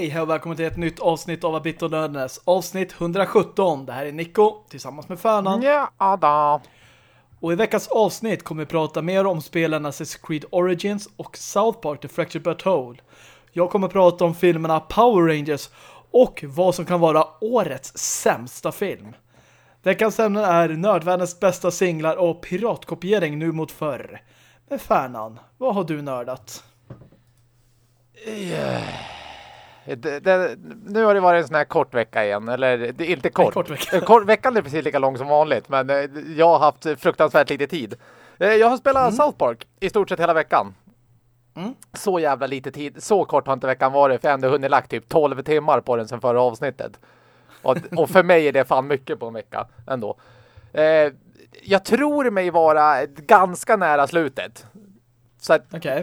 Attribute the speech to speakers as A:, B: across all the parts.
A: Okej, hej och välkommen till ett nytt avsnitt av Abit och Nördnäs. Avsnitt 117. Det här är Nico tillsammans med Färnan.
B: Ja, då.
A: Och i veckans avsnitt kommer vi prata mer om spelen Assassin's Creed Origins och South Park The Fractured But Whole. Jag kommer prata om filmerna Power Rangers och vad som kan vara årets sämsta film. Veckans ämnen är nördvärldens bästa singlar och piratkopiering nu mot förr. Men Färnan, vad har du nördat?
B: Yeah. Det, det, nu har det varit en sån här kort vecka igen. Eller det är inte kort.
A: kort vecka.
B: Kort, veckan är precis lika lång som vanligt. Men eh, jag har haft fruktansvärt lite tid. Eh, jag har spelat mm. South Park i stort sett hela veckan. Mm. Så jävla lite tid. Så kort har inte veckan varit. För jag har ändå hunnit lagt typ 12 timmar på den sen förra avsnittet. Och, och för mig är det fan mycket på en vecka ändå. Eh, jag tror mig vara ganska nära slutet. Så att...
A: Okay.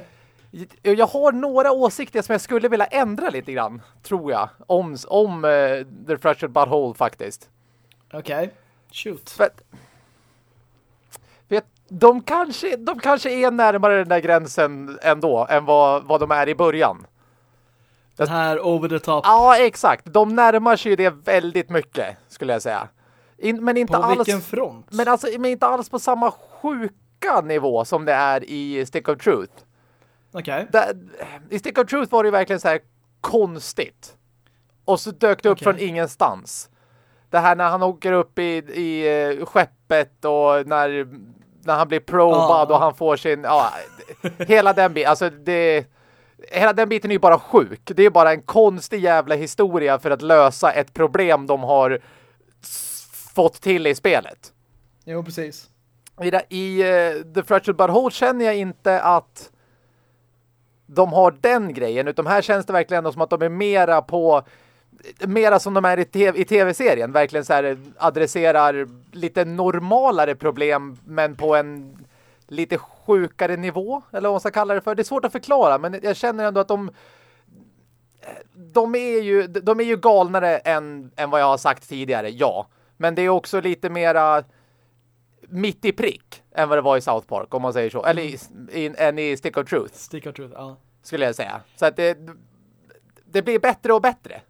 B: Jag har några åsikter som jag skulle vilja ändra lite grann, tror jag, om, om uh, The Fractured Butthole faktiskt.
A: Okej, okay. shoot.
B: För, vet, de, kanske, de kanske är närmare den där gränsen ändå än vad, vad de är i början.
A: Den här over the top.
B: Ja, exakt. De närmar sig det väldigt mycket, skulle jag säga. In, men inte
A: på
B: alls,
A: vilken front?
B: Men, alltså, men inte alls på samma sjuka nivå som det är i Stick of Truth.
A: Okay.
B: I Stick of Truth var det verkligen så här konstigt. Och så dök det upp okay. från ingenstans. Det här när han åker upp i, i uh, skeppet och när, när han blir probad ah, och han får sin... Ja, hela den biten. Alltså det... Hela den biten är ju bara sjuk. Det är bara en konstig jävla historia för att lösa ett problem de har fått till i spelet.
A: Jo, precis.
B: I, i uh, The Fractured Butthole känner jag inte att de har den grejen. Utan här känns det verkligen som att de är mera på mera som de är i tv-serien. Verkligen så här adresserar lite normalare problem men på en lite sjukare nivå. Eller vad man ska kalla det för. Det är svårt att förklara men jag känner ändå att de de är ju, de är ju galnare än, än vad jag har sagt tidigare, ja. Men det är också lite mera mitt i prick än vad det var i South Park, om man säger så. Eller i, i, än i Stick of Truth.
A: Stick of Truth, ja.
B: Skulle jag säga. Så att det, det blir bättre och bättre.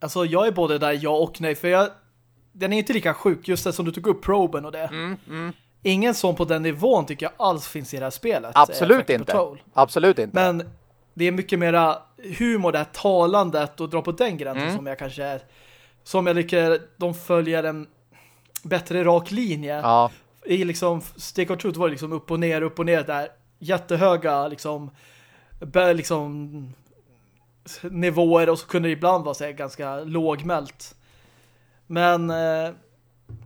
A: Alltså jag är både där ja och nej. För jag, den är inte lika sjuk. Just det som du tog upp proben och det.
B: Mm, mm.
A: Ingen sån på den nivån tycker jag alls finns i det här spelet.
B: Absolut inte. Absolut inte.
A: Men det är mycket mera humor, det här talandet och dra på den gränsen mm. som jag kanske är. Som jag tycker de följer en bättre rak linje.
B: Ja.
A: I liksom Stick of Truth var det liksom upp och ner, upp och ner där. Jättehöga liksom, liksom nivåer och så kunde det ibland vara så här, ganska lågmält. Men eh,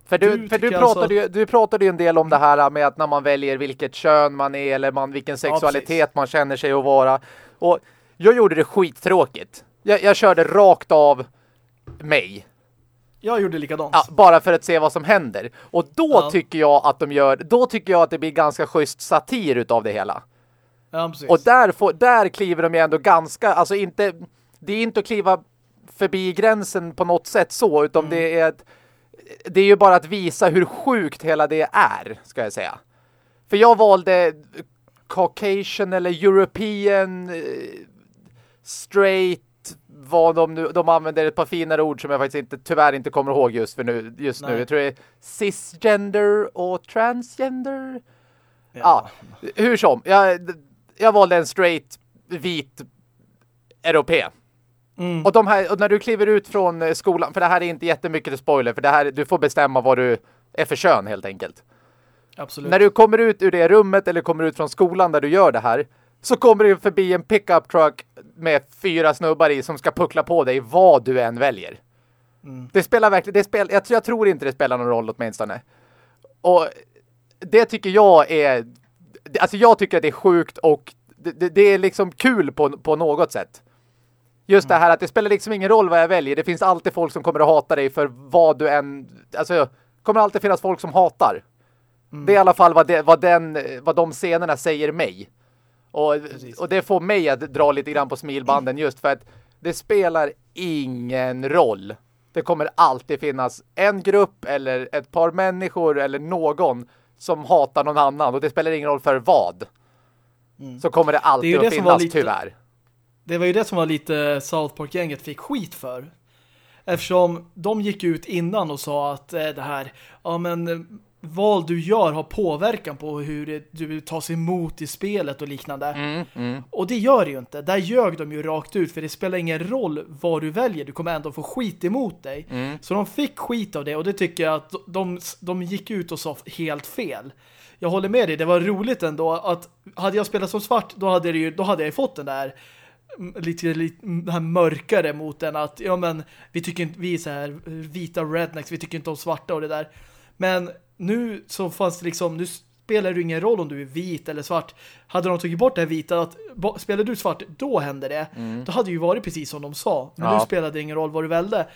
B: för du, du för du pratade, alltså... ju, du pratade ju en del om det här med att när man väljer vilket kön man är eller man, vilken sexualitet ja, man känner sig att vara. Och jag gjorde det skittråkigt. Jag, jag körde rakt av mig.
A: Jag gjorde likadant.
B: Ja, bara för att se vad som händer. Och då ja. tycker jag att de gör, då tycker jag att det blir ganska schysst satir utav det hela.
A: Ja, precis.
B: Och där, får, där kliver de ju ändå ganska, alltså inte, det är inte att kliva förbi gränsen på något sätt så, utan mm. det är ett, det är ju bara att visa hur sjukt hela det är, ska jag säga. För jag valde Caucasian eller European eh, straight vad de nu, de använder ett par finare ord som jag faktiskt inte, tyvärr inte kommer ihåg just för nu, just nu. Jag tror det är cisgender och transgender. Ja, ja hur som. Jag, jag valde en straight vit europé. Mm. Och, de här, och när du kliver ut från eh, skolan, för det här är inte jättemycket spoiler, för det här, du får bestämma vad du är för kön helt enkelt.
A: Absolut.
B: När du kommer ut ur det rummet eller kommer ut från skolan där du gör det här så kommer du förbi en pickup truck med fyra snubbar i som ska puckla på dig vad du än väljer. Mm. Det spelar verkligen, det spel, jag, jag tror inte det spelar någon roll åtminstone. Och det tycker jag är, alltså jag tycker att det är sjukt och det, det, det är liksom kul på, på något sätt. Just mm. det här att det spelar liksom ingen roll vad jag väljer. Det finns alltid folk som kommer att hata dig för vad du än, alltså kommer alltid finnas folk som hatar. Mm. Det är i alla fall vad, det, vad, den, vad de scenerna säger mig. Och, och det får mig att dra lite grann på smilbanden just för att det spelar ingen roll. Det kommer alltid finnas en grupp eller ett par människor eller någon som hatar någon annan och det spelar ingen roll för vad. Mm. Så kommer det alltid det att finnas lite... tyvärr.
A: det var ju det som var lite South Park-gänget fick skit för. Eftersom de gick ut innan och sa att eh, det här, ja men val du gör har påverkan på hur du tas emot i spelet och liknande.
B: Mm, mm.
A: Och det gör det ju inte. Där ljög de ju rakt ut för det spelar ingen roll vad du väljer. Du kommer ändå få skit emot dig.
B: Mm.
A: Så de fick skit av det och det tycker jag att de, de gick ut och sa helt fel. Jag håller med dig, det var roligt ändå att hade jag spelat som svart då hade, det ju, då hade jag fått den där lite, lite här mörkare mot den att ja men vi tycker inte vi är så här vita rednecks, vi tycker inte om svarta och det där. Men nu så fanns det liksom nu spelar det ingen roll om du är vit eller svart. Hade de tagit bort det här vita att spelar du svart, då händer det.
B: Mm.
A: Då hade ju varit precis som de sa. Men
B: Ja.
A: nu spelade det ingen roll vad du valde.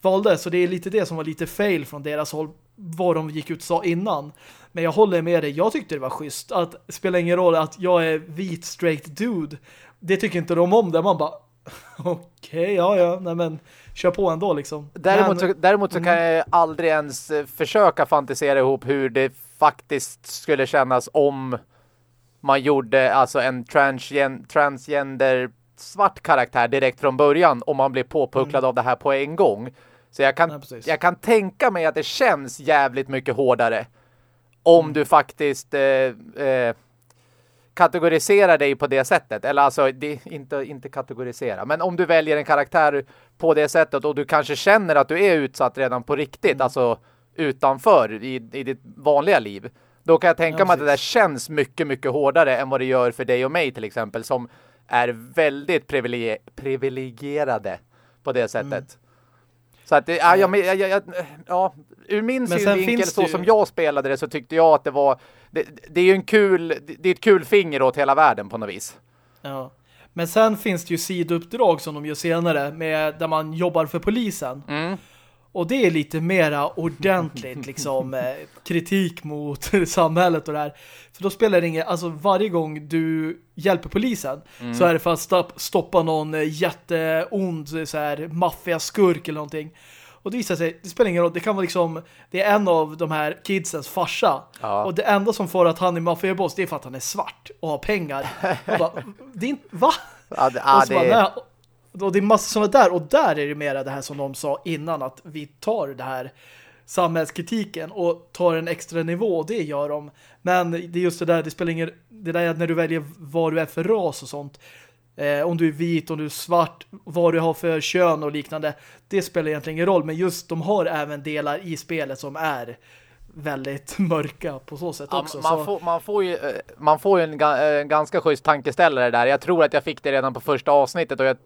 A: valde. Så det är lite det som var lite fail från deras håll vad de gick ut och sa innan. Men jag håller med dig. Jag tyckte det var schysst att det spelar ingen roll att jag är vit straight dude. Det tycker inte de om det. Man bara okej, ja ja, nej men kör på ändå liksom.
B: Däremot,
A: men,
B: så, däremot så kan jag aldrig ens eh, försöka fantisera ihop hur det faktiskt skulle kännas om man gjorde alltså en transgen transgender svart karaktär direkt från början om man blir påpucklad av det här på en gång. Så jag kan,
A: precis.
B: jag kan tänka mig att det känns jävligt mycket hårdare om du faktiskt eh, eh, kategoriserar dig på det sättet. Eller alltså, det, inte, inte kategorisera. Men om du väljer en karaktär på det sättet och du kanske känner att du är utsatt redan på riktigt, alltså utanför i, i ditt vanliga liv. Då kan jag tänka
A: Ja,
B: mig att det där känns mycket, mycket hårdare än vad det gör för dig och mig till exempel, som är väldigt privilegie- privilegierade på det sättet.
A: Mm.
B: Så att det, ja, ja, men, ja, ja, ja, ja, ur min synvinkel så
A: ju-
B: som jag spelade det så tyckte jag att det var det, det är ju en kul det är ett kul finger åt hela världen på något vis.
A: Ja. Men sen finns det ju sidouppdrag som de gör senare med, där man jobbar för polisen.
B: Mm.
A: Och det är lite mera ordentligt liksom eh, kritik mot samhället och det här. För då spelar det ingen, alltså varje gång du hjälper polisen
B: Mm.
A: så är det för att stopp, stoppa någon eh, jätteond så här maffiaskurk eller någonting. Och det visar sig, det spelar ingen roll, det kan vara liksom det är en av de här kidsens farsa.
B: Ja.
A: Och det enda som får att han är maffiaboss det är för att han är svart och har pengar. Och bara, det är inte, va?
B: Ja, det, ja,
A: och, så
B: det,
A: bara, och det är massor är där och där är det mera det här som de sa innan att vi tar det här samhällskritiken och tar en extra nivå och det gör de. Men det är just det där, det spelar ingen det där är när du väljer vad du är för ras och sånt. Eh, om du är vit, om du är svart, vad du har för kön och liknande. Det spelar egentligen ingen roll, men just de har även delar i spelet som är väldigt mörka på så sätt
B: ja,
A: också.
B: man,
A: så,
B: får, man, får ju, eh, man får ju en, ga- en ganska schysst tankeställare där. Jag tror att jag fick det redan på första avsnittet och jag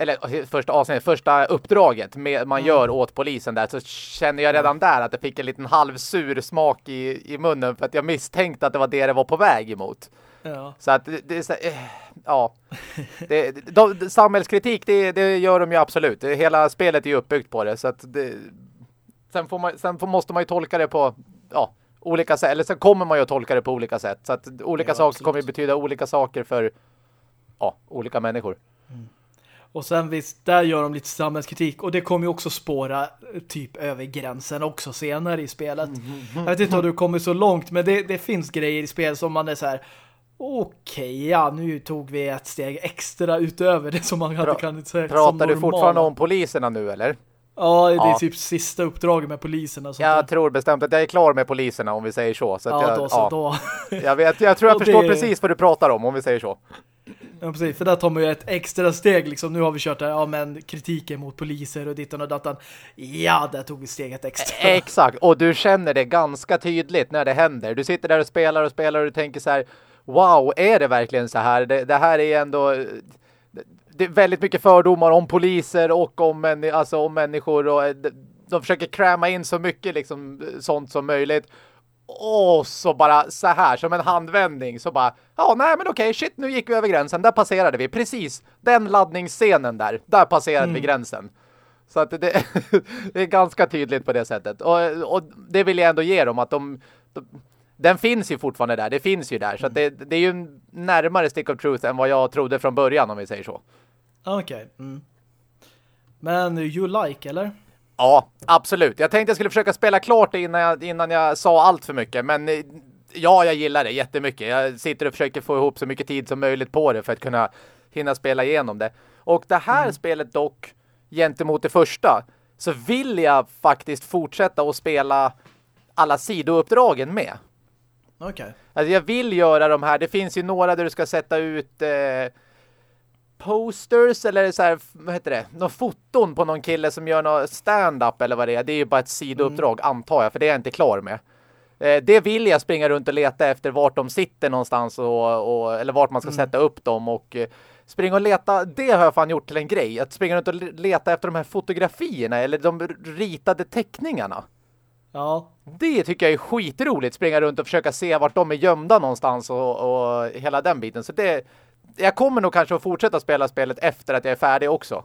B: eller eh, första avsnittet, första uppdraget med, man
A: Mm.
B: gör åt polisen där så känner jag redan där att jag fick en liten halvsur smak i, i munnen för att jag misstänkte att det var det det var på väg emot.
A: Ja.
B: Så att det, det är så, eh, ja. Det, de, de, samhällskritik, det, det gör de ju absolut. Hela spelet är ju uppbyggt på det. Så att det, sen får man, sen får, måste man ju tolka det på ja, olika sätt. Eller sen kommer man ju att tolka det på olika sätt. Så att olika
A: Ja,
B: saker
A: absolut.
B: kommer ju betyda olika saker för ja, olika människor.
A: Och sen visst, där gör de lite samhällskritik och det kommer ju också spåra eh, typ över gränsen också senare i spelet. Jag vet inte om du kommer så långt, men det, det finns grejer i spel som man är så här okej, ja, nu tog vi ett steg extra utöver det som man hade
B: Pra-
A: kan säga
B: Pratar du fortfarande om poliserna nu eller?
A: Ja, det är
B: Ja.
A: typ sista uppdraget med poliserna. sånt
B: Jag
A: där.
B: tror bestämt att jag är klar med poliserna om vi säger så. så
A: ja,
B: jag,
A: då så,
B: ja,
A: då.
B: Jag, vet, jag tror jag förstår
A: det-
B: precis vad du pratar om om vi säger så.
A: Ja, precis. För där tar man ju ett extra steg liksom. Nu har vi kört det, ja men kritiken mot poliser och dittan och datan. Ja, där tog vi steget extra.
B: Exakt, och du känner det ganska tydligt när det händer. Du sitter där och spelar och spelar och du tänker så här, wow, är det verkligen så här? Det, det här är ändå det är väldigt mycket fördomar om poliser och om, män, alltså om människor och eh, de, försöker kräma in så mycket liksom sånt som möjligt. Och så bara så här, som en handvändning, så bara, ja nej men okej, shit, nu gick vi över gränsen, där passerade vi. Precis, den laddningsscenen där, där passerade vi gränsen. Så att det, det är ganska tydligt på det sättet. Och, och det vill jag ändå ge dem, att de, de den finns ju fortfarande där, det finns ju där. Så det, det är ju närmare stick of truth än vad jag trodde från början, om vi säger så.
A: Okej. Mm. Men you like, eller?
B: Ja, absolut. Jag tänkte jag skulle försöka spela klart det innan jag, innan jag sa allt för mycket. Men eh, ja, jag gillar det jättemycket. Jag sitter och försöker få ihop så mycket tid som möjligt på det för att kunna hinna spela igenom det. Och det här mm. spelet dock, gentemot det första, så vill jag faktiskt fortsätta att spela alla sidouppdragen med.
A: Okej. Okay.
B: Alltså jag vill göra de här. Det finns ju några där du ska sätta ut eh, posters eller så här, vad heter det? Några foton på någon kille som gör något stand-up eller vad det är. Det är ju bara ett sidouppdrag mm. antar jag, för det är jag inte klar med. Eh, det vill jag springa runt och leta efter vart de sitter någonstans och, och eller vart man ska mm. sätta upp dem och eh, springa och leta, det har jag fan gjort till en grej. Att springa runt och leta efter de här fotografierna eller de ritade teckningarna.
A: Ja.
B: Det tycker jag är skitroligt. Springa runt och försöka se vart de är gömda någonstans och, och hela den biten. Så det, jag kommer nog kanske att fortsätta spela spelet efter att jag är färdig också.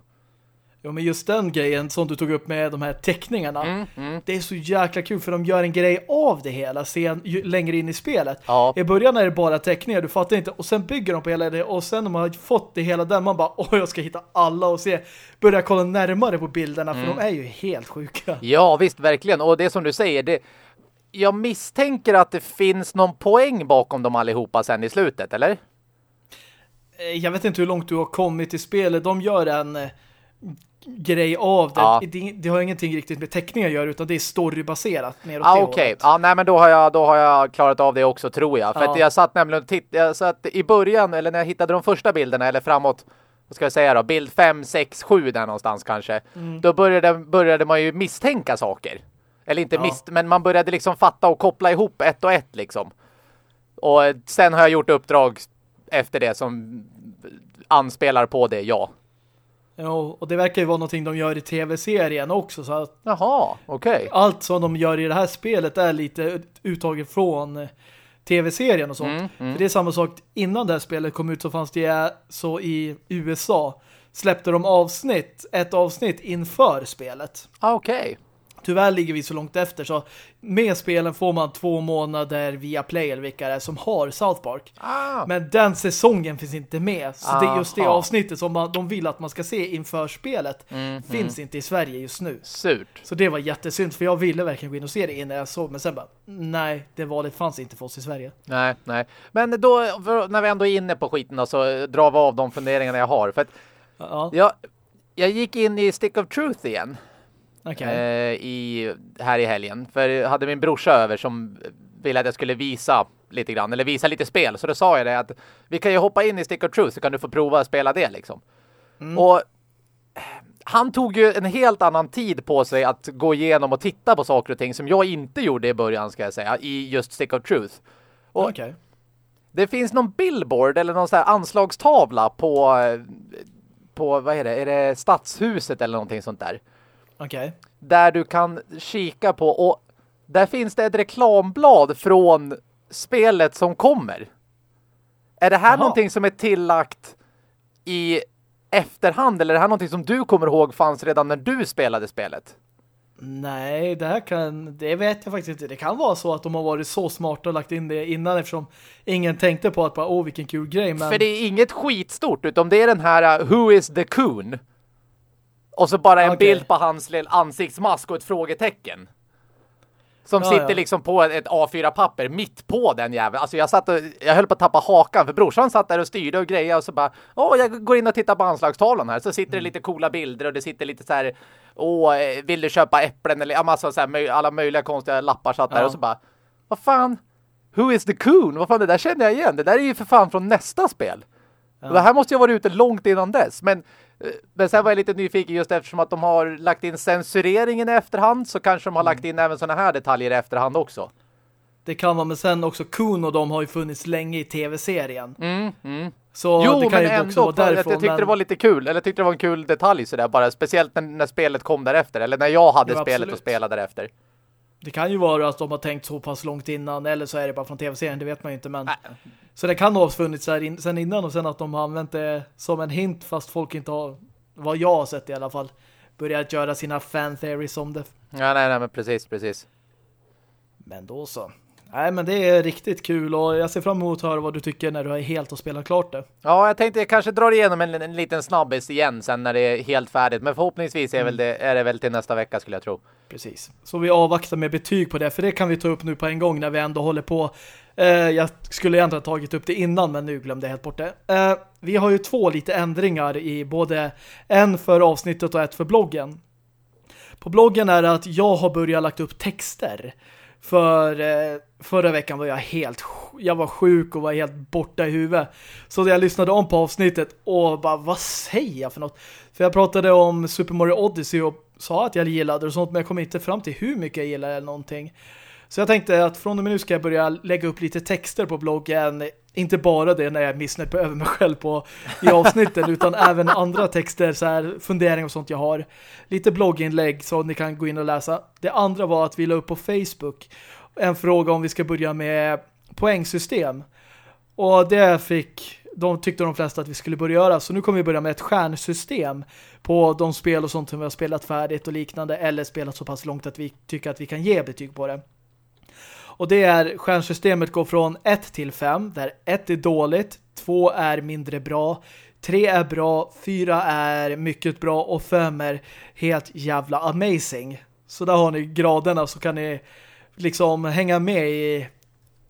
A: Ja, men just den grejen som du tog upp med de här teckningarna. Mm, mm. Det är så jäkla kul för de gör en grej av det hela sen, ju, längre in i spelet.
B: Ja.
A: I början är det bara teckningar, du fattar inte. Och sen bygger de på hela det. Och sen när man har fått det hela där, man bara, åh jag ska hitta alla och se. Börja kolla närmare på bilderna, mm. för de är ju helt sjuka.
B: Ja, visst, verkligen. Och det som du säger, det, jag misstänker att det finns någon poäng bakom dem allihopa sen i slutet, eller?
A: Eh, jag vet inte hur långt du har kommit i spelet. De gör en eh, grej av det. Ja. det. det. har ingenting riktigt med teckningar att göra utan det är storybaserat
B: mer åt ah, okej. Okay. Ja, nej men då har jag då har jag klarat av det också tror jag. För ja. att jag satt nämligen och tittade i början eller när jag hittade de första bilderna eller framåt vad ska jag säga då, bild 5, 6, 7 där någonstans kanske. Mm. Då började, började man ju misstänka saker. Eller inte ja. mist, men man började liksom fatta och koppla ihop ett och ett liksom. Och sen har jag gjort uppdrag efter det som anspelar på det, ja.
A: Ja, och det verkar ju vara någonting de gör i tv-serien också. Så att
B: Jaha, okej. Okay.
A: Allt som de gör i det här spelet är lite uttaget från tv-serien och sånt. Mm, mm. För det är samma sak, innan det här spelet kom ut så fanns det så i USA släppte de avsnitt, ett avsnitt inför spelet.
B: Ah, okej. Okay.
A: Tyvärr ligger vi så långt efter så med spelen får man två månader via Play eller vilka det är som har South Park.
B: Ah.
A: Men den säsongen finns inte med. Så ah, det är just det avsnittet som man, de vill att man ska se inför spelet mm, finns mm. inte i Sverige just nu.
B: Surt.
A: Så det var jättesynd för jag ville verkligen gå in och se det innan jag såg men sen bara, nej, det var det fanns inte för oss i Sverige.
B: Nej, nej. Men då, när vi ändå är inne på skiten då, så drar vi av de funderingarna jag har. För att ja. jag, jag gick in i Stick of Truth igen
A: okay.
B: eh, i, här i helgen. För jag hade min brorsa över som ville att jag skulle visa lite grann, eller visa lite spel. Så då sa jag det att vi kan ju hoppa in i Stick of Truth så kan du få prova att spela det liksom. Mm. Och han tog ju en helt annan tid på sig att gå igenom och titta på saker och ting som jag inte gjorde i början ska jag säga, i just Stick of Truth.
A: Och okay.
B: Det finns någon billboard eller någon sån här anslagstavla på på, vad är det? Är det stadshuset eller någonting sånt där?
A: Okay.
B: Där du kan kika på och där finns det ett reklamblad från spelet som kommer. Är det här Aha. någonting som är tillagt i efterhand eller är det här någonting som du kommer ihåg fanns redan när du spelade spelet?
A: Nej, det här kan det vet jag faktiskt inte. Det kan vara så att de har varit så smarta och lagt in det innan eftersom ingen tänkte på att bara, åh vilken kul grej. Men...
B: För det är inget skitstort utan det är den här uh, Who is the Coon? Och så bara en okay. bild på hans ansiktsmask och ett frågetecken. Som ja, sitter ja. liksom på ett A4-papper mitt på den jäveln. Alltså jag satt och, jag höll på att tappa hakan för brorsan satt där och styrde och grejer och så bara, åh jag går in och tittar på anslagstavlan här. Så sitter mm. det lite coola bilder och det sitter lite så här, åh vill du köpa äpplen eller massa så här, alla möjliga konstiga lappar satt där ja. och så bara, vad fan, who is the coon? Vad fan, det där känner jag igen. Det där är ju för fan från nästa spel. Det här måste ju ha varit ute långt innan dess. Men Eh, men sen var jag lite nyfiken just eftersom att de har lagt in censureringen i efterhand så kanske de har lagt in även sådana här detaljer i efterhand också.
A: Det kan vara, men sen också Kuhn och de har ju funnits länge i tv-serien.
B: Mm, mm.
A: Så
B: jo,
A: det kan
B: men ju ändå, också vara därifrån. Jag tyckte men... det var lite kul, eller tyckte det var en kul detalj sådär, bara speciellt när, när spelet kom därefter, eller när jag hade jo, spelet absolut. och spelade därefter.
A: Det kan ju vara att de har tänkt så pass långt innan, eller så är det bara från tv-serien, det vet man ju inte, men... Äh. Så det kan ha funnits där in, sen innan och sen att de har använt det som en hint fast folk inte har vad jag har sett i alla fall, börjat göra sina fan theories om det.
B: Ja, nej, nej, men precis, precis.
A: Men då så. Nej, men det är riktigt kul och jag ser fram emot att höra vad du tycker när du är helt och spelat klart det.
B: Ja, jag tänkte jag kanske drar igenom en, en liten snabbis igen sen när det är helt färdigt. Men förhoppningsvis är, mm. väl det, är det väl till nästa vecka skulle jag tro.
A: Precis. Så vi avvaktar med betyg på det, för det kan vi ta upp nu på en gång när vi ändå håller på Eh, jag skulle egentligen ha tagit upp det innan men nu glömde jag helt bort det. Eh, vi har ju två lite ändringar i både en för avsnittet och ett för bloggen. På bloggen är det att jag har börjat lagt upp texter. För eh, förra veckan var jag helt jag var sjuk och var helt borta i huvudet. Så jag lyssnade om på avsnittet och bara, vad säger jag för något? För jag pratade om Super Mario Odyssey och sa att jag gillade och sånt, men jag kom inte fram till hur mycket jag gillade eller någonting. Så jag tänkte att från och med nu ska jag börja lägga upp lite texter på bloggen. Inte bara det när jag är missnöjd på över mig själv på, i avsnitten utan även andra texter, så här, funderingar och sånt jag har. Lite blogginlägg så ni kan gå in och läsa. Det andra var att vi la upp på Facebook en fråga om vi ska börja med poängsystem. Och det fick de tyckte de flesta att vi skulle börja göra. Så nu kommer vi börja med ett stjärnsystem på de spel och sånt som vi har spelat färdigt och liknande eller spelat så pass långt att vi tycker att vi kan ge betyg på det. Och det är, stjärnsystemet går från 1 till 5, där 1 är dåligt, 2 är mindre bra, 3 är bra, 4 är mycket bra och 5 är helt jävla amazing. Så där har ni graderna så kan ni liksom hänga med i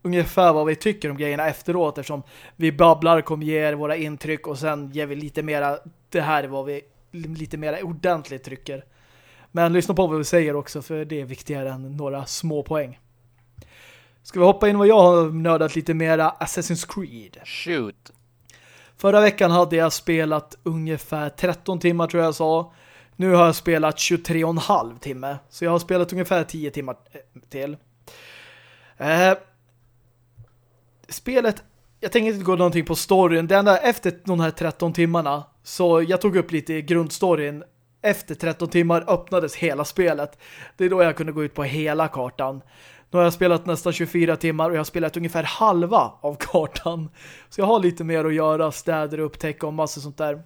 A: ungefär vad vi tycker om grejerna efteråt eftersom vi babblar, kommer ge er våra intryck och sen ger vi lite mera det här är vad vi lite mer ordentligt trycker. Men lyssna på vad vi säger också för det är viktigare än några små poäng. Ska vi hoppa in vad jag har nördat lite mera Assassin's Creed?
B: Shoot.
A: Förra veckan hade jag spelat ungefär 13 timmar tror jag sa. Nu har jag spelat 23,5 timme. Så jag har spelat ungefär 10 timmar eh, till. Eh, spelet, jag tänker inte gå någonting på storyn. Det enda efter de här 13 timmarna så jag tog upp lite grundstoryn. Efter 13 timmar öppnades hela spelet. Det är då jag kunde gå ut på hela kartan. Nu har jag spelat nästan 24 timmar och jag har spelat ungefär halva av kartan. Så jag har lite mer att göra, städer, och upptäcka och massa sånt där.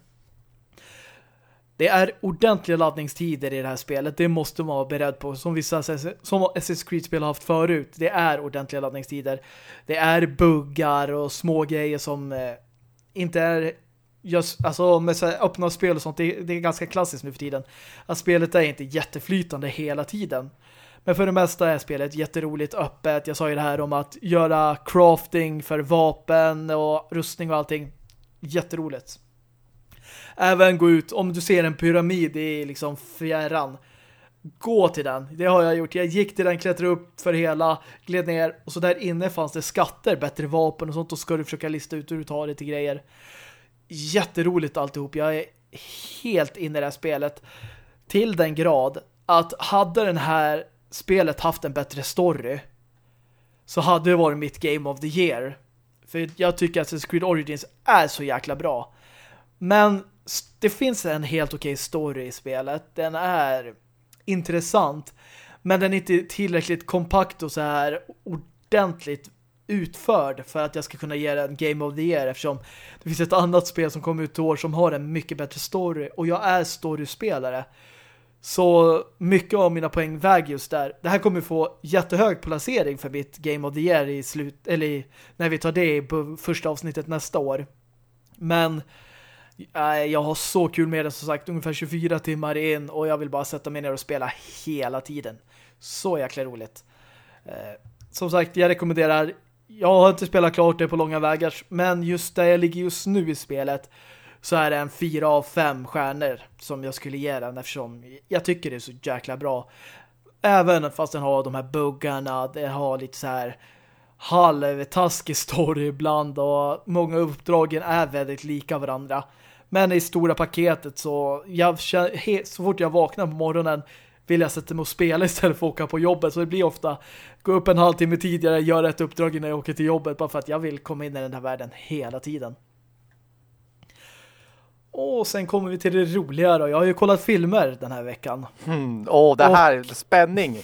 A: Det är ordentliga laddningstider i det här spelet. Det måste man vara beredd på. Som vissa som Assassin's Creed-spel har haft förut. Det är ordentliga laddningstider. Det är buggar och små grejer som eh, inte är just, alltså med så öppna spel och sånt. Det, det, är ganska klassiskt nu för tiden. Att spelet är inte jätteflytande hela tiden. Men för det mesta är spelet jätteroligt öppet. Jag sa ju det här om att göra crafting för vapen och rustning och allting. Jätteroligt även gå ut, om du ser en pyramid i liksom fjärran, gå till den. Det har jag gjort. Jag gick till den, klättrade upp för hela, gled ner och så där inne fanns det skatter, bättre vapen och sånt och ska du försöka lista ut hur du tar det till grejer. Jätteroligt alltihop. Jag är helt inne i det här spelet till den grad att hade den här spelet haft en bättre story så hade det varit mitt Game of the Year. För jag tycker att Assassin's Creed Origins är så jäkla bra. Men det finns en helt okej okay story i spelet. Den är intressant. Men den är inte tillräckligt kompakt och så här ordentligt utförd för att jag ska kunna ge den Game of the Year eftersom det finns ett annat spel som kommer ut i år som har en mycket bättre story och jag är storyspelare. Så mycket av mina poäng väger just där. Det här kommer få jättehög placering för mitt Game of the Year i slut eller i, när vi tar det i första avsnittet nästa år. Men eh, jag har så kul med det som sagt, ungefär 24 timmar in och jag vill bara sätta mig ner och spela hela tiden. Så jäkla roligt. Eh, som sagt, jag rekommenderar jag har inte spelat klart det på långa vägar men just där jag ligger just nu i spelet så är det en 4 av 5 stjärnor som jag skulle ge den eftersom jag tycker det är så jäkla bra. Även fast den har de här buggarna, den har lite så här halvtaskig story ibland och många uppdragen är väldigt lika varandra. Men i stora paketet så jag, så fort jag vaknar på morgonen vill jag sätta mig och spela istället för att åka på jobbet. Så det blir ofta gå upp en halvtimme tidigare, göra ett uppdrag innan jag åker till jobbet bara för att jag vill komma in i den här världen hela tiden. Och sen kommer vi till det roliga då. Jag har ju kollat filmer den här veckan.
B: Mm, åh, det här, och, spänning!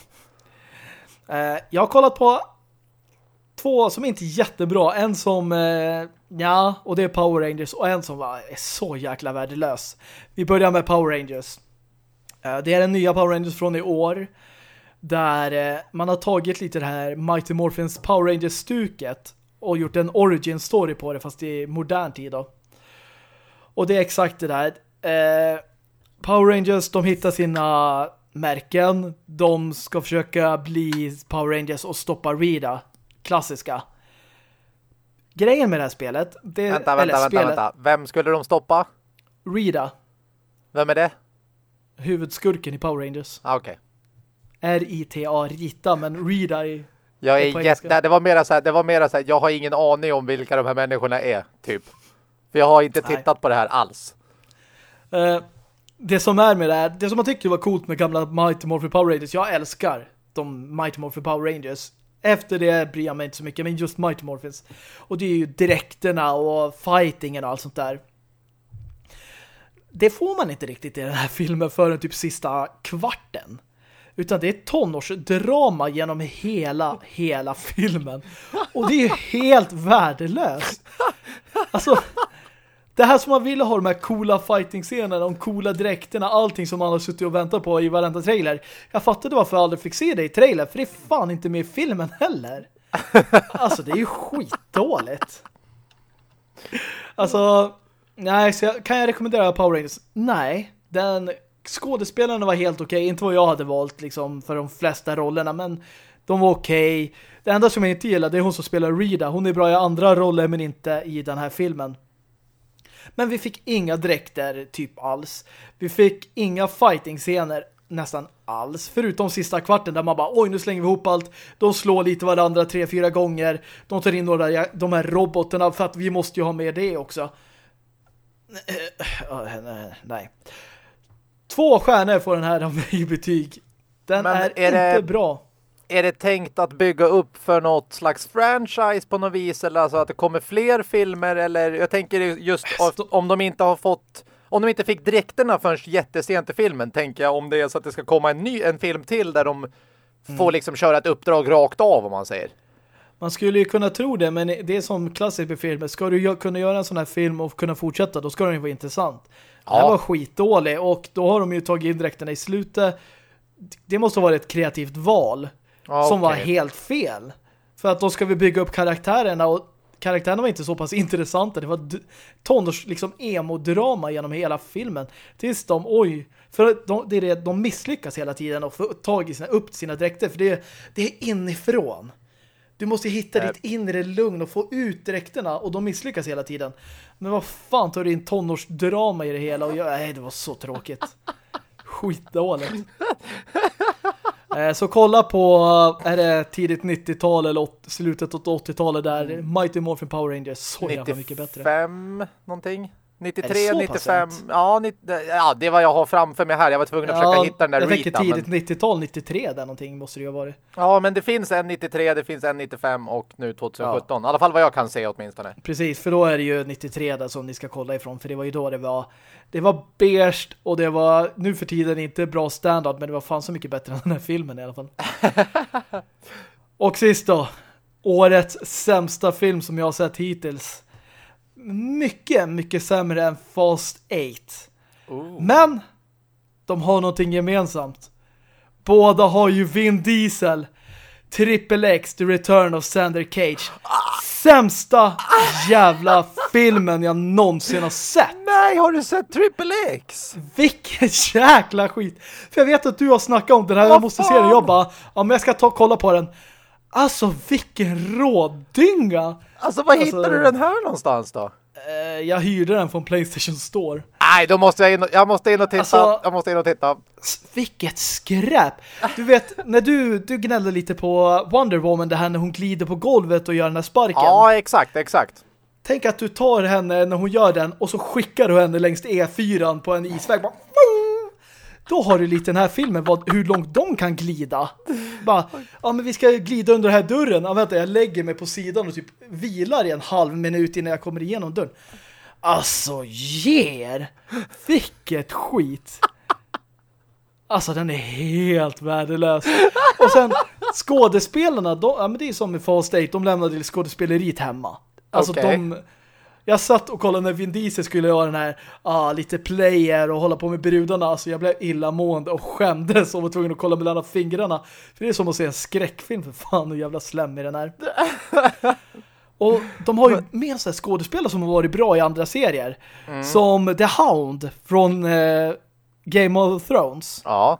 A: Eh, jag har kollat på två som inte är jättebra. En som, eh, ja, och det är Power Rangers. Och en som var, är så jäkla värdelös. Vi börjar med Power Rangers. Eh, det är den nya Power Rangers från i år. Där eh, man har tagit lite det här Mighty Morphins Power Rangers-stuket och gjort en origin story på det fast i modern tid då. Och det är exakt det där. Eh, Power Rangers, de hittar sina märken. De ska försöka bli Power Rangers och stoppa Rita klassiska. grejen med det här spelet... Det,
B: vänta, vänta, vänta,
A: spelet,
B: vänta. Vem skulle de stoppa?
A: Rita.
B: Vem är det?
A: Huvudskurken i Power Rangers.
B: Ah, Okej. Okay.
A: R-I-T-A, Rita, men Rita är...
B: Jag är jätte, det var mera så här, det var mera så här, jag har ingen aning om vilka de här människorna är, typ. För jag har inte tittat Nej. på det här alls.
A: Uh, det som är med det här, det som man tyckte var coolt med gamla Mighty Morphin Power Rangers, jag älskar de Mighty Morphin Power Rangers. Efter det bryr jag mig inte så mycket, men just Mighty Morphins. Och det är ju direkterna och fightingen och allt sånt där. Det får man inte riktigt i den här filmen förrän typ sista kvarten. Utan det är tonårsdrama genom hela, hela filmen. Och det är ju helt värdelöst. Alltså, det här som man ville ha, de här coola fighting-scenerna, de coola dräkterna, allting som man har suttit och väntat på i varenda trailer. Jag fattade varför jag aldrig fick se det i trailer, för det är fan inte med i filmen heller. Alltså, det är ju skitdåligt. Alltså, nej, så jag, kan jag rekommendera Power Rangers? Nej, den skådespelarna var helt okej, okay. inte vad jag hade valt liksom för de flesta rollerna, men de var okej. Okay. Det enda som jag inte gillar det är hon som spelar Rita. Hon är bra i andra roller men inte i den här filmen. Men vi fick inga dräkter typ alls. Vi fick inga fighting-scener nästan alls. Förutom sista kvarten där man bara, oj nu slänger vi ihop allt. De slår lite varandra tre, fyra gånger. De tar in några de här robotarna för att vi måste ju ha med det också. Nej. Två stjärnor får den här i betyg. Den Men är, är inte det, bra.
B: Är det tänkt att bygga upp för något slags franchise på något vis? Eller alltså att det kommer fler filmer? Eller jag tänker just om de inte har fått... Om de inte fick dräkterna förrän jättesent i filmen tänker jag om det är så att det ska komma en ny en film till där de mm. får liksom köra ett uppdrag rakt av om man säger.
A: Man skulle ju kunna tro det, men det är som klassiskt med filmer. Ska du kunna göra en sån här film och kunna fortsätta, då ska den ju vara intressant. Ja. Den var skitdålig och då har de ju tagit in dräkterna i slutet. Det måste vara ett kreativt val ja, som okay. var helt fel. För att då ska vi bygga upp karaktärerna och karaktärerna var inte så pass intressanta. Det var tonårs liksom emo-drama genom hela filmen. Tills de, oj, för de, det är det, de misslyckas hela tiden och får tag i sina, upp sina dräkter. För det, det är inifrån. Du måste hitta äh. ditt inre lugn och få ut dräkterna och de misslyckas hela tiden. Men vad fan tar du in tonårsdrama i det hela? Och jag, nej, det var så tråkigt. Skitdåligt. Eh, så kolla på, är det tidigt 90-tal eller slutet av 80-talet där mm. Mighty Morphin Power Rangers så jävla mycket bättre.
B: 95 någonting? 93, 95. Ja, ja, det är vad jag har framför mig här. Jag var tvungen att ja, försöka hitta den där
A: Jag tänker tidigt men... 90-tal, 93 där någonting måste det ju ha varit.
B: Ja, men det finns en 93, det finns en 95 och nu 2017. Ja. I alla fall vad jag kan se åtminstone.
A: Precis, för då är det ju 93 där som ni ska kolla ifrån. För det var ju då det var det var beige och det var nu för tiden inte bra standard men det var fan så mycket bättre än den här filmen i alla fall. och sist då, årets sämsta film som jag har sett hittills mycket, mycket sämre än Fast 8. Oh. Men de har någonting gemensamt. Båda har ju Vin Diesel. Triple X, The Return of Sander Cage. Sämsta jävla filmen jag någonsin har sett.
B: Nej, har du sett Triple X?
A: Vilken jäkla skit. För jag vet att du har snackat om den här. Vad jag måste fan? se den. Jag bara, ja men jag ska ta och kolla på den. Alltså, vilken rådynga!
B: Alltså, var alltså, hittar du den här någonstans då?
A: Eh, jag hyrde den från Playstation Store.
B: Nej, då måste jag in och, jag måste in och titta. Alltså, jag måste in och titta.
A: Vilket skräp! Du vet, när du, du gnällde lite på Wonder Woman, det här när hon glider på golvet och gör den här sparken.
B: Ja, exakt, exakt.
A: Tänk att du tar henne när hon gör den och så skickar du henne längs E4 på en isväg. Bara, då har du lite den här filmen, vad, hur långt de kan glida. Bara, ja men vi ska glida under den här dörren. Ja, vänta, jag lägger mig på sidan och typ vilar i en halv minut innan jag kommer igenom dörren. Alltså, ger! Vilket skit! Alltså, den är helt värdelös. Och sen, skådespelarna, de, ja men det är som med Fall State, de lämnade skådespeleriet hemma. Alltså, okay. de jag satt och kollade när Vin Diesel skulle göra den här ah, lite player och hålla på med brudarna. Alltså jag blev illamående och skämdes och var tvungen att kolla mellan fingrarna. För det är som att se en skräckfilm för fan och jävla slem i den här. och de har ju med sån skådespelare som har varit bra i andra serier. Mm. Som The Hound från eh, Game of Thrones.
B: Ja.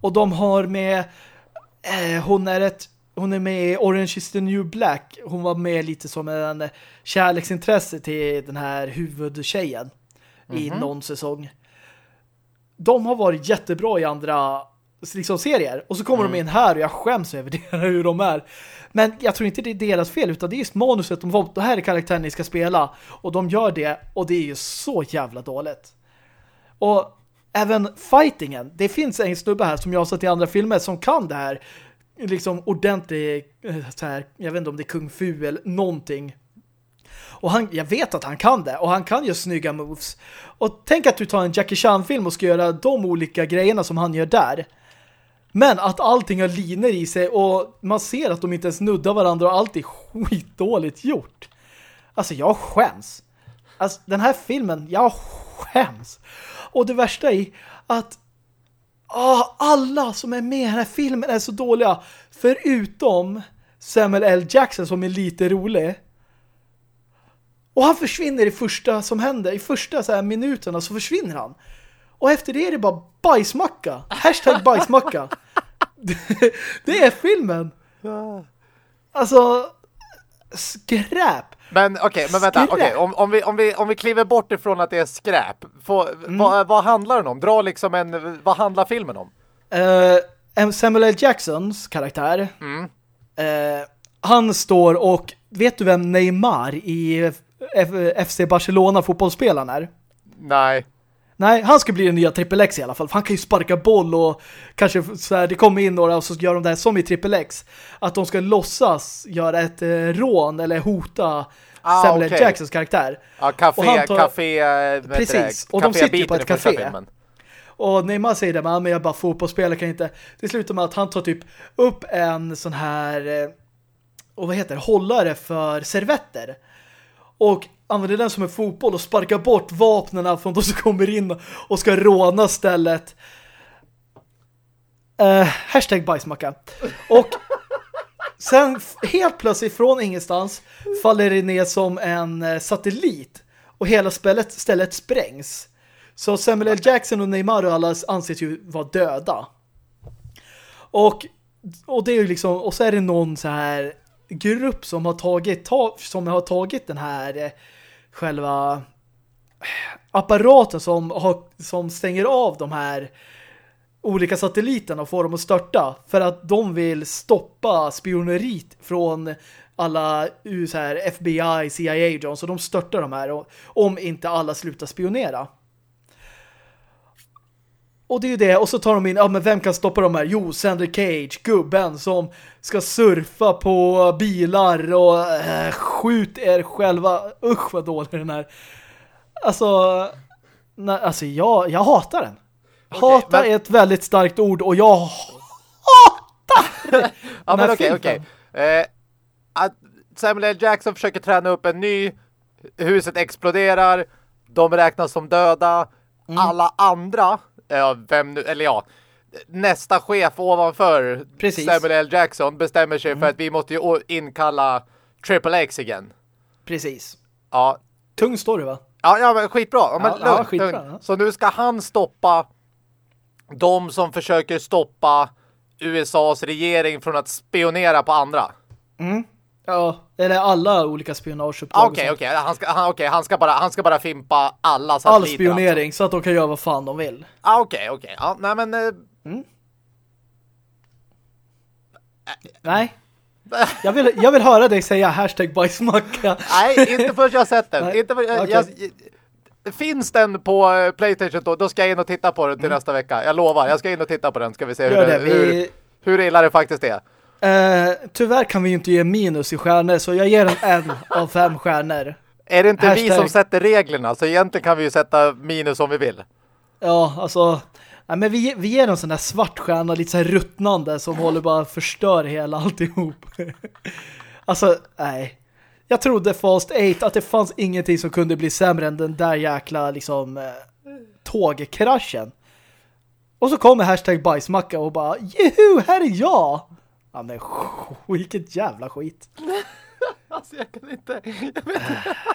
A: Och de har med eh, hon är ett hon är med i Orange is the New Black. Hon var med lite som en kärleksintresse till den här huvudtjejen mm -hmm. i mhm. någon säsong. De har varit jättebra i andra liksom serier. Och så kommer mm. de in här och jag skäms över det, hur de är. Men jag tror inte det är deras fel utan det är just manuset de var. Det här är karaktären ni ska spela. Och de gör det och det är ju så jävla dåligt. Och även fightingen. Det finns en snubbe här som jag har sett i andra filmer som kan det här. Liksom ordentlig, eh, så här, jag vet inte om det är kung fu eller någonting. Och han, jag vet att han kan det. Och han kan ju snygga moves. Och tänk att du tar en Jackie Chan-film och ska göra de olika grejerna som han gör där. Men att allting har liner i sig och man ser att de inte ens nuddar varandra och allt är skitdåligt gjort. Alltså jag skäms. Alltså den här filmen, jag skäms. Och det värsta är att oh, alla som är med i den här filmen är så dåliga. Förutom Samuel L. Jackson som är lite rolig. Och han försvinner i första som händer. I första så här minuterna så försvinner han. Och efter det är det bara bajsmacka. Hashtag bajsmacka. det, är filmen. Alltså skräp.
B: Men okej, okay, men vänta, okay, om, om, vi, om, vi, om vi kliver bort ifrån att det är skräp, få, mm. vad, vad handlar den om? Dra liksom en, vad handlar filmen om?
A: Uh, Samuel L. Jacksons karaktär, mm. uh, han står och, vet du vem Neymar i F FC Barcelona fotbollsspelaren är?
B: Nej.
A: Nej, han ska bli den nya Triple X i alla fall. För han kan ju sparka boll och kanske så här, det kommer in några och så gör de det här som i Triple X. Att de ska låtsas göra ett eh, rån eller hota ah, Samuel okay. Jacksons karaktär.
B: Ja, café, och tar, café,
A: eh, precis. och de sitter ju på ett café. Och Neymar säger det, men jag är bara fotbollsspelare kan inte. Det slutar med att han tar typ upp en sån här eh, och vad heter det, hållare för servetter. Och använder den som en fotboll och sparkar bort vapnen från de som kommer in och ska råna stället. Uh, hashtag bajsmacka. Och sen helt plötsligt från ingenstans faller det ner som en eh, satellit och hela stället, stället sprängs. Så Samuel L. Jackson och Neymar och alla anses ju vara döda. Och, och det är ju liksom, och så är det någon så här grupp som har tagit, ta, som har tagit den här eh, själva eh, apparaten som, har, som stänger av de här olika satelliterna och får dem att störta för att de vill stoppa spionerit från alla så här, FBI, CIA John, så de störtar de här om inte alla slutar spionera. Och det är ju det, och så tar de in, ja men vem kan stoppa de här? Jo, Sander Cage, gubben som ska surfa på bilar och äh, skjut er själva. Usch vad dålig den är. Alltså, nej, alltså jag, jag hatar den. Okay, Hata men... är ett väldigt starkt ord och jag hatar
B: Ja men okej, okej. Eh, Samuel L. Jackson försöker träna upp en ny, huset exploderar, de räknas som döda, mm. alla andra ja, vem nu, eller ja, nästa chef ovanför Precis. Samuel L. Jackson bestämmer sig mm. för att vi måste ju inkalla Triple X igen.
A: Precis.
B: Ja.
A: Tung story va?
B: Ja, ja men skitbra. men, ja, skitbra lugnt. Så nu ska han stoppa de som försöker stoppa USAs regering från att spionera på andra.
A: Mm. Ja, eller alla olika spionageuppdrag.
B: Okej, okej. Okay, Han, ska, han, okay, han, ska bara, han ska bara fimpa alla satelliter.
A: All spionering, alltså. så att de kan göra vad fan de vill.
B: Ah, okej, okay, okej. Ja, nej men... Uh... Mm.
A: Nej. Jag vill, jag vill höra dig säga hashtag bajsmacka.
B: Nej, inte förrän jag har sett den. Inte för, jag, jag, finns den på eh, Playstation då, då ska jag in och titta på den till mm. nästa vecka. Jag lovar, jag ska in och titta på den. Ska vi se hur, det, vi... hur, hur illa det faktiskt är.
A: Uh, tyvärr kan vi ju inte ge minus i stjärnor så jag ger den en av fem stjärnor.
B: Är det inte Hashtag... vi som sätter reglerna? Så egentligen kan vi ju sätta minus om vi vill.
A: Ja, alltså... Nej, men vi, vi ger en sån där svart stjärna, lite så här ruttnande som håller bara förstör hela alltihop. alltså, nej. Jag trodde Fast 8 att det fanns ingenting som kunde bli sämre än den där jäkla liksom eh, tågkraschen. Och så kommer hashtag bajsmacka och bara, juhu, här är jag! Ja men vilket jävla skit.
B: alltså jag kan inte... Jag vet inte.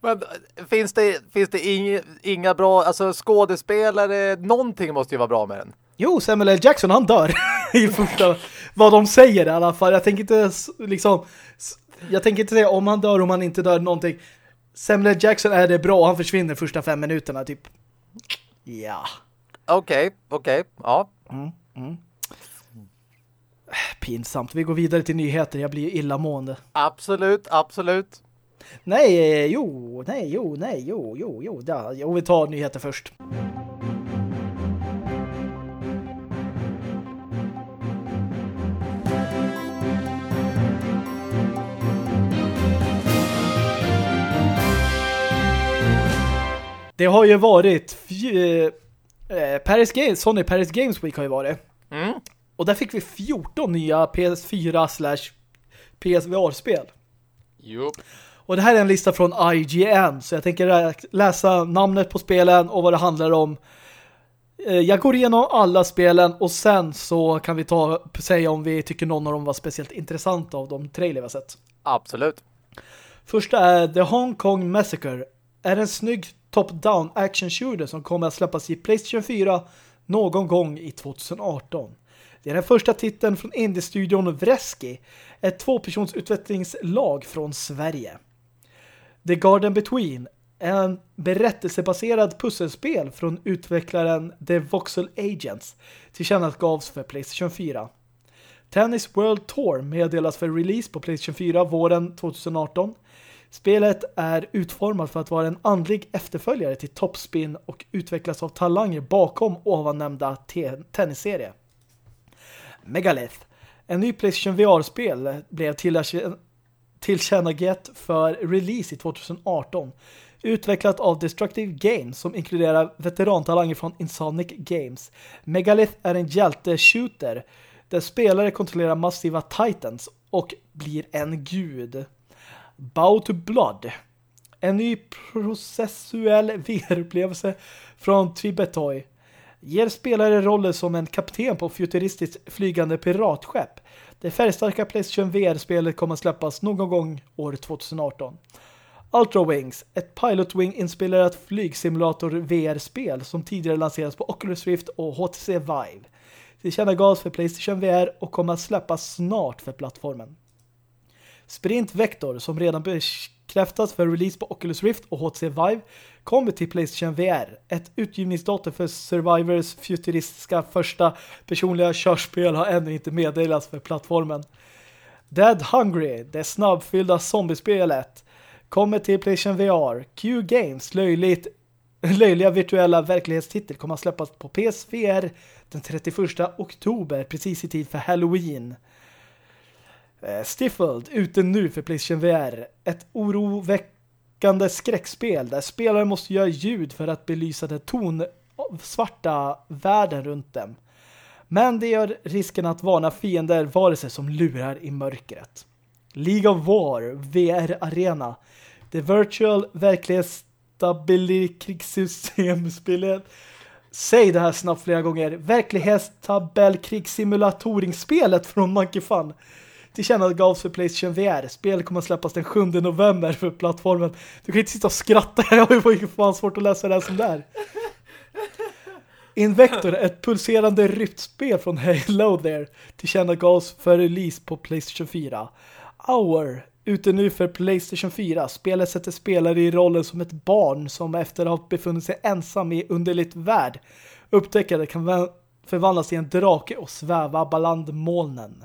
B: Men finns det, finns det inga, inga bra alltså skådespelare? Någonting måste ju vara bra med den.
A: Jo, Samuel L. Jackson han dör i första vad de säger i alla fall. Jag tänker inte liksom jag tänker inte säga om han dör om han inte dör någonting. Samuel Jackson är det bra. Han försvinner första fem minuterna typ. Ja.
B: Okej, okay, okej. Okay. Ja.
A: Mm, mm. Pinsamt. Vi går vidare till nyheter. Jag blir illamående.
B: Absolut, absolut.
A: Nej, jo, nej, jo, nej, jo, jo, jo. Ja, jo vi tar nyheter först. Det har ju varit eh, eh, Paris Games, Sony Paris Games Week har ju varit. Mm. Och där fick vi 14 nya PS4 slash PSVR-spel.
B: Jo.
A: Och det här är en lista från IGN så jag tänker läsa namnet på spelen och vad det handlar om. Eh, jag går igenom alla spelen och sen så kan vi ta säga om vi tycker någon av dem var speciellt intressant av de trailer vi har sett.
B: Absolut.
A: Första är The Hong Kong Massacre. Är en snygg top-down action shooter som kommer att släppas i Playstation 4 någon gång i 2018. Det är den första titeln från indie-studion Vreski, ett tvåpersonsutvecklingslag från Sverige. The Garden Between en berättelsebaserad pusselspel från utvecklaren The Voxel Agents tillkännagavs för Playstation 4. Tennis World Tour meddelas för release på Playstation 4 våren 2018. Spelet är utformat för att vara en andlig efterföljare till Topspin och utvecklas av talanger bakom ovannämnda tennisserie. Megalith. En ny PlayStation VR-spel blev tillkännagett för release i 2018. Utvecklat av Destructive Games som inkluderar veterantalanger från Insonic Games. Megalith är en hjälte-shooter där spelare kontrollerar massiva titans och blir en gud. Bow to Blood. En ny processuell VR-upplevelse från Tribetoy. Ger spelare roller som en kapten på futuristiskt flygande piratskepp. Det färgstarka PlayStation VR-spelet kommer att släppas någon gång år 2018. Ultra Wings, ett Pilot Wing-inspirerat flygsimulator VR-spel som tidigare lanserats på Oculus Rift och HTC Vive. Det tjänar för PlayStation VR och kommer att släppas snart för plattformen. Sprint Vector som redan bekräftats för release på Oculus Rift och HTC Vive kommer till Playstation VR. Ett utgivningsdatum för Survivors futuristiska första personliga körspel har ännu inte meddelats för plattformen. Dead Hungry, det snabbfyllda zombiespelet, kommer till Playstation VR. Q Games, löjligt, löjliga virtuella verklighetstitel kommer att släppas på PSVR den 31 oktober, precis i tid för Halloween. Eh, Stifled, ute nu för PlayStation VR. Ett oroväckande skräckspel där spelare måste göra ljud för att belysa den tonsvarta världen runt dem. Men det gör risken att varna fiender vare sig som lurar i mörkret. League of War, VR-arena. The Virtual Verklighetsstability krigssystemspelet. Säg det här snabbt flera gånger. Verklighetstabell krigssimulatoringsspelet från Monkey Fun tillkännagavs för Playstation VR. Spelet kommer att släppas den 7 november för plattformen. Du kan inte sitta och skratta. Jag har ju fan svårt att läsa det här som där. Invector, ett pulserande rytmspel från Hello There tillkännagavs för release på Playstation 4. Hour, ute nu för Playstation 4. Spelet sätter spelare i rollen som ett barn som efter att ha befunnit sig ensam i underligt värld upptäcker det kan förvandlas till en drake och sväva bland molnen.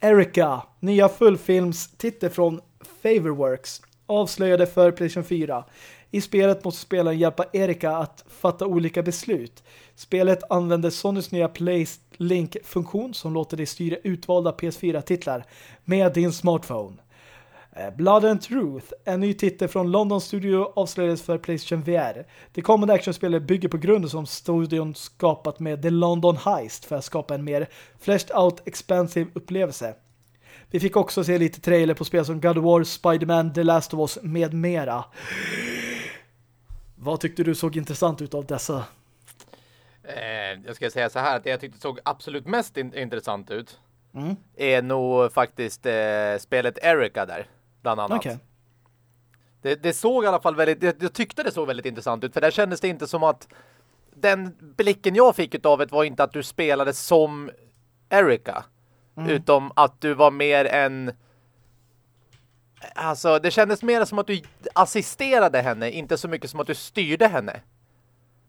A: Erika, nya fullfilmstitel från Favorworks, avslöjade för PlayStation 4. I spelet måste spelaren hjälpa Erika att fatta olika beslut. Spelet använder Sonys nya PlayLink-funktion som låter dig styra utvalda PS4-titlar med din smartphone. Eh, Blood and Truth, en ny titel från London Studio avslöjades för PlayStation VR. Det kommande actionspelet bygger på grunden som studion skapat med The London Heist för att skapa en mer fleshed out expansive upplevelse. Vi fick också se lite trailer på spel som God of War, Spider-Man, The Last of Us med mera. Vad tyckte du såg intressant ut av dessa?
B: Eh, jag ska säga så här att det jag tyckte såg absolut mest in intressant ut mm. är nog faktiskt eh, spelet Erika där bland annat. Okay. Det, det, såg i alla fall väldigt, det, jag tyckte det såg väldigt intressant ut för där kändes det inte som att den blicken jag fick av det var inte att du spelade som Erika Mm. Utom att du var mer en... Alltså, det kändes mer som att du assisterade henne, inte så mycket som att du styrde henne.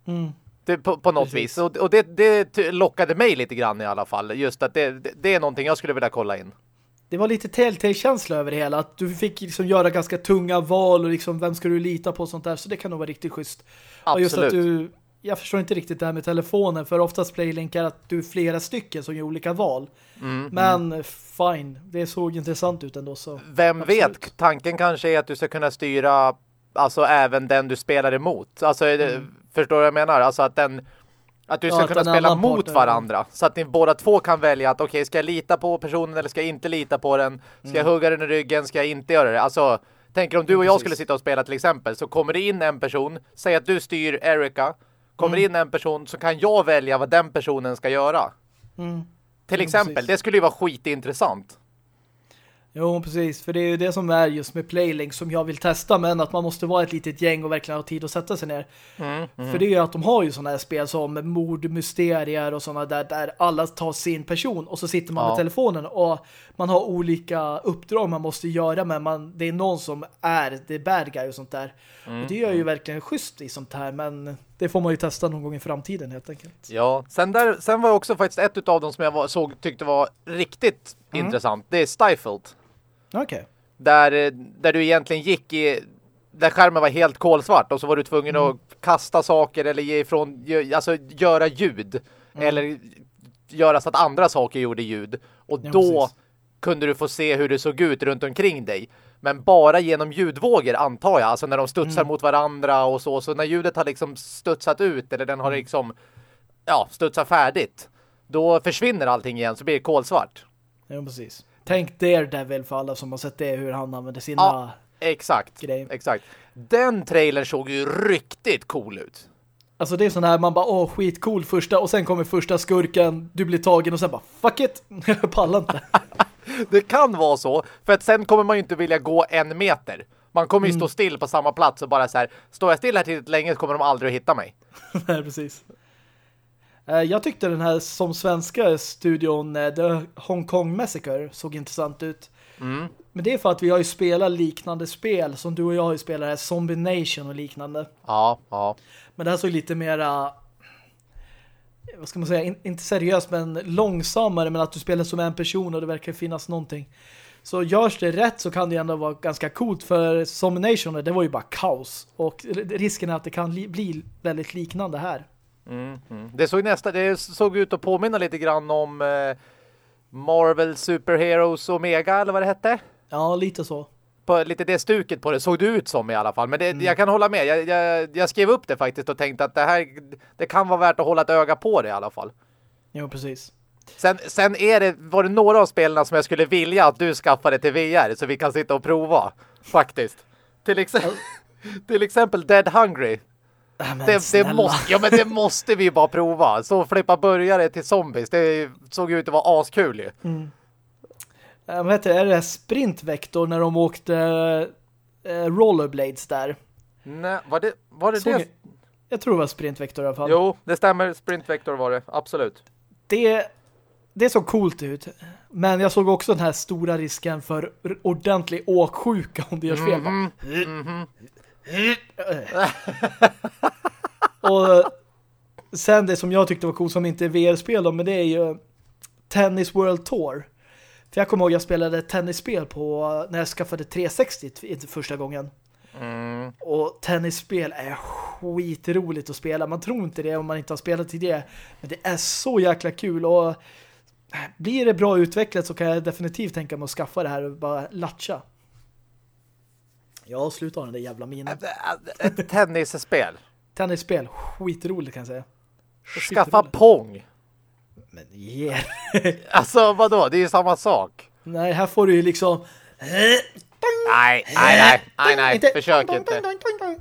A: Mm.
B: Det, på, på något Precis. vis. Och, och det, det, lockade mig lite grann i alla fall. Just att det, det, det är någonting jag skulle vilja kolla in.
A: Det var lite Telltale-känsla över det hela. Att du fick liksom göra ganska tunga val och liksom vem ska du lita på och sånt där. Så det kan nog vara riktigt schysst.
B: Absolut. Och just att
A: du, jag förstår inte riktigt det här med telefonen. För oftast Playlink är att du är flera stycken som gör olika val.
B: Mm,
A: Men mm. fine, det såg intressant ut ändå. Så
B: Vem absolut. vet, tanken kanske är att du ska kunna styra alltså även den du spelar emot. Alltså, mm. förstår du vad jag menar? Alltså att den att du ska ja, kunna spela mot varandra. Så att ni båda två kan välja att okej, okay, ska jag lita på personen eller ska jag inte lita på den? Ska mm. jag hugga den i ryggen? Ska jag inte göra det? Alltså, tänker om du och jag skulle sitta och spela till exempel så kommer det in en person, säg att du styr Erika, kommer mm. in en person så kan jag välja vad den personen ska göra.
A: Mm.
B: Till exempel, precis. det skulle ju vara skitintressant.
A: Jo, precis. För det är ju det som är just med Playlink som jag vill testa. Men att man måste vara ett litet gäng och verkligen ha tid att sätta sig ner.
B: Mm, mm.
A: För det är ju att de har ju sådana här spel som mord, mysterier och sådana där, där alla tar sin person. Och så sitter man ja. med telefonen och man har olika uppdrag man måste göra. Men man, det är någon som är det bad guy och sånt där. Mm, och det gör ju mm. verkligen schysst i sånt här. Men det får man ju testa någon gång i framtiden helt enkelt.
B: Ja, sen, där, sen var också faktiskt ett av dem som jag var, såg tyckte var riktigt mm. intressant. Det är Stifled.
A: Okay.
B: Där, där du egentligen gick i... Där skärmen var helt kolsvart och så var du tvungen mm. att kasta saker eller ge ifrån... Alltså göra ljud. Mm. Eller göra så att andra saker gjorde ljud. Och ja, då precis. kunde du få se hur det såg ut runt omkring dig. Men bara genom ljudvågor antar jag. Alltså när de studsar mm. mot varandra och så. Så när ljudet har liksom studsat ut eller den har mm. liksom ja, studsat färdigt. Då försvinner allting igen så blir det kolsvart.
A: Ja, precis. Tänk Daredevil för alla som har sett det, hur han använder sina
B: ja, exakt, grejer. Exakt. Den trailern såg ju riktigt cool ut.
A: Alltså det är sån här, man bara, åh skitcool första, och sen kommer första skurken, du blir tagen och sen bara, fuck it, jag pallar inte.
B: det kan vara så, för att sen kommer man ju inte vilja gå en meter. Man kommer ju mm. stå still på samma plats och bara så här, står jag still här tillräckligt länge så kommer de aldrig att hitta mig.
A: Nej, precis. Eh, jag tyckte den här som svenska studion eh, The Hong Kong Massacre såg intressant ut.
B: Mm.
A: Men det är för att vi har ju spelat liknande spel som du och jag har ju spelat här, Zombie Nation och liknande.
B: Ja, ja.
A: Men det här såg lite mera vad ska man säga, In, inte seriöst men långsammare men att du spelar som en person och det verkar finnas någonting. Så görs det rätt så kan det ändå vara ganska coolt för Zombie Nation det var ju bara kaos och risken är att det kan bli väldigt liknande här.
B: Mm, mm. Det såg nästa, det såg ut att påminna lite grann om eh, Marvel Superheroes Omega eller vad det hette.
A: Ja, lite så.
B: På, lite det stuket på det såg det ut som i alla fall. Men det, mm. jag kan hålla med. Jag, jag, jag, skrev upp det faktiskt och tänkte att det här det kan vara värt att hålla ett öga på det i alla fall.
A: Jo, precis.
B: Sen, sen är det, var det några av spelarna som jag skulle vilja att du skaffade till VR så vi kan sitta och prova. Faktiskt. Till, ex till exempel Dead Hungry.
A: Äh, det,
B: det, måste, ja, men det måste vi bara prova. Så flippa börjare till zombies. Det såg ut att vara askul ju.
A: Mm. Äh, vad heter det? Är det sprintvektor när de åkte äh, rollerblades där?
B: Nej, var det, var det, det?
A: Jag tror det var sprintvektor i alla fall.
B: Jo, det stämmer. Sprintvektor var det. Absolut.
A: Det, det såg coolt ut. Men jag såg också den här stora risken för ordentlig åksjuka om det görs fel. Mm
B: -hmm. Mm -hmm.
A: och sen det som jag tyckte var coolt som inte är VR-spel men det är ju Tennis World Tour. För jag kommer ihåg jag spelade tennisspel på när jag skaffade 360 första gången.
B: Mm.
A: Och tennisspel är skitroligt att spela. Man tror inte det om man inte har spelat det. Men det är så jäkla kul och blir det bra utvecklat så kan jag definitivt tänka mig att skaffa det här och bara latcha. Ja, sluta den där jävla minen.
B: Ett tennisspel.
A: Tennisspel, skitroligt kan jag säga.
B: Skaffa Pong.
A: Men yeah.
B: alltså vadå? Det är ju samma sak.
A: Nej, här får du ju liksom...
B: Nej, nej, nej, nej, nej. Försök inte.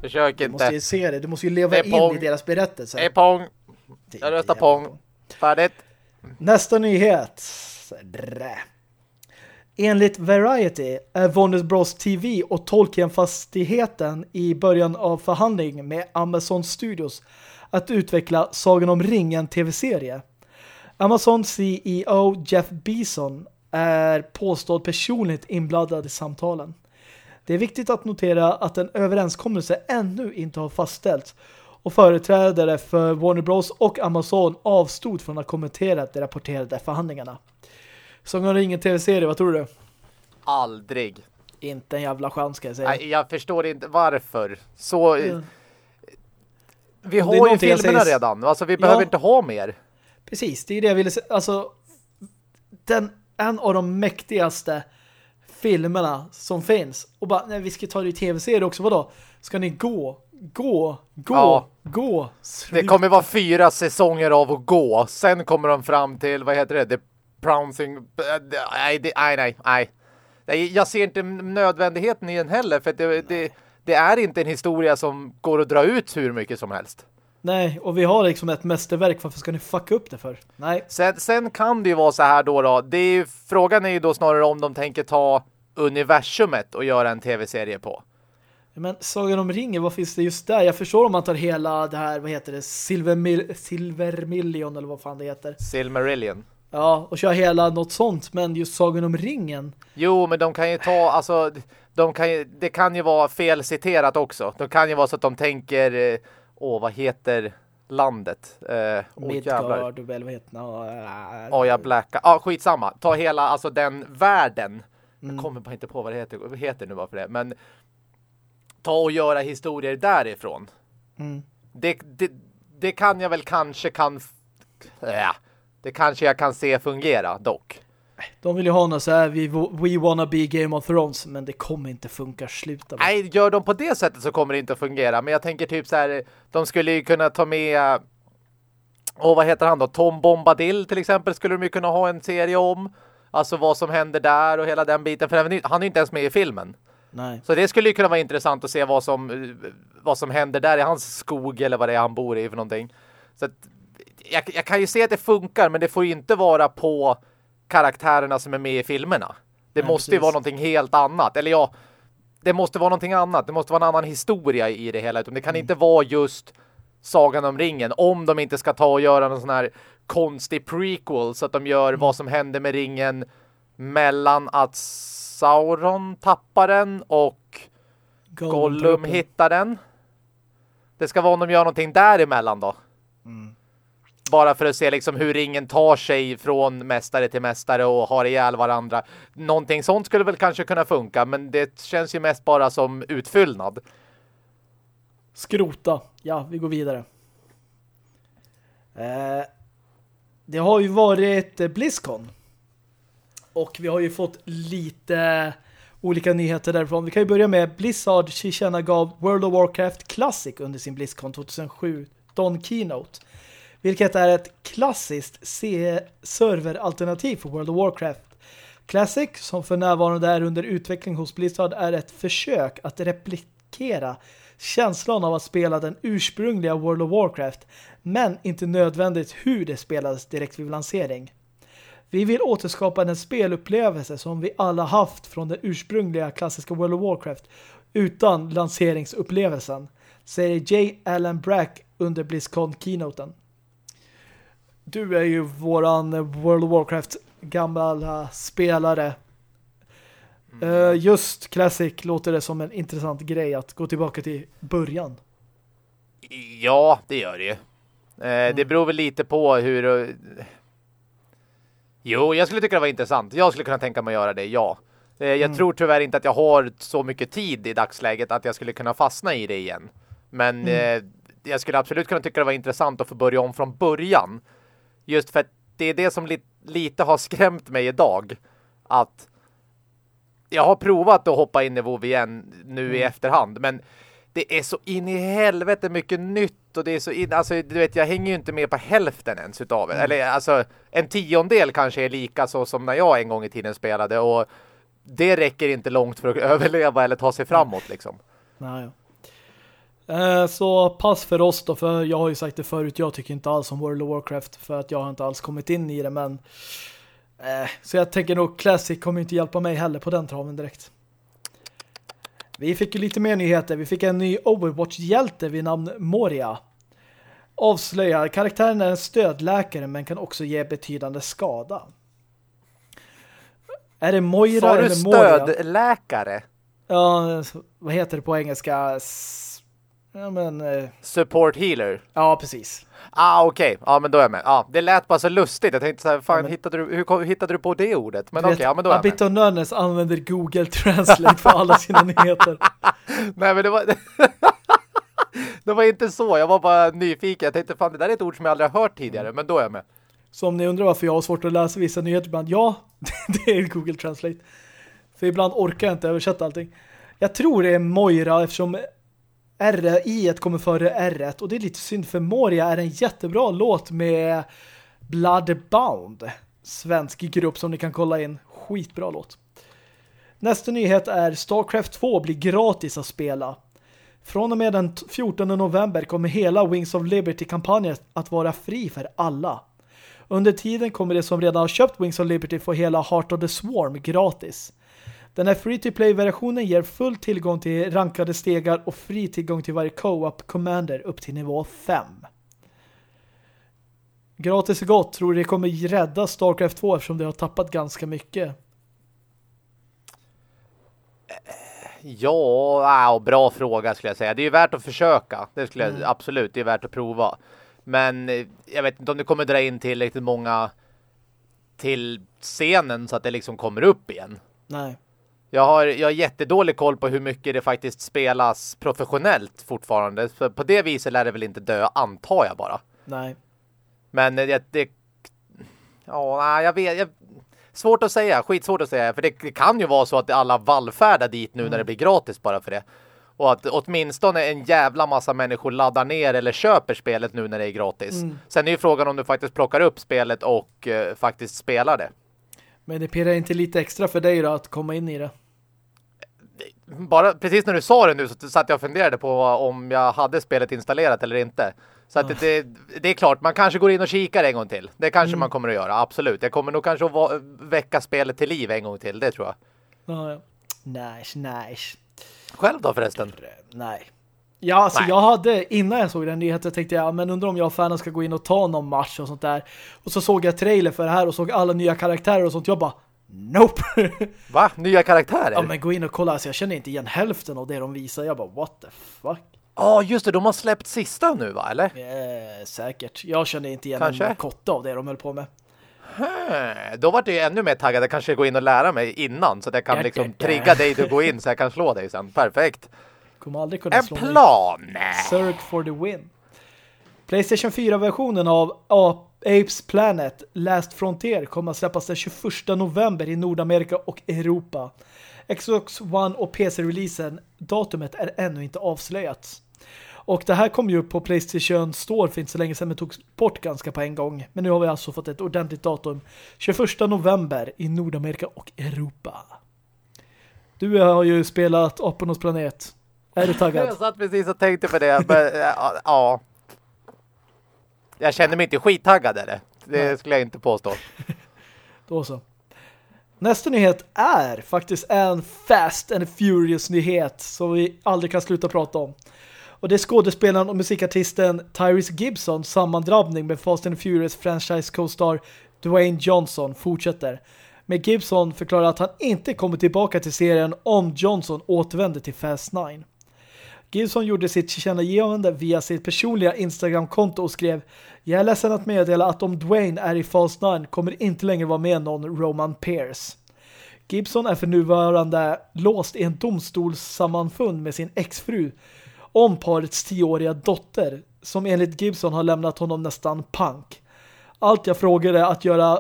B: Försök inte. Du
A: måste ju se det. Du måste ju leva in i deras berättelse.
B: Det är Pong. Jag röstar Pong. Färdigt.
A: Nästa nyhet. Drä. Enligt Variety är Warner Bros TV och Tolkien-fastigheten i början av förhandling med Amazon Studios att utveckla Sagan om ringen tv-serie. Amazon CEO Jeff Bezos är påstådd personligt inblandad i samtalen. Det är viktigt att notera att en överenskommelse ännu inte har fastställts och företrädare för Warner Bros och Amazon avstod från att kommentera de rapporterade förhandlingarna. Sången har ingen tv-serie, vad tror du?
B: Aldrig.
A: Inte en jävla chans ska jag säga.
B: Nej, jag förstår inte varför. Så... Mm. Vi har ju filmerna säger... redan. Alltså vi ja. behöver inte ha mer.
A: Precis, det är det jag ville säga. Alltså, den, en av de mäktigaste filmerna som finns. Och bara, nej vi ska ta det i tv-serie också. Vadå? Ska ni gå, gå, gå, ja. gå?
B: Sluta. Det kommer vara fyra säsonger av att gå. Sen kommer de fram till, vad heter det? The Pouncing... Nej, nej, nej, nej. Jag ser inte nödvändigheten i den heller. För det, det, det är inte en historia som går att dra ut hur mycket som helst.
A: Nej, och vi har liksom ett mästerverk. Varför ska ni fucka upp det för? Nej.
B: Sen, sen kan det ju vara så här då då. Det är ju, frågan är ju då snarare om de tänker ta universumet och göra en tv-serie på.
A: Men Sagan om ringen, vad finns det just där? Jag förstår om man tar hela det här, vad heter det? Silver, Silver Million eller vad fan det heter.
B: Silmarillion.
A: Ja, och kör hela något sånt, men just Sagan om ringen.
B: Jo, men de kan ju ta, alltså, de kan ju, det kan ju vara fel citerat också. Det kan ju vara så att de tänker, eh, åh, vad heter landet?
A: Eh, Midgard, eller vad heter
B: Ja, oh, jag bläckar. Ja, ah, skitsamma. Ta hela, alltså den världen. Mm. Jag kommer bara inte på vad det heter, vad heter nu bara för det. Men ta och göra historier därifrån. Mm. Det, det, det kan jag väl kanske kan... Ja, det kanske jag kan se fungera dock.
A: De vill ju ha något så här, we, we wanna be Game of Thrones, men det kommer inte funka, sluta.
B: Med. Nej, gör de på det sättet så kommer det inte fungera. Men jag tänker typ så här, de skulle ju kunna ta med, och vad heter han då? Tom Bombadil till exempel skulle de ju kunna ha en serie om. Alltså vad som händer där och hela den biten. För han är inte ens med i filmen.
A: Nej.
B: Så det skulle ju kunna vara intressant att se vad som, vad som händer där i hans skog eller vad det är han bor i för någonting. Så att, jag, jag kan ju se att det funkar men det får ju inte vara på karaktärerna som är med i filmerna. Det Nej, måste precis. ju vara någonting helt annat. Eller ja, det måste vara någonting annat. Det måste vara en annan historia i det hela. Det kan mm. inte vara just Sagan om ringen. Om de inte ska ta och göra någon sån här konstig prequel så att de gör mm. vad som händer med ringen mellan att Sauron tappar den och Gollum hittar den. Det ska vara om de gör någonting däremellan då. Mm. Bara för att se liksom hur ringen tar sig från mästare till mästare och har ihjäl varandra. Någonting sånt skulle väl kanske kunna funka, men det känns ju mest bara som utfyllnad.
A: Skrota. Ja, vi går vidare. Eh, det har ju varit eh, Blizzcon. Och vi har ju fått lite olika nyheter därifrån. Vi kan ju börja med Blizzard tillkännagav World of Warcraft Classic under sin Blizzcon 2007 Don Keynote. Vilket är ett klassiskt serveralternativ för World of Warcraft. Classic, som för närvarande är under utveckling hos Blizzard, är ett försök att replikera känslan av att spela den ursprungliga World of Warcraft, men inte nödvändigt hur det spelades direkt vid lansering. Vi vill återskapa den spelupplevelse som vi alla haft från den ursprungliga klassiska World of Warcraft utan lanseringsupplevelsen, säger J. Allen Brack under BlizzCon-keynoten. Du är ju våran World of Warcraft gamla spelare. Mm. Uh, just Classic låter det som en intressant grej att gå tillbaka till början.
B: Ja, det gör det ju. Mm. Det beror väl lite på hur Jo, jag skulle tycka det var intressant. Jag skulle kunna tänka mig att göra det, ja. Eh, jag mm. tror tyvärr inte att jag har så mycket tid i dagsläget att jag skulle kunna fastna i det igen. Men mm. eh, jag skulle absolut kunna tycka det var intressant att få börja om från början. Just för att det är det som li lite har skrämt mig idag. Att jag har provat att hoppa in i WoW igen nu mm. i efterhand. Men det är så in i helvete mycket nytt och det är så in, alltså du vet jag hänger ju inte med på hälften ens utav det. Mm. Eller alltså en tiondel kanske är lika så som när jag en gång i tiden spelade och det räcker inte långt för att överleva eller ta sig framåt liksom.
A: Nej. Eh, så pass för oss då, för jag har ju sagt det förut, jag tycker inte alls om World of Warcraft för att jag har inte alls kommit in i det, men eh, så jag tänker nog Classic kommer inte hjälpa mig heller på den traven direkt. Vi fick ju lite mer nyheter. Vi fick en ny Overwatch-hjälte vid namn Moria. Avslöjar karaktären är en stödläkare men kan också ge betydande skada. Är det Moira
B: Sa
A: eller
B: du
A: Moira?
B: stödläkare?
A: Ja, vad heter det på engelska? Ja, men... eh,
B: Support healer?
A: Ja, precis.
B: Ah, okej. Ja, men då är jag med. Ja, det lät bara så lustigt. Jag tänkte så här, fan,
A: Ja, men-
B: hittade du, hur, hittade du på det ordet? Men okej,
A: vet,
B: ja, men då är jag med.
A: Abit och Nörnes använder Google Translate för alla sina nyheter.
B: Nej, men det var... det var inte så. Jag var bara nyfiken. Jag tänkte, fan, det där är ett ord som jag aldrig har hört tidigare. Men då är jag med.
A: Så om ni undrar varför jag har svårt att läsa vissa nyheter ibland, ja, det är Google Translate. För ibland orkar jag inte översätta allting. Jag tror det är Moira eftersom R i kommer före R och det är lite synd för Moria är en jättebra låt med Bloodbound. Svensk grupp som ni kan kolla in. Skitbra låt. Nästa nyhet är Starcraft 2 blir gratis att spela. Från och med den 14 november kommer hela Wings of Liberty-kampanjen att vara fri för alla. Under tiden kommer de som redan har köpt Wings of Liberty få hela Heart of the Swarm gratis. Den här free-to-play-versionen ger full tillgång till rankade stegar och fri tillgång till varje co-op commander upp till nivå 5. Gratis är gott. Tror det kommer rädda Starcraft 2 eftersom det har tappat ganska mycket.
B: Ja, wow, bra fråga skulle jag säga. Det är ju värt att försöka. Det skulle jag absolut, det är värt att prova. Men eh, jag vet inte om det kommer dra in tillräckligt många till scenen så att det liksom kommer upp igen.
A: Nej.
B: Jag har, jag har jättedålig koll på hur mycket det faktiskt spelas professionellt fortfarande. Så på det viset lär det väl inte dö, antar jag bara.
A: Nej.
B: Men det... det ja, jag vet... Jag, svårt att säga, skitsvårt att säga. För det, det kan ju vara så att alla vallfärdar dit nu när det blir gratis bara för det. Och att åtminstone en jävla massa människor laddar ner eller köper spelet nu när det är gratis. Sen är ju frågan om du faktiskt plockar upp spelet och eh, faktiskt spelar det.
A: Men det pirrar inte lite extra för dig då att komma in i det.
B: Bara precis när du sa det nu så satt jag och funderade på om jag hade spelet installerat eller inte. Så att det, det är klart, man kanske går in och kikar en gång till. Det kanske man kommer att göra, absolut. Jag kommer nog kanske att väcka spelet till liv en gång till, det tror jag.
A: Ja, ja. Nice, nice.
B: Själv då förresten?
A: Nej. Ja, alltså
B: Nej.
A: jag hade, innan jag såg den nyheten tänkte jag, men undrar om jag och fanen ska gå in och ta någon match och sånt där. Och så såg jag trailer för det här och såg alla nya karaktärer och sånt. Jag bara, nope!
B: Va? Nya karaktärer?
A: ja,
B: Ja,
A: men gå in och kolla, alltså jag känner inte igen hälften av det de visar. Jag bara, what the fuck?
B: just det, de har släppt sista nu va, eller?
A: Eh, säkert. Jag känner inte igen
B: Kanske.
A: en kotte av det de höll på med.
B: Hmm, Då var det ännu mer taggad. Jag kanske gå in och lära mig innan så att jag kan
A: Ja,
B: liksom trigga dig att gå in så jag kan slå dig sen. Perfekt.
A: Kommer aldrig kunna
B: En
A: slå mig.
B: plan!
A: Cirque for the win. Playstation 4-versionen av A- Apes Planet Last Frontier kommer att släppas den 21 november i Nordamerika och Europa. Xbox One och PC-releasen, datumet är ännu inte avslöjat. Och det här kom ju upp på Playstation Store för inte så länge sedan men togs bort ganska på en gång. Men nu har vi alltså fått ett ordentligt datum. 21 november i Nordamerika och Europa. Du har ju spelat Apornas planet. Är du taggad?
B: Jag satt precis och tänkte på det. Men, ja. Jag känner mig inte skittaggad eller? Det skulle jag inte påstå.
A: Då så. Nästa nyhet är faktiskt en Fast and Furious nyhet som vi aldrig kan sluta prata om. Och det är skådespelaren och musikartisten Tyrese Gibson sammandrabbning med Fast and Furious franchise co-star Dwayne Johnson fortsätter. Men Gibson förklarar att han inte kommer tillbaka till serien om Johnson återvänder till Fast 9. Gibson gjorde sitt tillkännagivande via sitt personliga Instagram-konto och skrev Jag är ledsen att meddela att om Dwayne är i Fast 9 kommer inte längre vara med någon Roman Pierce. Gibson är för nuvarande låst i en domstolssammanfund med sin exfru om parets tioåriga dotter som enligt Gibson har lämnat honom nästan pank. Allt jag frågade att göra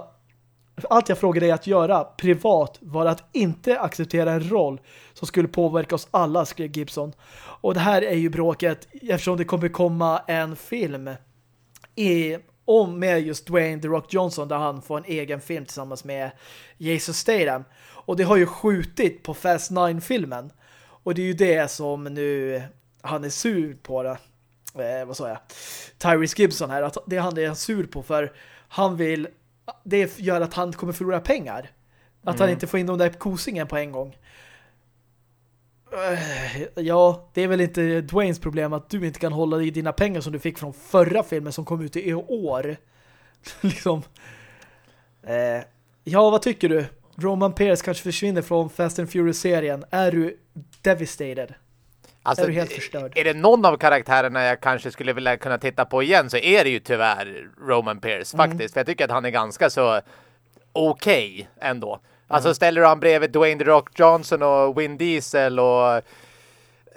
A: allt jag frågade dig att göra privat var att inte acceptera en roll som skulle påverka oss alla, skrev Gibson. Och det här är ju bråket eftersom det kommer komma en film i, om med just Dwayne The Rock Johnson där han får en egen film tillsammans med Jason Statham. Och det har ju skjutit på Fast 9-filmen. Och det är ju det som nu han är sur på det. Eh, vad sa jag? Tyrese Gibson här. Att det han är sur på för han vill det gör att han kommer förlora pengar. Att han inte får in de där kosingen på en gång. Eh, Ja, det är väl inte Dwaynes problem att du inte kan hålla i dina pengar som du fick från förra filmen som kom ut i år. liksom. Eh, ja, vad tycker du? Roman Pierce kanske försvinner från Fast and Furious-serien, är du devastated?
B: Alltså,
A: är du helt förstörd?
B: Är det någon av karaktärerna jag kanske skulle vilja kunna titta på igen så är det ju tyvärr Roman Pierce
A: Mm.
B: faktiskt. För jag tycker att han är ganska så okej ändå. Alltså ställer du han bredvid Dwayne The Rock Johnson och Vin Diesel och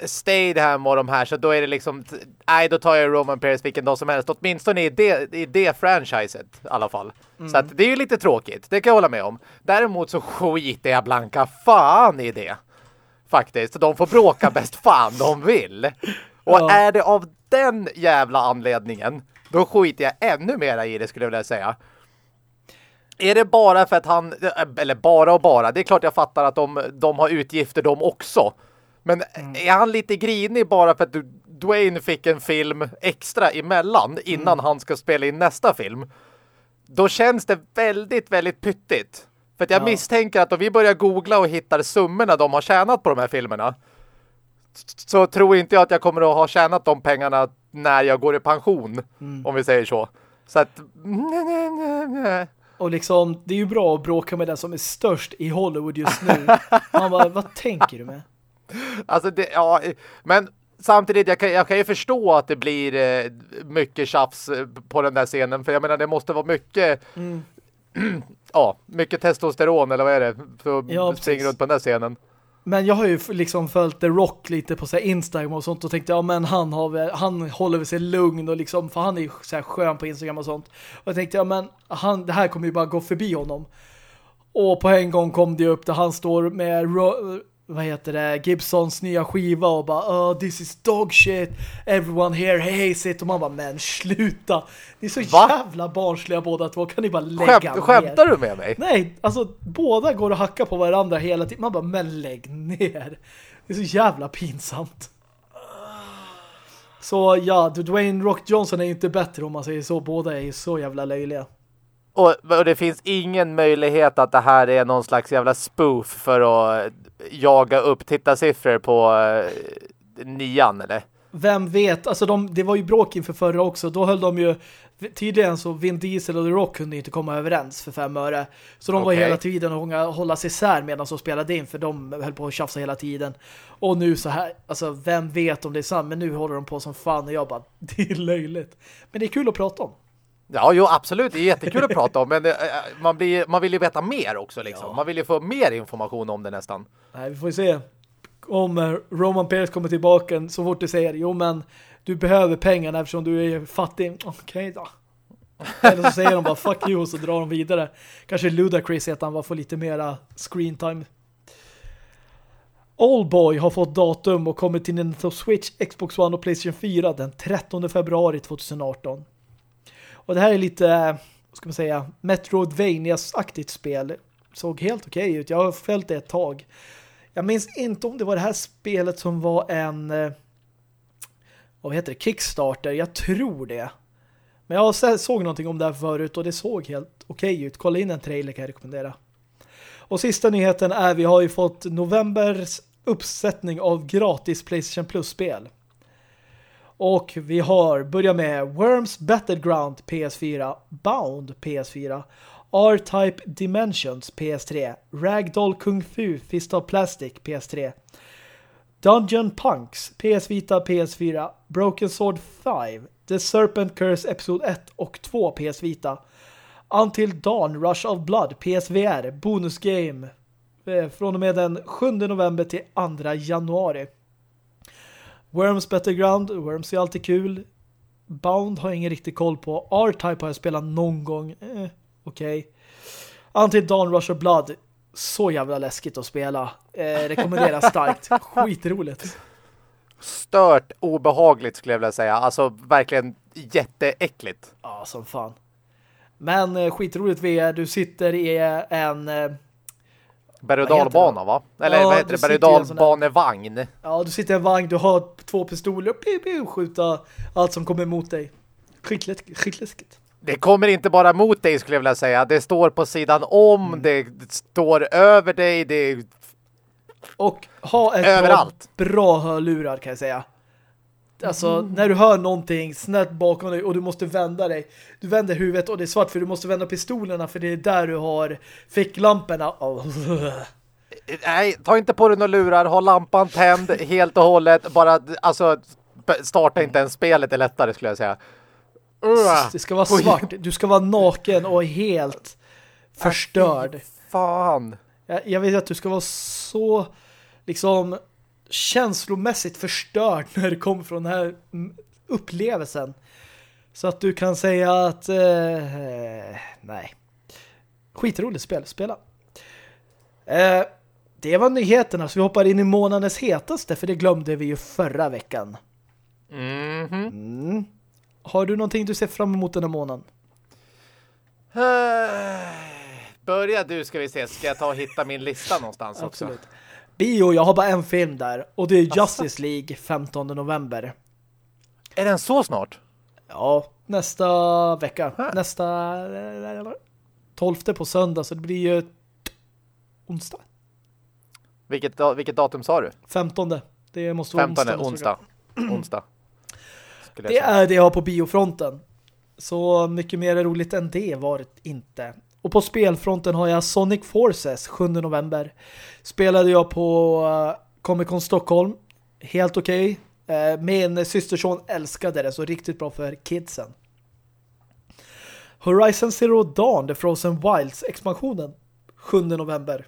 B: Stadeham och de här så då är det liksom nej då tar jag Roman Pierce vilken dag som helst åtminstone i det, i det franchiset i alla fall. Så att det är ju lite tråkigt, det kan jag hålla med om. Däremot så skiter jag blanka fan i det. Faktiskt, de får bråka bäst fan de vill. Och
A: Ja.
B: är det av den jävla anledningen då skiter jag ännu mera i det skulle jag vilja säga. Är det bara för att han, eller bara och bara, det är klart jag fattar att de, de har utgifter de också. Men är han lite grinig bara för att Dwayne fick en film extra emellan innan han ska spela in nästa film? Då känns det väldigt, väldigt pyttigt. För jag
A: Ja.
B: misstänker att om vi börjar googla och hittar summorna de har tjänat på de här filmerna så tror inte jag att jag kommer att ha tjänat de pengarna när jag går i pension. Om vi säger så. Så att...
A: Och liksom, det är ju bra att bråka med den som är störst i Hollywood just nu. Man bara, vad tänker du med?
B: Alltså det, ja, men samtidigt, jag kan, jag kan ju förstå att det blir eh, mycket tjafs eh, på den där scenen. För jag menar, det måste vara mycket ja, mycket testosteron eller vad är det? Att
A: Ja,
B: springa
A: precis.
B: runt på den där scenen.
A: Men jag har ju liksom följt The Rock lite på så Instagram och sånt och tänkte, ja men han har han håller väl sig lugn och liksom, för han är ju så här skön på Instagram och sånt. Och jag tänkte, ja men han, det här kommer ju bara gå förbi honom. Och på en gång kom det upp där han står med vad heter det, Gibsons nya skiva och bara, oh this is dog shit, everyone here hates it. Och man bara, men sluta. Ni är så
B: Va?
A: jävla barnsliga båda två, kan ni bara lägga
B: Skämt,
A: ner?
B: skämtar du med mig?
A: Nej, alltså båda går och hackar på varandra hela tiden. Man bara, men lägg ner. Det är så jävla pinsamt. Så ja, Dwayne Rock Johnson är ju inte bättre om man säger så. Båda är ju så jävla löjliga.
B: Och, och det finns ingen möjlighet att det här är någon slags jävla spoof för att jaga upp tittarsiffror på eh, nian, eller?
A: Vem vet, alltså de, det var ju bråk inför förra också. Då höll de ju, tydligen så Vin Diesel och The Rock kunde inte komma överens för fem öre. Så de var
B: Okej.
A: hela tiden och hålla, hålla sig isär medan de spelade in för de höll på att tjafsa hela tiden. Och nu så här, alltså vem vet om det är sant, men nu håller de på som fan och jag bara, det är löjligt. Men det är kul att prata om.
B: Ja, jo, absolut. Det är jättekul att prata om, men eh, man, blir, man vill ju veta mer också, liksom.
A: Ja.
B: Man vill ju få mer information om det nästan.
A: Nej, vi får ju se om eh, Roman Pierce kommer tillbaka så fort du säger, jo men du behöver pengarna eftersom du är fattig. Okej då. Eller så säger de bara fuck you och så drar de vidare. Kanske Ludacris att han bara får lite mera screen time. Oldboy har fått datum och kommer till Nintendo Switch, Xbox One och Playstation 4 den 13 februari 2018. Och det här är lite, vad ska man säga, Metroidvania-aktigt spel. Såg helt okej ut. Jag har följt det ett tag. Jag minns inte om det var det här spelet som var en eh, vad heter det? Kickstarter. Jag tror det. Men jag såg någonting om det här förut och det såg helt okej ut. Kolla in en trailer kan jag rekommendera. Och sista nyheten är vi har ju fått novembers uppsättning av gratis Playstation Plus-spel. Och vi har börjat med Worms Battleground PS4, Bound PS4, R-Type Dimensions PS3, Ragdoll Kung Fu Fist of Plastic PS3, Dungeon Punks PS Vita PS4, Broken Sword 5, The Serpent Curse Episod 1 och 2 PS Vita, Until Dawn Rush of Blood PSVR bonusgame eh, från och med den 7 november till 2 januari. Worms Battleground, Worms är alltid kul. Bound har jag ingen riktig koll på. R-Type har jag spelat någon gång. Eh, Okej. Until Dawn Rush of Blood. Så jävla läskigt att spela. Eh, rekommenderar starkt. Skitroligt.
B: Stört obehagligt skulle jag vilja säga. Alltså verkligen jätteäckligt.
A: Ja, som fan. Men eh, skitroligt VR. Du sitter i en...
B: Berg- och dalbana va? Eller
A: Ja,
B: vad heter det? Berg- och dalbanevagn.
A: ja, du sitter i en vagn. Du har två pistoler. Piu, piu, skjuta allt som kommer emot dig. Skitläskigt. skitläskigt.
B: Det kommer inte bara mot dig skulle jag vilja säga. Det står på sidan om,
A: Mm.
B: det står över dig, det
A: Och ha ett
B: Överallt.
A: bra, bra hörlurar kan jag säga. Alltså, mm. när du hör någonting snett bakom dig och du måste vända dig. Du vänder huvudet och det är svart för du måste vända pistolerna för det är där du har ficklamporna. Oh.
B: Nej, ta inte på dig några lurar. Ha lampan tänd helt och hållet. Bara, alltså, starta inte ens spelet är lättare skulle jag säga.
A: Det ska vara svart. Du ska vara naken och helt förstörd.
B: Fan.
A: Jag, jag vet att du ska vara så liksom känslomässigt förstörd när det kommer från den här upplevelsen. Så att du kan säga att eh, nej. Skitroligt spel. Spela. Eh, det var nyheterna så vi hoppar in i månadens hetaste för det glömde vi ju förra veckan.
B: Mm -hmm. mm.
A: Har du någonting du ser fram emot den här månaden?
B: Börja du ska vi se. Ska jag ta och hitta min lista någonstans Absolut. också?
A: Bio, jag har bara en film där. Och det är Justice League 15 november.
B: Är den så snart?
A: Ja, nästa vecka. Hä? Nästa 12 på söndag så det blir ju onsdag.
B: Vilket, vilket datum sa du?
A: 15. Det måste vara
B: 15, onsdag. onsdag. onsdag.
A: Det är det jag har på biofronten. Så mycket mer roligt än det var det inte. Och på spelfronten har jag Sonic Forces 7 november. Spelade jag på eh, Comic Con Stockholm. Helt okej. Okay. Min systerson älskade det så riktigt bra för kidsen. Horizon Zero Dawn, The Frozen Wilds expansionen 7 november.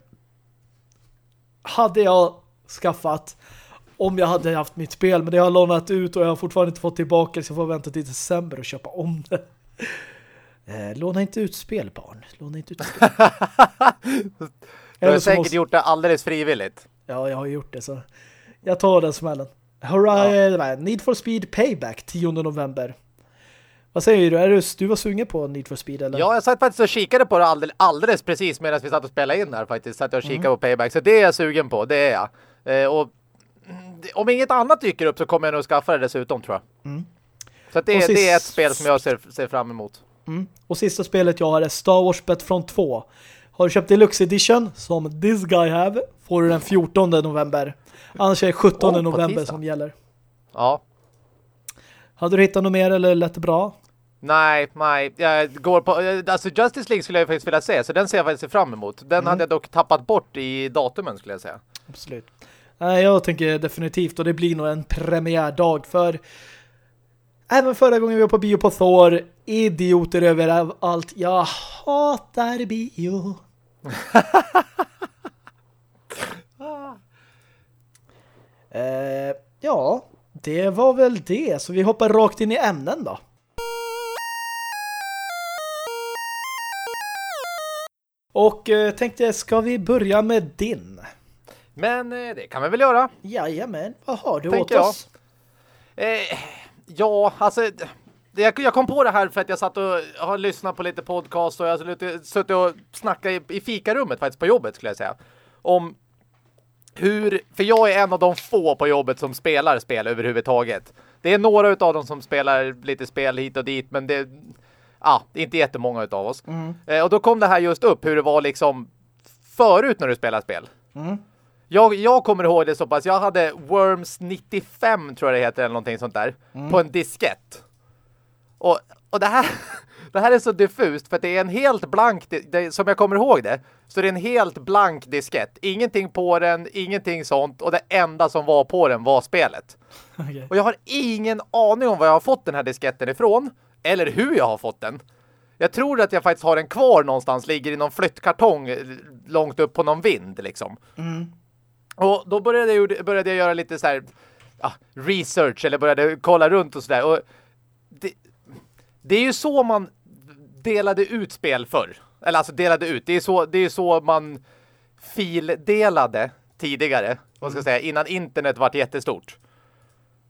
A: Hade jag skaffat om jag hade haft mitt spel, men det har lånat ut och jag har fortfarande inte fått tillbaka så jag får vänta till december och köpa om det. Eh, låna inte ut spel, barn. Låna inte ut spel.
B: du har säkert måste... gjort det alldeles frivilligt.
A: Ja, jag har gjort det så. Jag tar den smällen. Horizon, ja. Need for Speed Payback 10 november. Vad säger du? Är du, du var sugen på Need for Speed eller?
B: Ja, jag satt faktiskt och kikade på det alldeles, alldeles precis medan vi satt och spelade in här faktiskt. Satt jag och kikade mm. på Payback. Så det är jag sugen på, det är jag. Eh, och om inget annat dyker upp så kommer jag nog skaffa det dessutom tror jag. Mm. Så det, det, är ett spel som jag ser, ser fram emot.
A: Mm. Och sista spelet jag har är Star Wars Battlefront 2. Har du köpt Deluxe Edition som this guy have får du den 14 november. Annars är det 17 oh, november som gäller.
B: Ja.
A: Hade du hittat något mer eller lät det bra?
B: Nej, nej. Jag går på, alltså Justice League skulle jag faktiskt vilja se. Så den ser jag faktiskt fram emot. Den mm. hade jag dock tappat bort i datumen skulle jag säga.
A: Absolut. Jag tänker definitivt och det blir nog en premiärdag för även förra gången vi var på bio på Thor idioter över allt. Jag hatar bio. eh, ja, det var väl det. Så vi hoppar rakt in i ämnen då. Och eh, tänkte, ska vi börja med din?
B: Men eh, det kan vi väl göra.
A: Jajamän, vad har du Tänker åt oss?
B: Eh, ja, alltså jag, jag kom på det här för att jag satt och har lyssnat på lite podcast och jag har suttit och snackat i, i fikarummet faktiskt på jobbet skulle jag säga. Om hur, för jag är en av de få på jobbet som spelar spel överhuvudtaget. Det är några av dem som spelar lite spel hit och dit men det är inte jättemånga av oss. Mm. Eh, och då kom det här just upp hur det var liksom förut när du spelade spel. Mm. Jag, jag kommer ihåg det så pass. Jag hade Worms 95 tror jag det heter eller någonting sånt där. Mm. På en diskett. Och, och det här det här är så diffust för det är en helt blank det, som jag kommer ihåg det. Så det är en helt blank diskett. Ingenting på den, ingenting sånt. Och det enda som var på den var spelet. Okay. Och jag har ingen aning om var jag har fått den här disketten ifrån. Eller hur jag har fått den. Jag tror att jag faktiskt har den kvar någonstans. Ligger i någon flyttkartong långt upp på någon vind liksom. Mm. Och då började jag, började jag göra lite så här ja, research eller började kolla runt och sådär. Och det, det, är ju så man delade ut spel förr. Eller alltså delade ut. Det är så, det är så man fildelade tidigare. Vad ska jag säga? Innan internet var jättestort.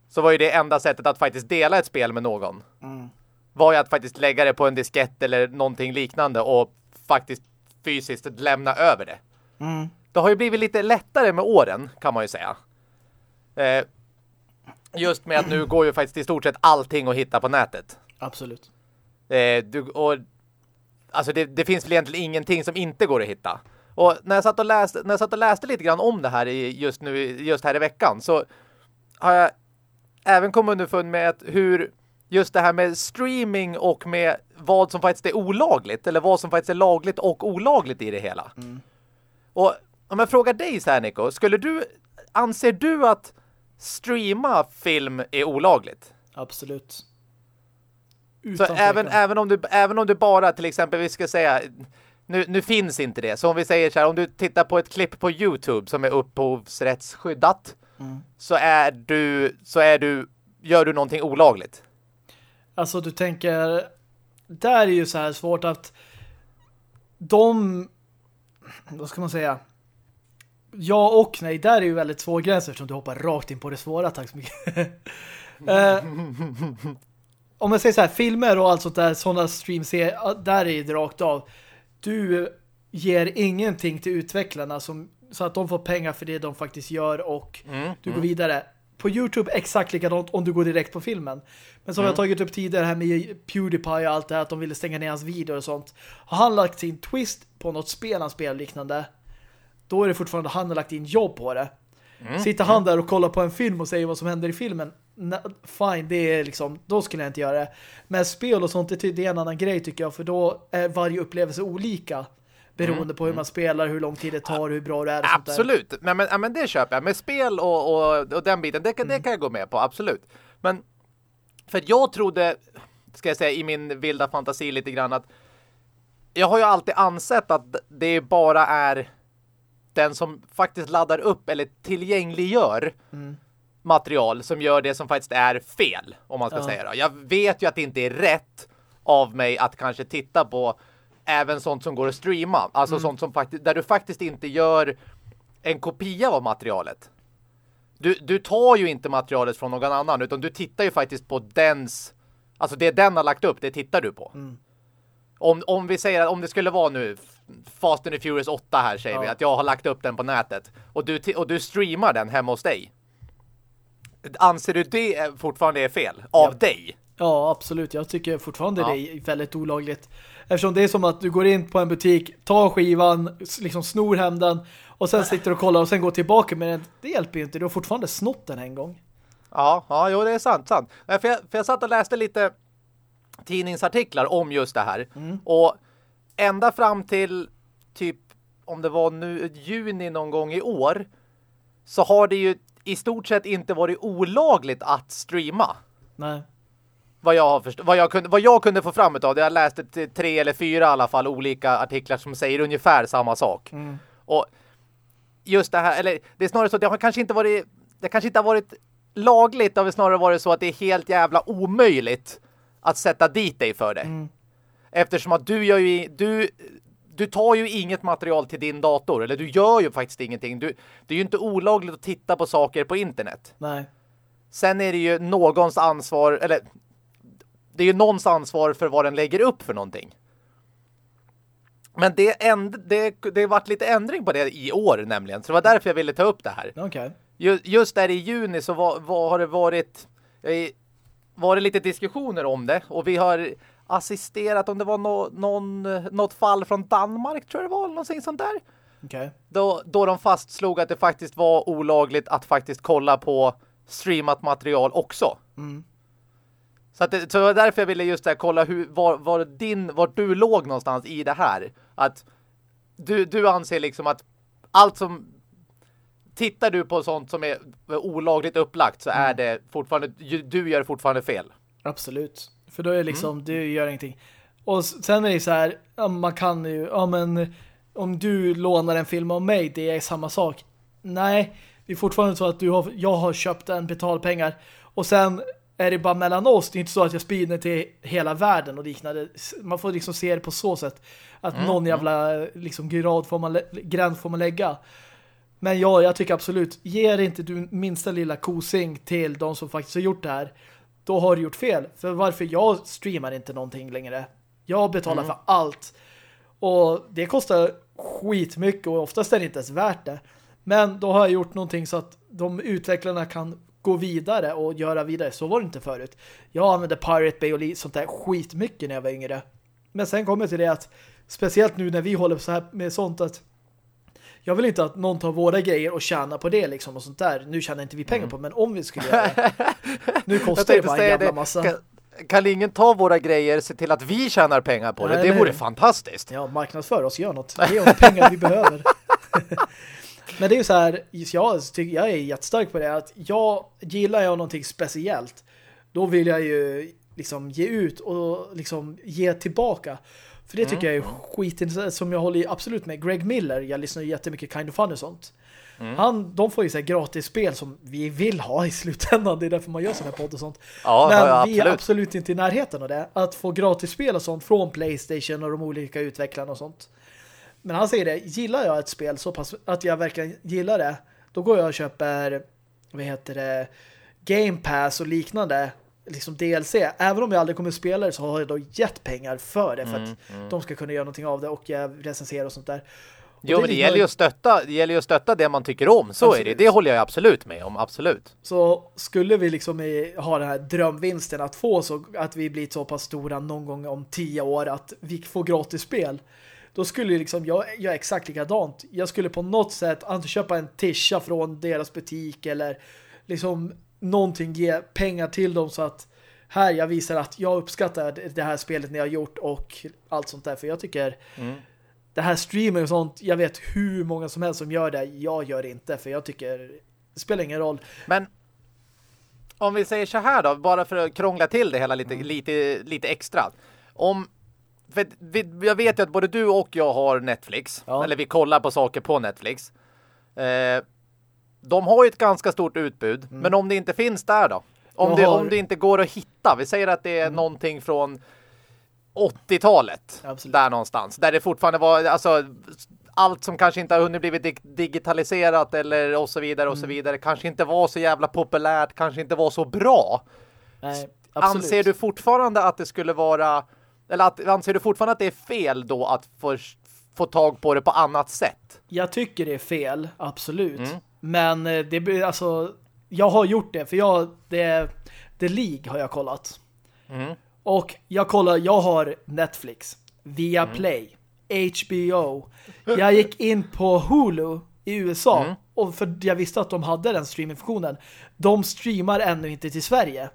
B: Så var ju det enda sättet att faktiskt dela ett spel med någon. Mm. Var ju att faktiskt lägga det på en diskett eller någonting liknande och faktiskt fysiskt lämna över det. Mm det har ju blivit lite lättare med åren kan man ju säga. Eh, just med att nu går ju faktiskt i stort sett allting att hitta på nätet.
A: Absolut.
B: Eh, du, och, alltså det, det, finns väl egentligen ingenting som inte går att hitta. Och när jag satt och läste, när jag satt och läste lite grann om det här i, just nu just här i veckan så har jag även kom underfund med att hur just det här med streaming och med vad som faktiskt är olagligt eller vad som faktiskt är lagligt och olagligt i det hela. Mm. Och om jag frågar dig så här Nico, skulle du anser du att streama film är olagligt?
A: Absolut.
B: Utan så även, även, om du, även om du bara till exempel, vi ska säga nu, nu finns inte det. Så om vi säger så här, om du tittar på ett klipp på Youtube som är upphovsrättsskyddat mm. så är du så är du gör du någonting olagligt.
A: Alltså du tänker där är ju så här svårt att de vad ska man säga Ja och nej, där är ju väldigt svår gräns eftersom du hoppar rakt in på det svåra, tack så mycket. eh, om man säger så här, filmer och allt sånt där, sådana streams, där är det rakt av. Du ger ingenting till utvecklarna som, så att de får pengar för det de faktiskt gör och mm, du går mm. vidare. På Youtube exakt likadant om du går direkt på filmen. Men som mm. jag tagit upp tidigare här med Pewdiepie och allt det här att de ville stänga ner hans video och sånt. Har han lagt sin twist på något spel han spelar liknande då är det fortfarande han har lagt in jobb på det. Mm. Sitter han där och kollar på en film och säger vad som händer i filmen fine, det är liksom då skulle jag inte göra det. Men spel och sånt det är en annan grej tycker jag för då är varje upplevelse olika beroende mm. på hur man mm. spelar, hur lång tid det tar, hur bra det är.
B: absolut, men, men, men det köper jag. Med spel och, och, och den biten, det, mm. det kan jag gå med på, absolut. Men för jag trodde, ska jag säga i min vilda fantasi lite grann att jag har ju alltid ansett att det bara är den som faktiskt laddar upp eller tillgängliggör mm. material som gör det som faktiskt är fel, om man ska ja. säga det. Jag vet ju att det inte är rätt av mig att kanske titta på även sånt som går att streama. Alltså mm. sånt som faktiskt, där du faktiskt inte gör en kopia av materialet. Du, du tar ju inte materialet från någon annan utan du tittar ju faktiskt på dens alltså det den har lagt upp, det tittar du på. Mm. Om, om vi säger att om det skulle vara nu Fast and the Furious 8 här säger ja. vi att jag har lagt upp den på nätet och du, och du streamar den hemma hos dig. Anser du det fortfarande är fel av ja. dig?
A: Ja, absolut. Jag tycker fortfarande ja. det är väldigt olagligt. Eftersom det är som att du går in på en butik, tar skivan, liksom snor hem den och sen sitter och kollar och sen går tillbaka med den. Det hjälper ju inte. Du har fortfarande snott den en gång.
B: Ja, ja jo, det är sant, sant. För jag, för jag satt och läste lite tidningsartiklar om just det här. Mm. Och ända fram till typ om det var nu juni någon gång i år så har det ju i stort sett inte varit olagligt att streama.
A: Nej.
B: Vad jag, vad jag, kunde, vad jag kunde få fram av det. Jag läste tre eller fyra i alla fall olika artiklar som säger ungefär samma sak. Mm. Och just det här, eller det är snarare så att det har kanske inte varit det kanske inte har varit lagligt, det har snarare varit så att det är helt jävla omöjligt att sätta dit dig för det. Mm. Eftersom att du gör ju, du, du tar ju inget material till din dator. Eller du gör ju faktiskt ingenting. Du, det är ju inte olagligt att titta på saker på internet.
A: Nej.
B: Sen är det ju någons ansvar, eller det är ju någons ansvar för vad den lägger upp för någonting. Men det, änd, det, det har varit lite ändring på det i år nämligen. Så det var därför jag ville ta upp det här.
A: Okay.
B: Just, just där i juni så var, var, har det varit var det lite diskussioner om det. Och vi har assisterat om det var no, någon, något fall från Danmark tror jag det var, någonting sånt där.
A: Okay.
B: Då, då de fastslog att det faktiskt var olagligt att faktiskt kolla på streamat material också. Mm. Så, att det, så det var därför jag ville just där kolla hur, var, var, din, var du låg någonstans i det här. Att du, du anser liksom att allt som tittar du på sånt som är olagligt upplagt så mm. är det fortfarande, du gör fortfarande fel.
A: Absolut. För då är det liksom, mm. du gör ingenting. Och sen är det så här, man kan ju, ja men om du lånar en film av mig, det är samma sak. Nej, det är fortfarande så att du har, jag har köpt en betalpengar och sen är det bara mellan oss. Det är inte så att jag sprider till hela världen och liknande. Man får liksom se det på så sätt. Att mm. någon mm. jävla liksom, grad får man, gräns får man lägga. Men ja, jag tycker absolut, ger inte du minsta lilla kosing till de som faktiskt har gjort det här då har du gjort fel. För varför jag streamar inte någonting längre. Jag betalar mm. för allt. Och det kostar skitmycket och oftast är det inte ens värt det. Men då har jag gjort någonting så att de utvecklarna kan gå vidare och göra vidare. Så var det inte förut. Jag använde Pirate Bay och sånt där skitmycket när jag var yngre. Men sen kommer till det att speciellt nu när vi håller så här med sånt att jag vill inte att någon tar våra grejer och tjänar på det liksom och sånt där. Nu tjänar inte vi pengar mm. på men om vi skulle göra det. Nu kostar det bara en jävla massa.
B: Kan, kan ingen ta våra grejer och se till att vi tjänar pengar på det? Nej, det vore fantastiskt.
A: Ja, marknadsför oss, gör något. Ge oss pengar vi behöver. Men det är ju så här, jag, jag är jättestark på det, att jag gillar jag någonting speciellt, då vill jag ju liksom ge ut och liksom ge tillbaka. För det tycker mm. jag är skitintressant, som jag håller absolut med. Greg Miller, jag lyssnar ju jättemycket Kind of Fun och sånt. Mm. Han, de får ju så här gratis spel som vi vill ha i slutändan. Det är därför man gör sådana här podd och sånt. Ja, Men ja, vi är absolut inte i närheten av det. Att få gratis spel och sånt från Playstation och de olika utvecklarna och sånt. Men han säger det, gillar jag ett spel så pass att jag verkligen gillar det, då går jag och köper vad heter det, Game Pass och liknande liksom DLC. Även om jag aldrig kommer att spela det så har jag då gett pengar för det för mm, att mm. de ska kunna göra någonting av det och jag recenserar och sånt där. Och
B: jo, det men det gäller ju att stötta, det gäller ju att stötta det man tycker om. Så absolut. är det. Det håller jag absolut med om, absolut.
A: Så skulle vi liksom ha den här drömvinsten att få så att vi blir så pass stora någon gång om tio år att vi får gratis spel då skulle liksom jag göra exakt likadant. Jag skulle på något sätt antingen köpa en tisha från deras butik eller liksom någonting ge pengar till dem så att här jag visar att jag uppskattar det här spelet ni har gjort och allt sånt där. För jag tycker mm. det här streaming och sånt, jag vet hur många som helst som gör det. Jag gör det inte för jag tycker det spelar ingen roll.
B: Men om vi säger så här då, bara för att krångla till det hela lite, mm. lite, lite extra. Om för jag vet ju att både du och jag har Netflix. Ja. Eller vi kollar på saker på Netflix. Eh, de har ju ett ganska stort utbud. Mm. Men om det inte finns där då? Om, det, har... om det inte går att hitta. Vi säger att det är mm. någonting från 80-talet. Där någonstans. Där det fortfarande var alltså, allt som kanske inte har hunnit blivit digitaliserat eller och så vidare och mm. så vidare. Kanske inte var så jävla populärt. Kanske inte var så bra. Nej, Anser du fortfarande att det skulle vara eller att, anser du fortfarande att det är fel då att få, få tag på det på annat sätt?
A: Jag tycker det är fel, absolut. Mm. Men eh, det blir alltså jag har gjort det för jag det The League har jag kollat. Mm. Och jag kollar jag har Netflix, via mm. Play, HBO. Jag gick in på Hulu i USA mm. och för jag visste att de hade den streamingfunktionen. De streamar ännu inte till Sverige.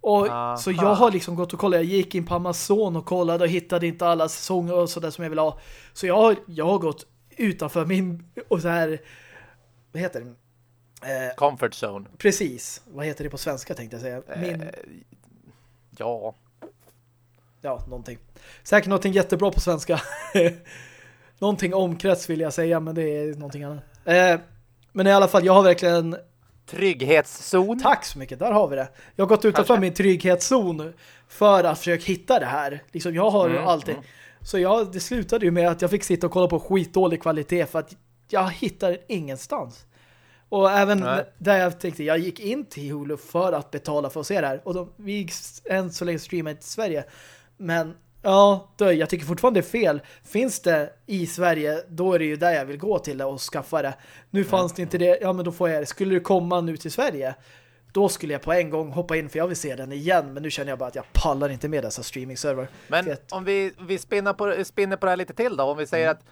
A: Och, så jag har liksom gått och kollat. Jag gick in på Amazon och kollade och hittade inte alla säsonger och sådär som jag vill ha. Så jag jag har gått utanför min och så här vad heter det?
B: Eh, Comfort zone.
A: Precis. Vad heter det på svenska tänkte jag säga? Eh, min... Eh,
B: ja.
A: Ja, någonting. Säkert någonting jättebra på svenska. någonting omkrets vill jag säga, men det är någonting annat. Eh, men i alla fall, jag har verkligen
B: Trygghetszon.
A: Tack så mycket, där har vi det. Jag har gått utanför Kanske. min trygghetszon för att försöka hitta det här. Liksom, jag har mm, alltid... Mm. Så jag, det slutade ju med att jag fick sitta och kolla på skitdålig kvalitet för att jag hittar ingenstans. Och även Nej. där jag tänkte, jag gick in till Hulu för att betala för att se det här. Och de, vi än så länge streamar i Sverige. Men Ja, då, jag tycker fortfarande det är fel. Finns det i Sverige, då är det ju där jag vill gå till det och skaffa det. Nu fanns det inte det, ja men då får jag det. Skulle det komma nu till Sverige, då skulle jag på en gång hoppa in för jag vill se den igen. Men nu känner jag bara att jag pallar inte med dessa streaming-server.
B: Men om vi, vi spinner, på, spinner på det här lite till då. Om vi säger mm. att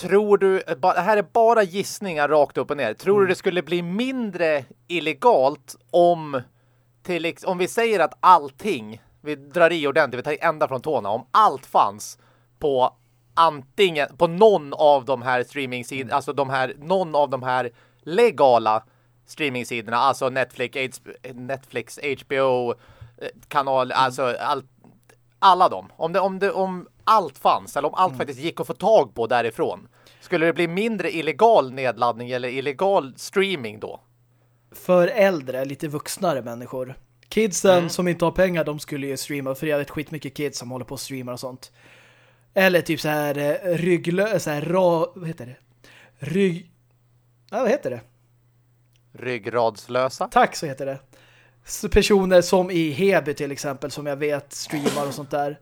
B: Tror du, det här är bara gissningar rakt upp och ner. Tror mm. du det skulle bli mindre illegalt om till, om vi säger att allting, vi drar i ordentligt, vi tar ända från tårna, om allt fanns på antingen, på någon av de här streamingsidorna, mm. alltså de här, någon av de här legala streamingsidorna, alltså Netflix, Netflix, HBO, eh, kanal, mm. alltså all, alla dem. Om, det, om, det, om allt fanns, eller om allt mm. faktiskt gick att få tag på därifrån, skulle det bli mindre illegal nedladdning eller illegal streaming då?
A: för äldre, lite vuxnare människor. Kidsen mm. som inte har pengar, de skulle ju streama. För jag vet skitmycket kids som håller på och streamar och sånt. Eller typ så här eh, rygglö... Så här ra... Vad heter det? Rygg... Ja, vad heter det?
B: Ryggradslösa.
A: Tack, så heter det. Personer som i Heby till exempel, som jag vet streamar och sånt där.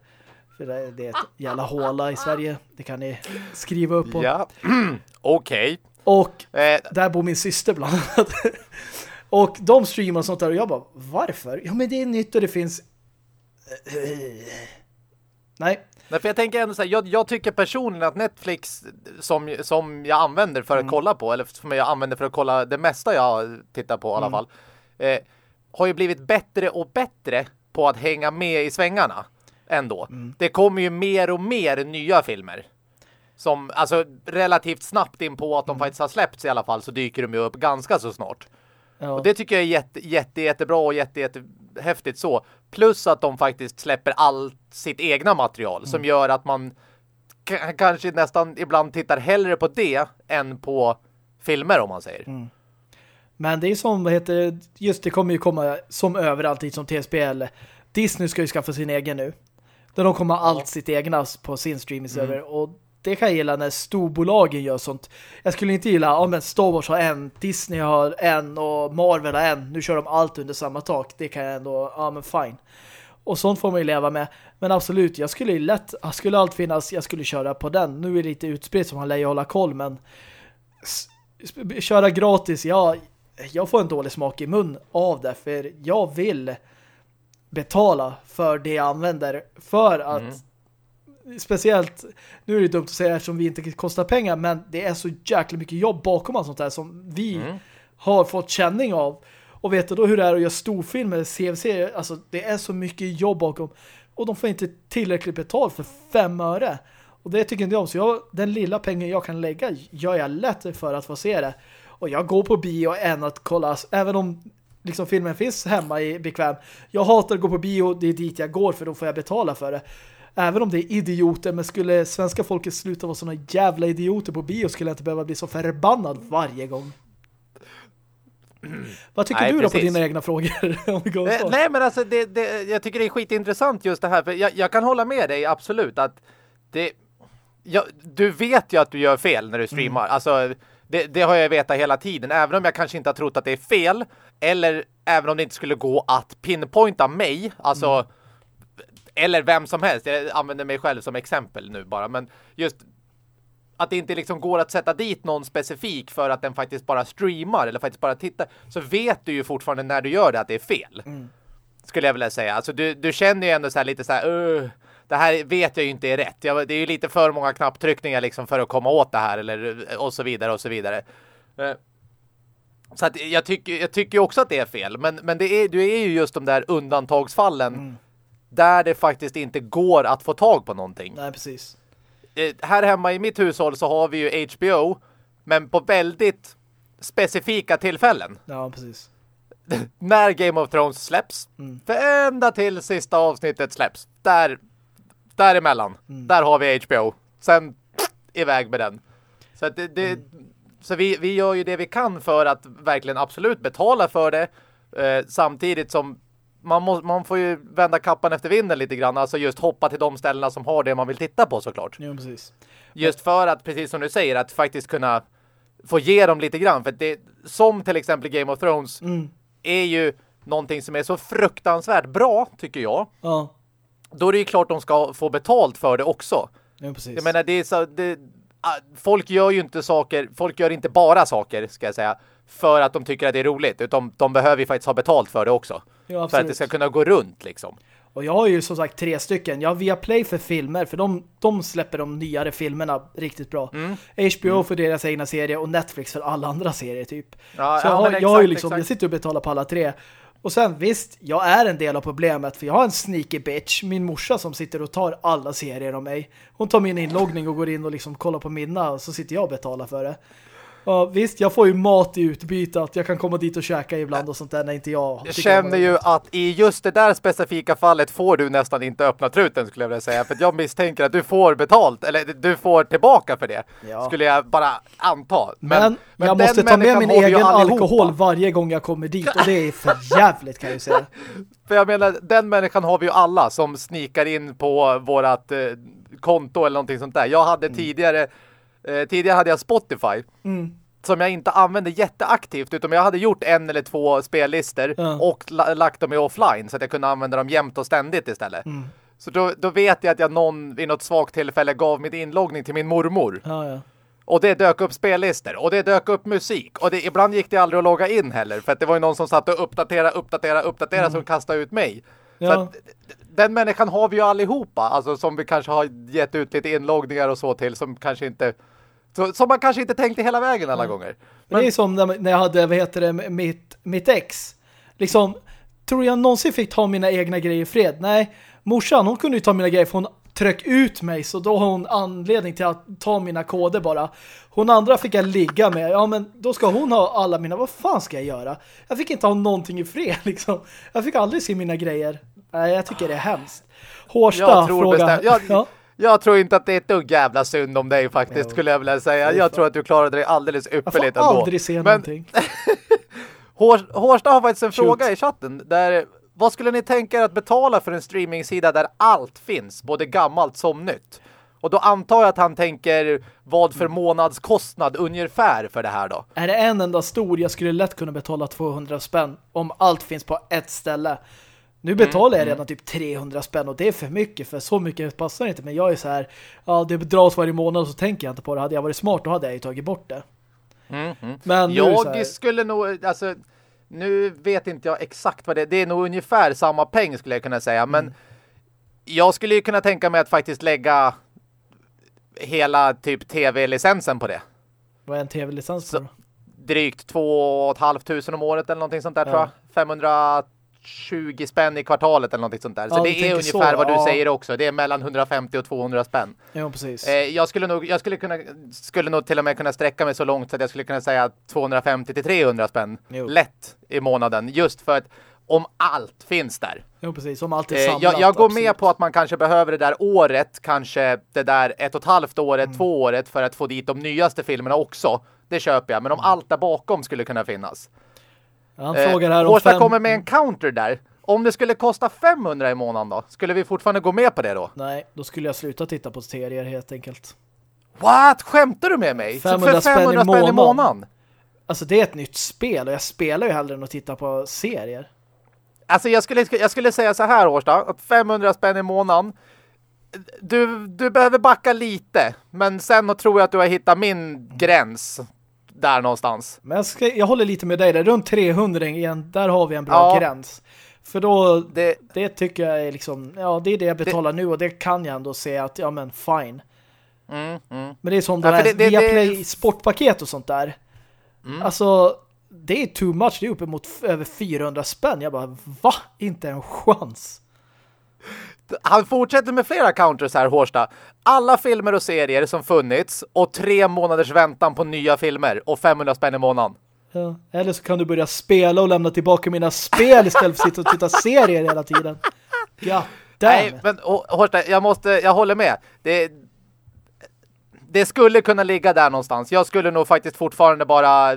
A: För det är ett jävla håla i Sverige. Det kan ni skriva upp på.
B: Ja, okej. Okay.
A: Och eh. där bor min syster bland annat. och de streamar och sånt där och jag bara, varför? Ja men det är nytt och det finns... Nej.
B: Nej, för jag tänker ändå så här, jag, jag, tycker personligen att Netflix som, som jag använder för att mm. kolla på, eller som jag använder för att kolla det mesta jag tittar på i alla mm. fall, eh, har ju blivit bättre och bättre på att hänga med i svängarna ändå. Mm. Det kommer ju mer och mer nya filmer. Som, alltså relativt snabbt in på att de mm. faktiskt har släppts i alla fall så dyker de ju upp ganska så snart. Ja. Och det tycker jag är jätte, jätte, jättebra och jätte, jätte häftigt så. Plus att de faktiskt släpper allt sitt egna material mm. som gör att man kanske nästan ibland tittar hellre på det än på filmer om man säger. Mm.
A: Men det är som, vad heter, just det kommer ju komma som överallt som TSBL. Disney ska ju skaffa sin egen nu. Där de kommer ja. allt sitt egna på sin streaming-server. Mm. Och det kan jag gilla när storbolagen gör sånt. Jag skulle inte gilla, ja men Star Wars har en, Disney har en och Marvel har en. Nu kör de allt under samma tak. Det kan jag ändå, ja men fine. Och sånt får man ju leva med. Men absolut, jag skulle ju lätt, skulle allt finnas, jag skulle köra på den. Nu är det lite utspritt som man lär ju hålla koll, men köra gratis, ja, jag får en dålig smak i mun av det, för jag vill betala för det jag använder för att mm speciellt, nu är det dumt att säga eftersom vi inte kostar pengar, men det är så jäkla mycket jobb bakom allt sånt där som vi mm. har fått känning av. Och vet du då hur det är att göra storfilmer, CFC, alltså det är så mycket jobb bakom. Och de får inte tillräckligt betalt för fem öre. Och det tycker inte jag om. Så jag, den lilla pengen jag kan lägga gör jag lätt för att få se det. Och jag går på bio än att kolla, även om liksom filmen finns hemma i bekväm. Jag hatar att gå på bio, det är dit jag går för då får jag betala för det även om det är idioter, men skulle svenska folket sluta vara såna jävla idioter på bio skulle jag inte behöva bli så förbannad varje gång. Vad tycker nej, du då precis. på dina egna frågor?
B: nej, nej, men alltså det, det, jag tycker det är skitintressant just det här. För jag, jag kan hålla med dig absolut att det, ja, du vet ju att du gör fel när du streamar. Mm. Alltså det, det, har jag vetat hela tiden. Även om jag kanske inte har trott att det är fel. Eller även om det inte skulle gå att pinpointa mig. Alltså mm eller vem som helst. Jag använder mig själv som exempel nu bara. Men just att det inte liksom går att sätta dit någon specifik för att den faktiskt bara streamar eller faktiskt bara tittar. Så vet du ju fortfarande när du gör det att det är fel. Mm. Skulle jag vilja säga. Alltså du, du känner ju ändå så här lite så här. Uh, det här vet jag ju inte är rätt. Jag, det är ju lite för många knapptryckningar liksom för att komma åt det här. Eller, och så vidare och så vidare. Uh, så att jag tycker, jag tycker också att det är fel. Men, men det är, du är ju just de där undantagsfallen. Mm där det faktiskt inte går att få tag på någonting.
A: Nej, precis.
B: Eh, här hemma i mitt hushåll så har vi ju HBO, men på väldigt specifika tillfällen.
A: Ja, precis.
B: När Game of Thrones släpps, mm. för ända till sista avsnittet släpps. Där, däremellan, mm. där har vi HBO. Sen pff, iväg med den. Så, det, det, mm. så vi, vi gör ju det vi kan för att verkligen absolut betala för det. Eh, samtidigt som man, må, man får ju vända kappan efter vinden lite grann. Alltså just hoppa till de ställena som har det man vill titta på såklart.
A: Ja, precis.
B: Just för att, precis som du säger, att faktiskt kunna få ge dem lite grann. För det, som till exempel Game of Thrones mm. är ju någonting som är så fruktansvärt bra, tycker jag. Ja. Då är det ju klart de ska få betalt för det också.
A: Ja, precis.
B: Jag menar, det är så... Det, ah, folk gör ju inte saker, folk gör inte bara saker, ska jag säga, för att de tycker att det är roligt. Utan de behöver ju faktiskt ha betalt för det också. Ja, för att det ska kunna gå runt liksom.
A: Och jag har ju som sagt tre stycken. Jag har Viaplay för filmer, för de, de släpper de nyare filmerna riktigt bra. Mm. HBO mm. för deras egna serier och Netflix för alla andra serier typ. Ja, så jag, har, jag har ju liksom, exakt. jag sitter och betalar på alla tre. Och sen visst, jag är en del av problemet för jag har en sneaky bitch, min morsa som sitter och tar alla serier om mig. Hon tar min inloggning och går in och liksom kollar på mina och så sitter jag och betalar för det. Ja, visst, jag får ju mat i utbyte att jag kan komma dit och käka ibland och sånt där när inte jag...
B: Jag känner ju att i just det där specifika fallet får du nästan inte öppna truten skulle jag vilja säga. För jag misstänker att du får betalt, eller du får tillbaka för det. Ja. Skulle jag bara anta.
A: Men, men, men jag måste ta med min egen alkohol varje gång jag kommer dit och det är för jävligt kan jag säga.
B: För jag menar, den människan har vi ju alla som snikar in på vårat eh, konto eller någonting sånt där. Jag hade mm. tidigare tidigare hade jag Spotify. Mm. Som jag inte använde jätteaktivt utan jag hade gjort en eller två spellistor ja. och la lagt dem i offline så att jag kunde använda dem jämt och ständigt istället. Mm. Så då, då, vet jag att jag någon vid något svagt tillfälle gav min inloggning till min mormor.
A: Ja, ja.
B: Och det dök upp spellistor. Och det dök upp musik. Och det, ibland gick det aldrig att logga in heller. För att det var ju någon som satt och uppdatera, uppdatera, uppdatera mm. som kastade ut mig. Ja. Så att, den människan har vi ju allihopa. Alltså som vi kanske har gett ut lite inloggningar och så till som kanske inte så, som man kanske inte tänkte hela vägen alla mm. gånger.
A: Men... Det är som när jag hade, vad heter det, mitt, mitt ex. Liksom, tror jag någonsin fick ta mina egna grejer i fred? Nej, morsan hon kunde ju ta mina grejer för hon tryck ut mig så då har hon anledning till att ta mina koder bara. Hon andra fick jag ligga med. Ja men då ska hon ha alla mina. Vad fan ska jag göra? Jag fick inte ha någonting i fred liksom. Jag fick aldrig se mina grejer. Nej, jag tycker det är hemskt. Hårsta fråga.
B: Jag, ja. jag tror inte att det är ett dugg jävla synd om dig faktiskt jo. skulle jag vilja säga. Jag tror att du klarade dig alldeles ypperligt ändå. Jag får
A: ändå. aldrig se men... någonting.
B: Hårsta har faktiskt en Shoot. fråga i chatten där vad skulle ni tänka er att betala för en streamingsida där allt finns, både gammalt som nytt? Och då antar jag att han tänker vad för månadskostnad ungefär för det här då?
A: Är det en enda stor, jag skulle lätt kunna betala 200 spänn om allt finns på ett ställe. Nu betalar mm, jag redan mm. typ 300 spänn och det är för mycket för så mycket passar inte. Men jag är så här, ja det dras varje månad och så tänker jag inte på det. Hade jag varit smart då hade jag ju tagit bort det.
B: Mm, mm. Men jag här... skulle nog, alltså nu vet inte jag exakt vad det är. Det är nog ungefär samma peng skulle jag kunna säga. Men mm. jag skulle ju kunna tänka mig att faktiskt lägga hela typ tv-licensen på det.
A: Vad är en tv-licens på?
B: Drygt två och halvt tusen om året eller någonting sånt där ja. tror jag. 500 20 spänn i kvartalet eller något sånt där. Så ja, det är ungefär så, vad du ja. säger också. Det är mellan 150 och 200 spänn.
A: Ja, precis.
B: Eh, jag skulle nog, jag skulle kunna, skulle nog till och med kunna sträcka mig så långt så att jag skulle kunna säga 250 till 300 spänn. Jo. Lätt i månaden. Just för att om allt finns där.
A: Jo, precis. Om allt är samlat.
B: Eh, jag, jag går absolut. med på att man kanske behöver det där året, kanske det där ett och ett halvt året, mm. två året för att få dit de nyaste filmerna också. Det köper jag. Men om mm. allt där bakom skulle kunna finnas
A: han frågar här om fem...
B: kommer med en counter där. Om det skulle kosta 500 i månaden då? Skulle vi fortfarande gå med på det då?
A: Nej, då skulle jag sluta titta på serier helt enkelt.
B: What? Skämtar du med mig? 500 för 500 spänn i, spänn i månaden?
A: Alltså det är ett nytt spel och jag spelar ju hellre än att titta på serier.
B: Alltså jag skulle, jag skulle säga så här Årsta, att 500 spänn i månaden du, du behöver backa lite, men sen tror jag att du har hittat min gräns där någonstans.
A: Men jag, ska, jag håller lite med dig där. Runt 300 igen, där har vi en bra ja. gräns. För då, det, det, tycker jag är liksom, ja det är det jag betalar det, nu och det kan jag ändå säga att, ja men fine. Mm, mm. Men det är som ja, det, det, Viaplay sportpaket och sånt där. Mm. Alltså, det är too much. Det är uppemot över 400 spänn. Jag bara, va? Inte en chans.
B: Han fortsätter med flera counters här, Hårsta. Alla filmer och serier som funnits och tre månaders väntan på nya filmer och 500 spänn i månaden.
A: Ja. Eller så kan du börja spela och lämna tillbaka mina spel istället för att sitta och titta serier hela tiden. Ja,
B: Nej, men Hårsta, jag måste, jag håller med. Det, det skulle kunna ligga där någonstans. Jag skulle nog faktiskt fortfarande bara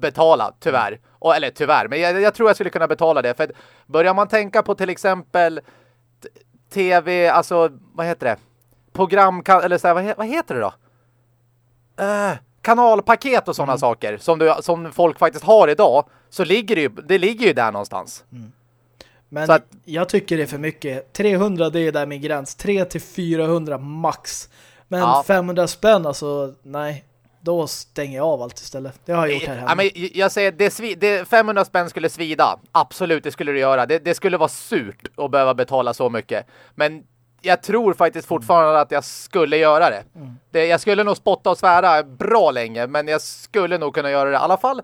B: betala, tyvärr. Och, eller tyvärr, men jag, jag tror jag skulle kunna betala det. För börjar man tänka på till exempel tv, alltså vad heter det? Program, eller så här, vad, vad heter det då? Uh, kanalpaket och sådana mm. saker som, du, som folk faktiskt har idag så ligger det ju, det ligger ju där någonstans. Mm.
A: Men att, jag tycker det är för mycket. 300 det är där min gräns. 3 till 400 max. Men ja. 500 spänn alltså, nej då stänger jag av allt istället. Det har jag gjort här hemma.
B: Ja, men jag säger, det, det 500 spänn skulle svida. Absolut, det skulle det göra. Det, det, skulle vara surt att behöva betala så mycket. Men jag tror faktiskt fortfarande att jag skulle göra det. Mm. det. Jag skulle nog spotta och svära bra länge, men jag skulle nog kunna göra det. I alla fall,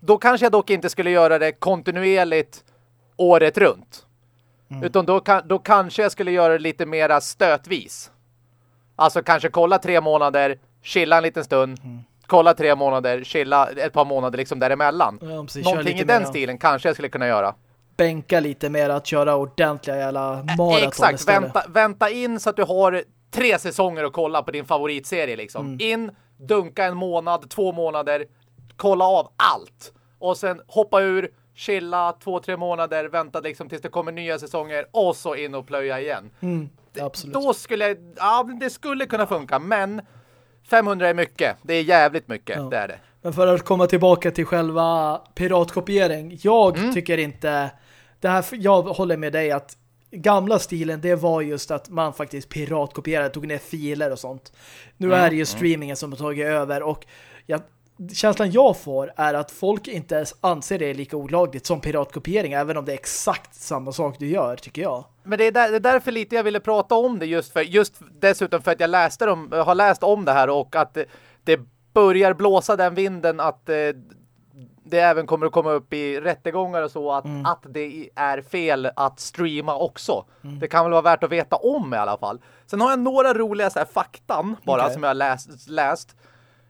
B: då kanske jag dock inte skulle göra det kontinuerligt året runt. Mm. Utan då, då kanske jag skulle göra det lite mera stötvis. Alltså kanske kolla tre månader, chilla en liten stund, mm. kolla tre månader, chilla ett par månader liksom däremellan. Ja, precis, Någonting i den mera. stilen kanske jag skulle kunna göra.
A: Bänka lite mer att köra ordentliga jävla maraton
B: Exakt, vänta, vänta in så att du har tre säsonger att kolla på din favoritserie liksom. Mm. In, dunka en månad, två månader, kolla av allt. Och sen hoppa ur, chilla två, tre månader, vänta liksom tills det kommer nya säsonger och så in och plöja igen.
A: Mm, absolut.
B: Då skulle, ja, det skulle kunna funka, men 500 är mycket. Det är jävligt mycket, ja. det är det.
A: Men för att komma tillbaka till själva piratkopiering. Jag mm. tycker inte... Det här, jag håller med dig att gamla stilen, det var just att man faktiskt piratkopierade, tog ner filer och sånt. Nu mm. är det ju mm. streamingen som har tagit över och jag, känslan jag får är att folk inte ens anser det lika olagligt som piratkopiering, även om det är exakt samma sak du gör, tycker jag.
B: Men det är, där, det är därför lite jag ville prata om det just för, just dessutom för att jag läste om, har läst om det här och att det, det börjar blåsa den vinden att eh, det även kommer att komma upp i rättegångar och så att, mm. att det är fel att streama också. Mm. Det kan väl vara värt att veta om i alla fall. Sen har jag några roliga så här, faktan bara okay. som jag har läst. läst.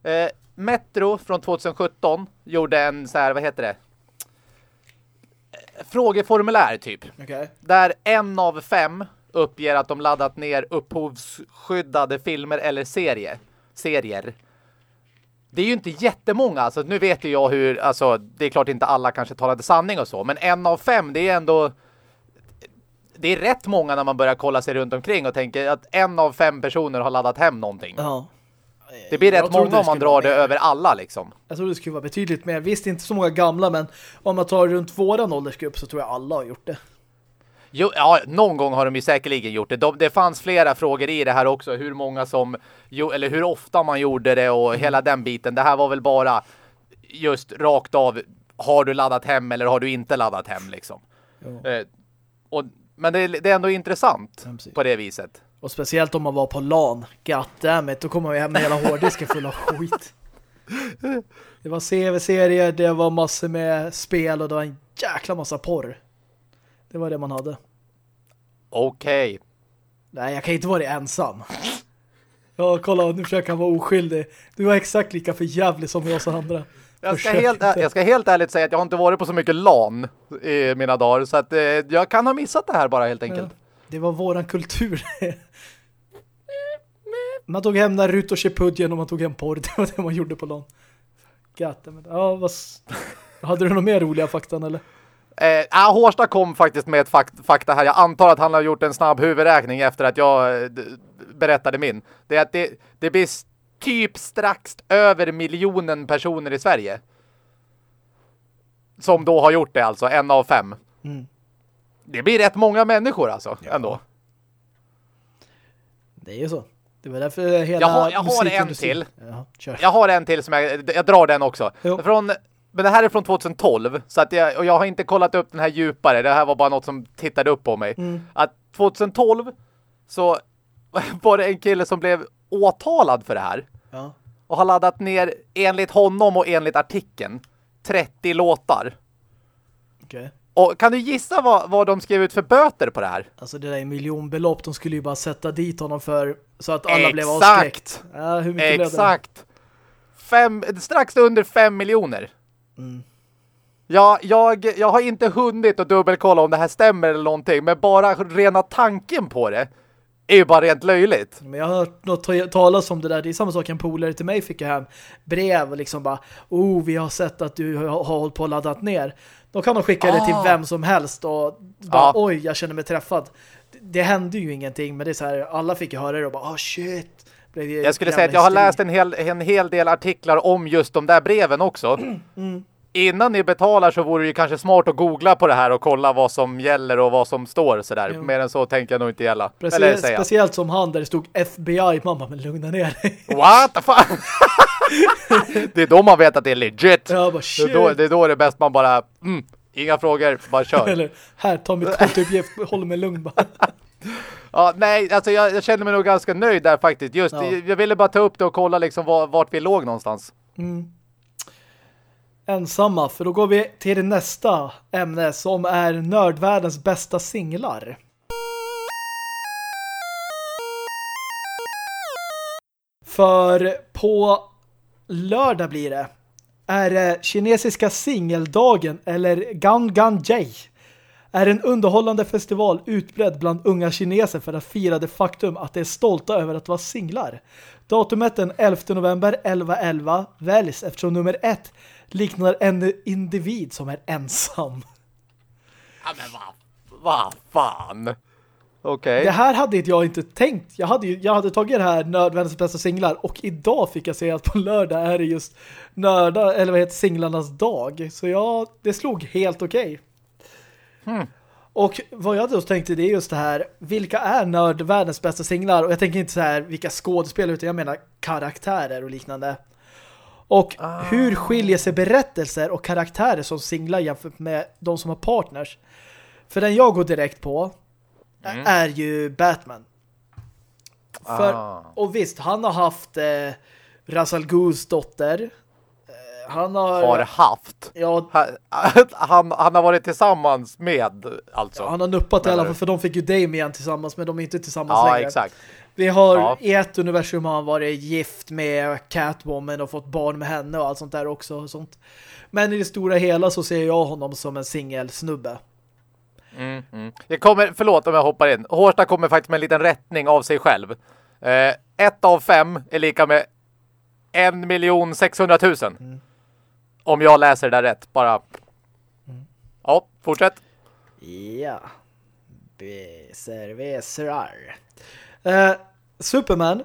B: Eh, Metro från 2017 gjorde en så här, vad heter det? Frågeformulär typ.
A: Okay.
B: Där en av fem uppger att de laddat ner upphovsskyddade filmer eller serie, serier. Det är ju inte jättemånga. Alltså, nu vet ju jag hur, alltså, det är klart inte alla kanske talade sanning och så. Men en av fem, det är ändå det är rätt många när man börjar kolla sig runt omkring och tänker att en av fem personer har laddat hem någonting.
A: Ja.
B: Det blir rätt många om man drar det över alla liksom.
A: Jag tror det skulle vara betydligt mer. Visst, inte så många gamla, men om man tar runt våran åldersgrupp så tror jag alla har gjort det.
B: Jo, ja, någon gång har de ju säkerligen gjort det. De, det fanns flera frågor i det här också. Hur många som, jo, eller hur ofta man gjorde det och mm. hela den biten. Det här var väl bara just rakt av. Har du laddat hem eller har du inte laddat hem liksom? Eh, och, men det, det, är ändå intressant ja, på det viset.
A: Och speciellt om man var på LAN. Goddammit, då kommer man ju hem med hela hårddisken full av skit. Det var CV-serier, det var massor med spel och det var en jäkla massa porr. Det var det man hade.
B: Okej. Okay.
A: Nej, jag kan inte vara ensam. Ja, kolla, nu försöker han vara oskyldig. Du var exakt lika för jävlig som jag och andra.
B: Jag ska, helt, jag ska helt ärligt säga att jag har inte varit på så mycket LAN i mina dagar. Så att eh, jag kan ha missat det här bara helt enkelt. Ja,
A: det var våran kultur. man tog hem Naruto och Shippuden och man tog hem porr. Det var det man gjorde på LAN. Gatten. Ja, vad... Hade du några mer roliga fakta eller?
B: Eh, Hårsta kom faktiskt med ett fakt fakta här. Jag antar att han har gjort en snabb huvudräkning efter att jag eh, berättade min. Det är att det, det blir typ strax över miljonen personer i Sverige. Som då har gjort det alltså, en av fem. Mm. Det blir rätt många människor alltså, ja. ändå.
A: Det är ju så. Det var därför hela
B: Jag har, jag har en till. Ja, jag har en till som jag, jag drar den också. Jo. Från men det här är från 2012 så att jag, och jag har inte kollat upp den här djupare. Det här var bara något som tittade upp på mig. Mm. Att 2012 så var det en kille som blev åtalad för det här.
A: Ja.
B: Och har laddat ner enligt honom och enligt artikeln 30 låtar.
A: Okej. Okay.
B: Och kan du gissa vad, vad de skrev ut för böter på det här?
A: Alltså det där är miljonbelopp. De skulle ju bara sätta dit honom för så att alla Exakt. blev avskräckt.
B: Ja, hur mycket Exakt. Fem, strax under fem miljoner.
A: Mm.
B: Ja, jag, jag har inte hunnit att dubbelkolla om det här stämmer eller någonting. Men bara rena tanken på det är ju bara rent löjligt.
A: Men jag har hört något talas om det där. Det är samma sak en polare till mig fick jag hem brev och liksom bara, oh vi har sett att du har, hållit på och laddat ner. Då kan de skicka ah. det till ah. vem som helst och bara, ah. oj jag känner mig träffad. Det, det hände ju ingenting men det är så här, alla fick ju höra det och bara, oh shit.
B: Jag skulle säga att jag har läst en hel, en hel del artiklar om just de där breven också.
A: Mm.
B: Innan ni betalar så vore det ju kanske smart att googla på det här och kolla vad som gäller och vad som står sådär. Jo. Mer än så tänker jag nog inte gälla.
A: Precis, Eller säga. Speciellt som han där det stod FBI. Mamma, men lugna ner dig.
B: What the fuck? det är då man vet att det är legit.
A: Ja, bara,
B: det, är då, det är då det är bäst man bara, mm, inga frågor, bara kör.
A: Eller, här, ta mitt kontouppgift, håll mig lugn bara.
B: Ja, nej, alltså jag, jag, känner mig nog ganska nöjd där faktiskt. Just, ja. jag, jag, ville bara ta upp det och kolla liksom var, vart vi låg någonstans.
A: Mm. Ensamma, för då går vi till nästa ämne som är nördvärldens bästa singlar. För på lördag blir det är det kinesiska singeldagen eller Gangan Jai är en underhållande festival utbredd bland unga kineser för att fira det faktum att de är stolta över att vara singlar. Datumet den 11 november 11.11 väljs eftersom nummer ett liknar en individ som är ensam.
B: Ja men vad, vad fan? Okej. Okay.
A: Det här hade jag inte tänkt. Jag hade, jag hade tagit det här nördvärldens bästa singlar och idag fick jag se att på lördag är det just nörda, eller vad heter singlarnas dag. Så ja, det slog helt okej. Okay.
B: Hmm.
A: Och vad jag då tänkte det är just det här, vilka är nörd världens bästa singlar? Och jag tänker inte så här vilka skådespelare utan jag menar karaktärer och liknande. Och ah. hur skiljer sig berättelser och karaktärer som singlar jämfört med de som har partners? För den jag går direkt på mm. är ju Batman. För, ah. Och visst, han har haft eh, Razal Ghus dotter. Han har...
B: Har haft?
A: Ja.
B: Han, han har varit tillsammans med, alltså.
A: Ja, han har nuppat i alla fall, för de fick ju Damien tillsammans, men de är inte tillsammans
B: ja,
A: längre.
B: Exakt.
A: Vi har ja. i ett universum har han varit gift med Catwoman och fått barn med henne och allt sånt där också. Och sånt. Men i det stora hela så ser jag honom som en singelsnubbe.
B: Mm, mm. Kommer, förlåt om jag hoppar in. Hårsta kommer faktiskt med en liten rättning av sig själv. Eh, ett av fem är lika med en miljon 600 000. Mm. Om jag läser det där rätt. Bara. Ja, fortsätt.
A: Ja. Beserveserar. Eh, Superman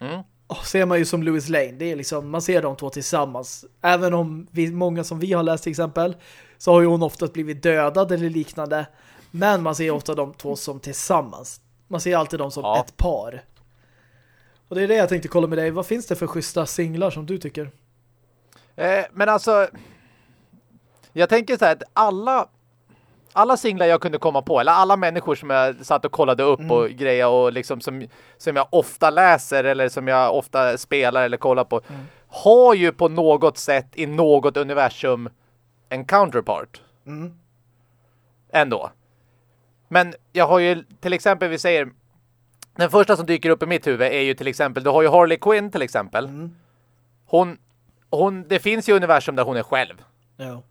A: mm. ser man ju som Louis Lane. Det är liksom, man ser de två tillsammans. Även om vi, många som vi har läst till exempel så har ju hon ofta blivit dödad eller liknande. Men man ser ofta de två som tillsammans. Man ser alltid dem som ja. ett par. Och det är det jag tänkte kolla med dig. Vad finns det för schyssta singlar som du tycker?
B: Eh, men alltså jag tänker så här att alla alla singlar jag kunde komma på, eller alla människor som jag satt och kollade upp mm. och grejer och liksom som, som jag ofta läser eller som jag ofta spelar eller kollar på, mm. har ju på något sätt i något universum en counterpart. Mm. Ändå. Men jag har ju till exempel, vi säger den första som dyker upp i mitt huvud är ju till exempel, du har ju Harley Quinn till exempel. Mm. Hon, hon, det finns ju universum där hon är själv. Ja.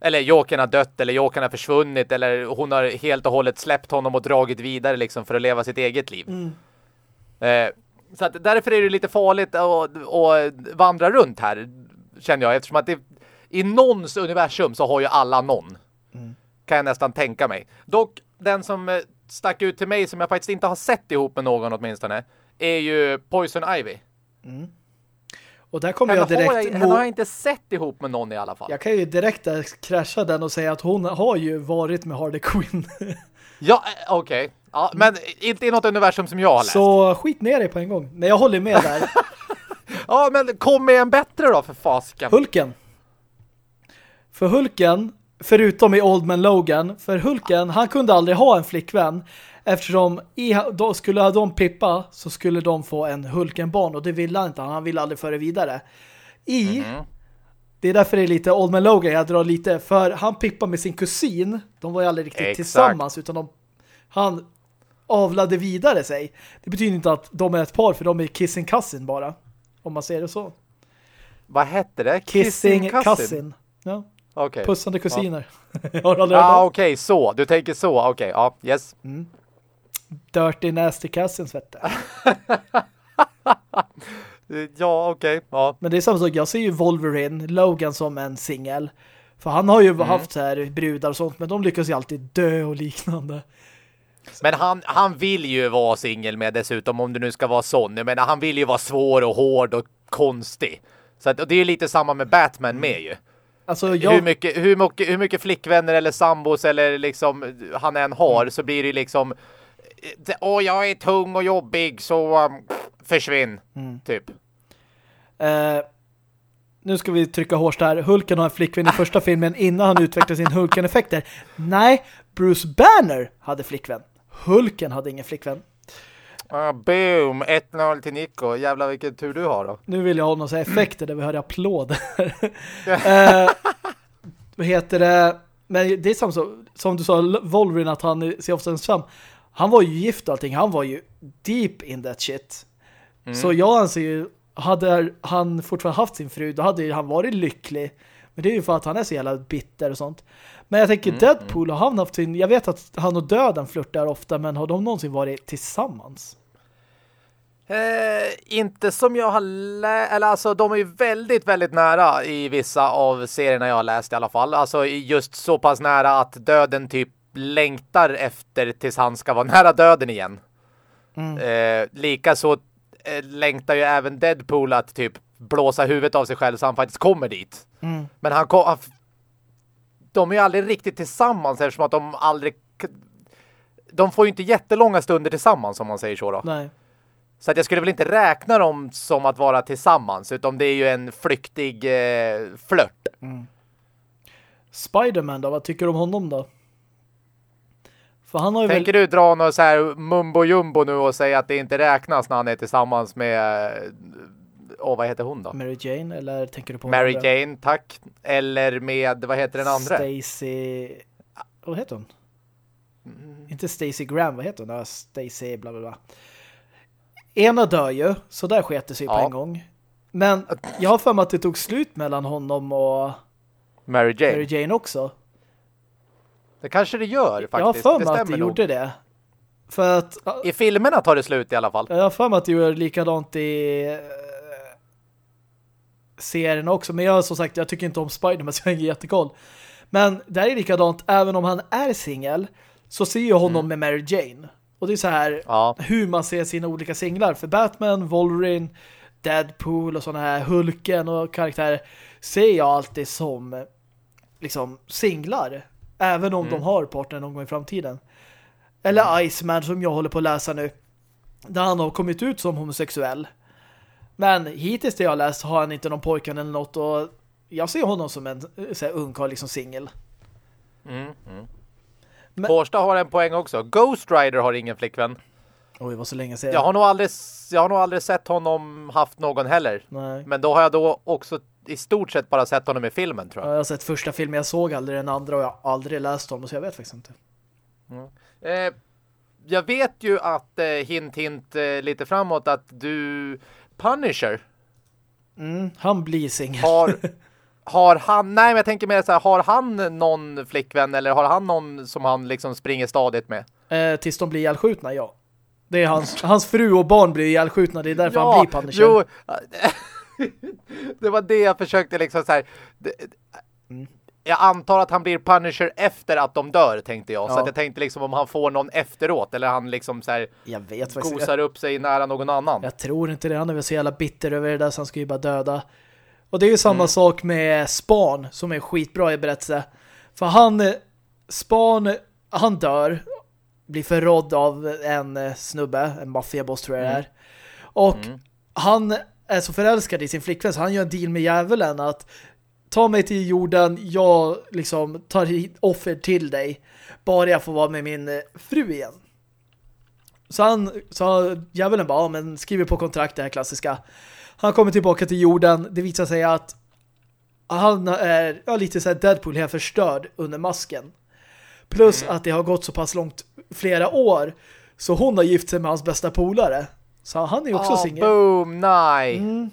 B: Eller Jokern har dött eller Jokern har försvunnit eller hon har helt och hållet släppt honom och dragit vidare liksom för att leva sitt eget liv. Mm. Eh, så att därför är det lite farligt att, att vandra runt här känner jag eftersom att det, i någons universum så har ju alla någon. Mm. Kan jag nästan tänka mig. Dock den som eh, stack ut till mig som jag faktiskt inte har sett ihop med någon åtminstone är ju Poison Ivy. Mm.
A: Och där kommer jag direkt... Har jag,
B: henne har jag inte sett ihop med någon i alla fall.
A: Jag kan ju direkt krascha den och säga att hon har ju varit med Harley Quinn.
B: ja, eh, okej. Okay. Ja, men inte i något universum som jag har läst.
A: Så skit ner dig på en gång. Men jag håller med där.
B: ja, men kom med en bättre då för fasiken.
A: Hulken. För Hulken, förutom i Old Man Logan, för Hulken, han kunde aldrig ha en flickvän. Eftersom i, då skulle de pippa så skulle de få en Hulkenbarn och det ville han inte. Han ville aldrig föra vidare. I mm -hmm. Det är därför det är lite Old Man Logan jag drar lite för han pippar med sin kusin. De var ju aldrig riktigt Exakt. tillsammans utan de, han avlade vidare sig. Det betyder inte att de är ett par för de är kissing cousin bara. Om man ser det så.
B: Vad hette det?
A: Kissing, kissing cousin. cousin. Ja. Okay. Pussande kusiner.
B: Ja, ah, okej, okay, så. Du tänker så. Okej, okay, ja, yes. Mm.
A: Dirty Nasty Cousins, vet du.
B: ja, okej. Okay. Ja.
A: Men det är samma sak. Jag ser ju Wolverine, Logan som en singel. För han har ju mm. haft så här brudar och sånt, men de lyckas ju alltid dö och liknande.
B: Men han, han vill ju vara singel med dessutom, om du nu ska vara sån. Menar, han vill ju vara svår och hård och konstig. Så att, och det är ju lite samma med Batman mm. med ju. Alltså jag... hur, mycket, hur, mycket, hur mycket flickvänner eller sambos eller liksom han än har mm. så blir det liksom åh jag är tung och jobbig så um, försvinn, mm. typ.
A: Uh, nu ska vi trycka hårt där. Hulken har en flickvän i första filmen innan han utvecklade sin Hulken-effekter. Nej, Bruce Banner hade flickvän. Hulken hade ingen flickvän.
B: Uh, boom, 1-0 till Nico. Jävlar vilken tur du har då.
A: Nu vill jag ha några effekter där vi hör applåder. uh, vad heter det? Men det är samma som, som du sa, Wolverine att han ser ofta ensam. Han var ju gift och allting. Han var ju deep in that shit. Mm. Så jag anser ju, hade han fortfarande haft sin fru, då hade han varit lycklig. Men det är ju för att han är så jävla bitter och sånt. Men jag tänker mm. Deadpool, har han haft sin... Jag vet att han och döden flörtar ofta, men har de någonsin varit tillsammans?
B: Eh, inte som jag har läst, eller alltså de är ju väldigt, väldigt nära i vissa av serierna jag har läst i alla fall. Alltså just så pass nära att döden typ längtar efter tills han ska vara nära döden igen. Mm. Eh, Likaså eh, längtar ju även Deadpool att typ blåsa huvudet av sig själv så han faktiskt kommer dit. Mm. Men han, kom, han de är ju aldrig riktigt tillsammans eftersom att de aldrig de får ju inte jättelånga stunder tillsammans om man säger så då.
A: Nej.
B: Så att jag skulle väl inte räkna dem som att vara tillsammans, utan det är ju en flyktig eh, flört. Mm.
A: Spiderman då, vad tycker du om honom då?
B: För han har Tänker väl... du dra något så här mumbo jumbo nu och säga att det inte räknas när han är tillsammans med Åh, oh, vad heter hon då?
A: Mary Jane, eller tänker du på
B: Mary andra? Jane, tack. Eller med, vad heter den andra?
A: Stacy... Vad heter hon? Mm. Inte Stacy Graham, vad heter hon? Stacy bla bla bla. Ena dör ju, så där sket det sig ja. på en gång. Men jag har för mig att det tog slut mellan honom och
B: Mary Jane,
A: Mary Jane också.
B: Det kanske det gör faktiskt.
A: Jag har för mig att det nog. gjorde det. För att...
B: I filmerna tar det slut i alla fall.
A: Jag har för mig att det gör likadant i uh, serien också. Men jag som sagt, jag tycker inte om Spider-Man så jag har ingen jättekoll. Men det är likadant, även om han är singel så ser jag honom mm. med Mary Jane. Och det är så här ja. hur man ser sina olika singlar. För Batman, Wolverine, Deadpool och sådana här Hulken och karaktärer ser jag alltid som liksom singlar. Även om mm. de har partner någon gång i framtiden. Eller mm. Iceman som jag håller på att läsa nu. Där han har kommit ut som homosexuell. Men hittills det jag läst har han inte någon pojkan eller något och jag ser honom som en så här, ung karl, liksom singel.
B: Mm, mm. Men... Har en poäng också. Ghost Rider har ingen flickvän.
A: Oj, vad så länge sedan.
B: Jag har nog aldrig, jag har nog aldrig sett honom haft någon heller.
A: Nej.
B: Men då har jag då också i stort sett bara sett honom i filmen, tror jag.
A: jag har sett första filmen, jag såg aldrig den andra och jag har aldrig läst honom, så jag vet faktiskt inte.
B: Mm. Eh, jag vet ju att, eh, hint hint eh, lite framåt, att du Punisher.
A: Mm, han blir singel.
B: Har, har han, nej men jag tänker mer så här, har han någon flickvän eller har han någon som han liksom springer stadigt med?
A: Eh, tills de blir ihjälskjutna, ja. Det är hans, hans fru och barn blir ihjälskjutna, det är därför ja, han blir Punisher. Jo,
B: det var det jag försökte liksom så här. Mm. Jag antar att han blir Punisher efter att de dör, tänkte jag. Ja. Så jag tänkte liksom om han får någon efteråt. Eller han liksom så här
A: jag vet
B: gosar upp sig nära någon annan.
A: Jag tror inte det. Han är väl så jävla bitter över det där så han ska ju bara döda. Och det är ju samma mm. sak med Span som är skitbra i berättelse. För han, Span, han dör. Blir förrådd av en snubbe, en maffiaboss tror jag det mm. är. Och mm. han är så förälskad i sin flickvän så han gör en deal med djävulen att ta mig till jorden, jag liksom tar offer till dig. Bara jag får vara med min eh, fru igen. Så han sa djävulen bara, ja, men skriver på kontrakt det här klassiska. Han kommer tillbaka till jorden. Det visar sig att han är ja, lite så här Deadpool helt förstörd under masken. Plus mm. att det har gått så pass långt flera år så hon har gift sig med hans bästa polare. Så han är ju också oh, singel.
B: Boom, nej. Mm.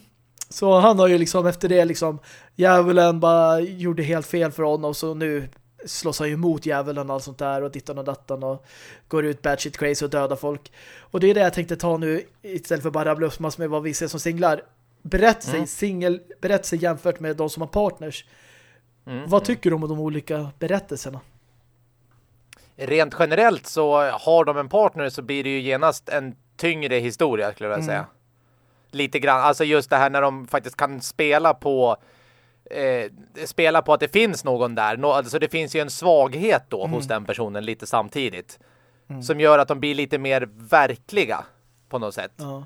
A: Så han har ju liksom efter det liksom djävulen bara gjorde helt fel för honom så nu slåss han ju mot djävulen och allt sånt där och dittan och dattan och går ut bad shit crazy och dödar folk. Och det är det jag tänkte ta nu istället för bara rabbla upp massor med vad vi ser som singlar. Berätt sig, mm. singel, berätt sig jämfört med de som har partners. Mm, vad mm. tycker du om de olika berättelserna?
B: Rent generellt så har de en partner så blir det ju genast en tyngre historia skulle jag vilja säga. Mm. Lite grann, alltså just det här när de faktiskt kan spela på eh, spela på att det finns någon där. No, alltså det finns ju en svaghet då mm. hos den personen lite samtidigt. Mm. Som gör att de blir lite mer verkliga på något sätt.
A: Ja.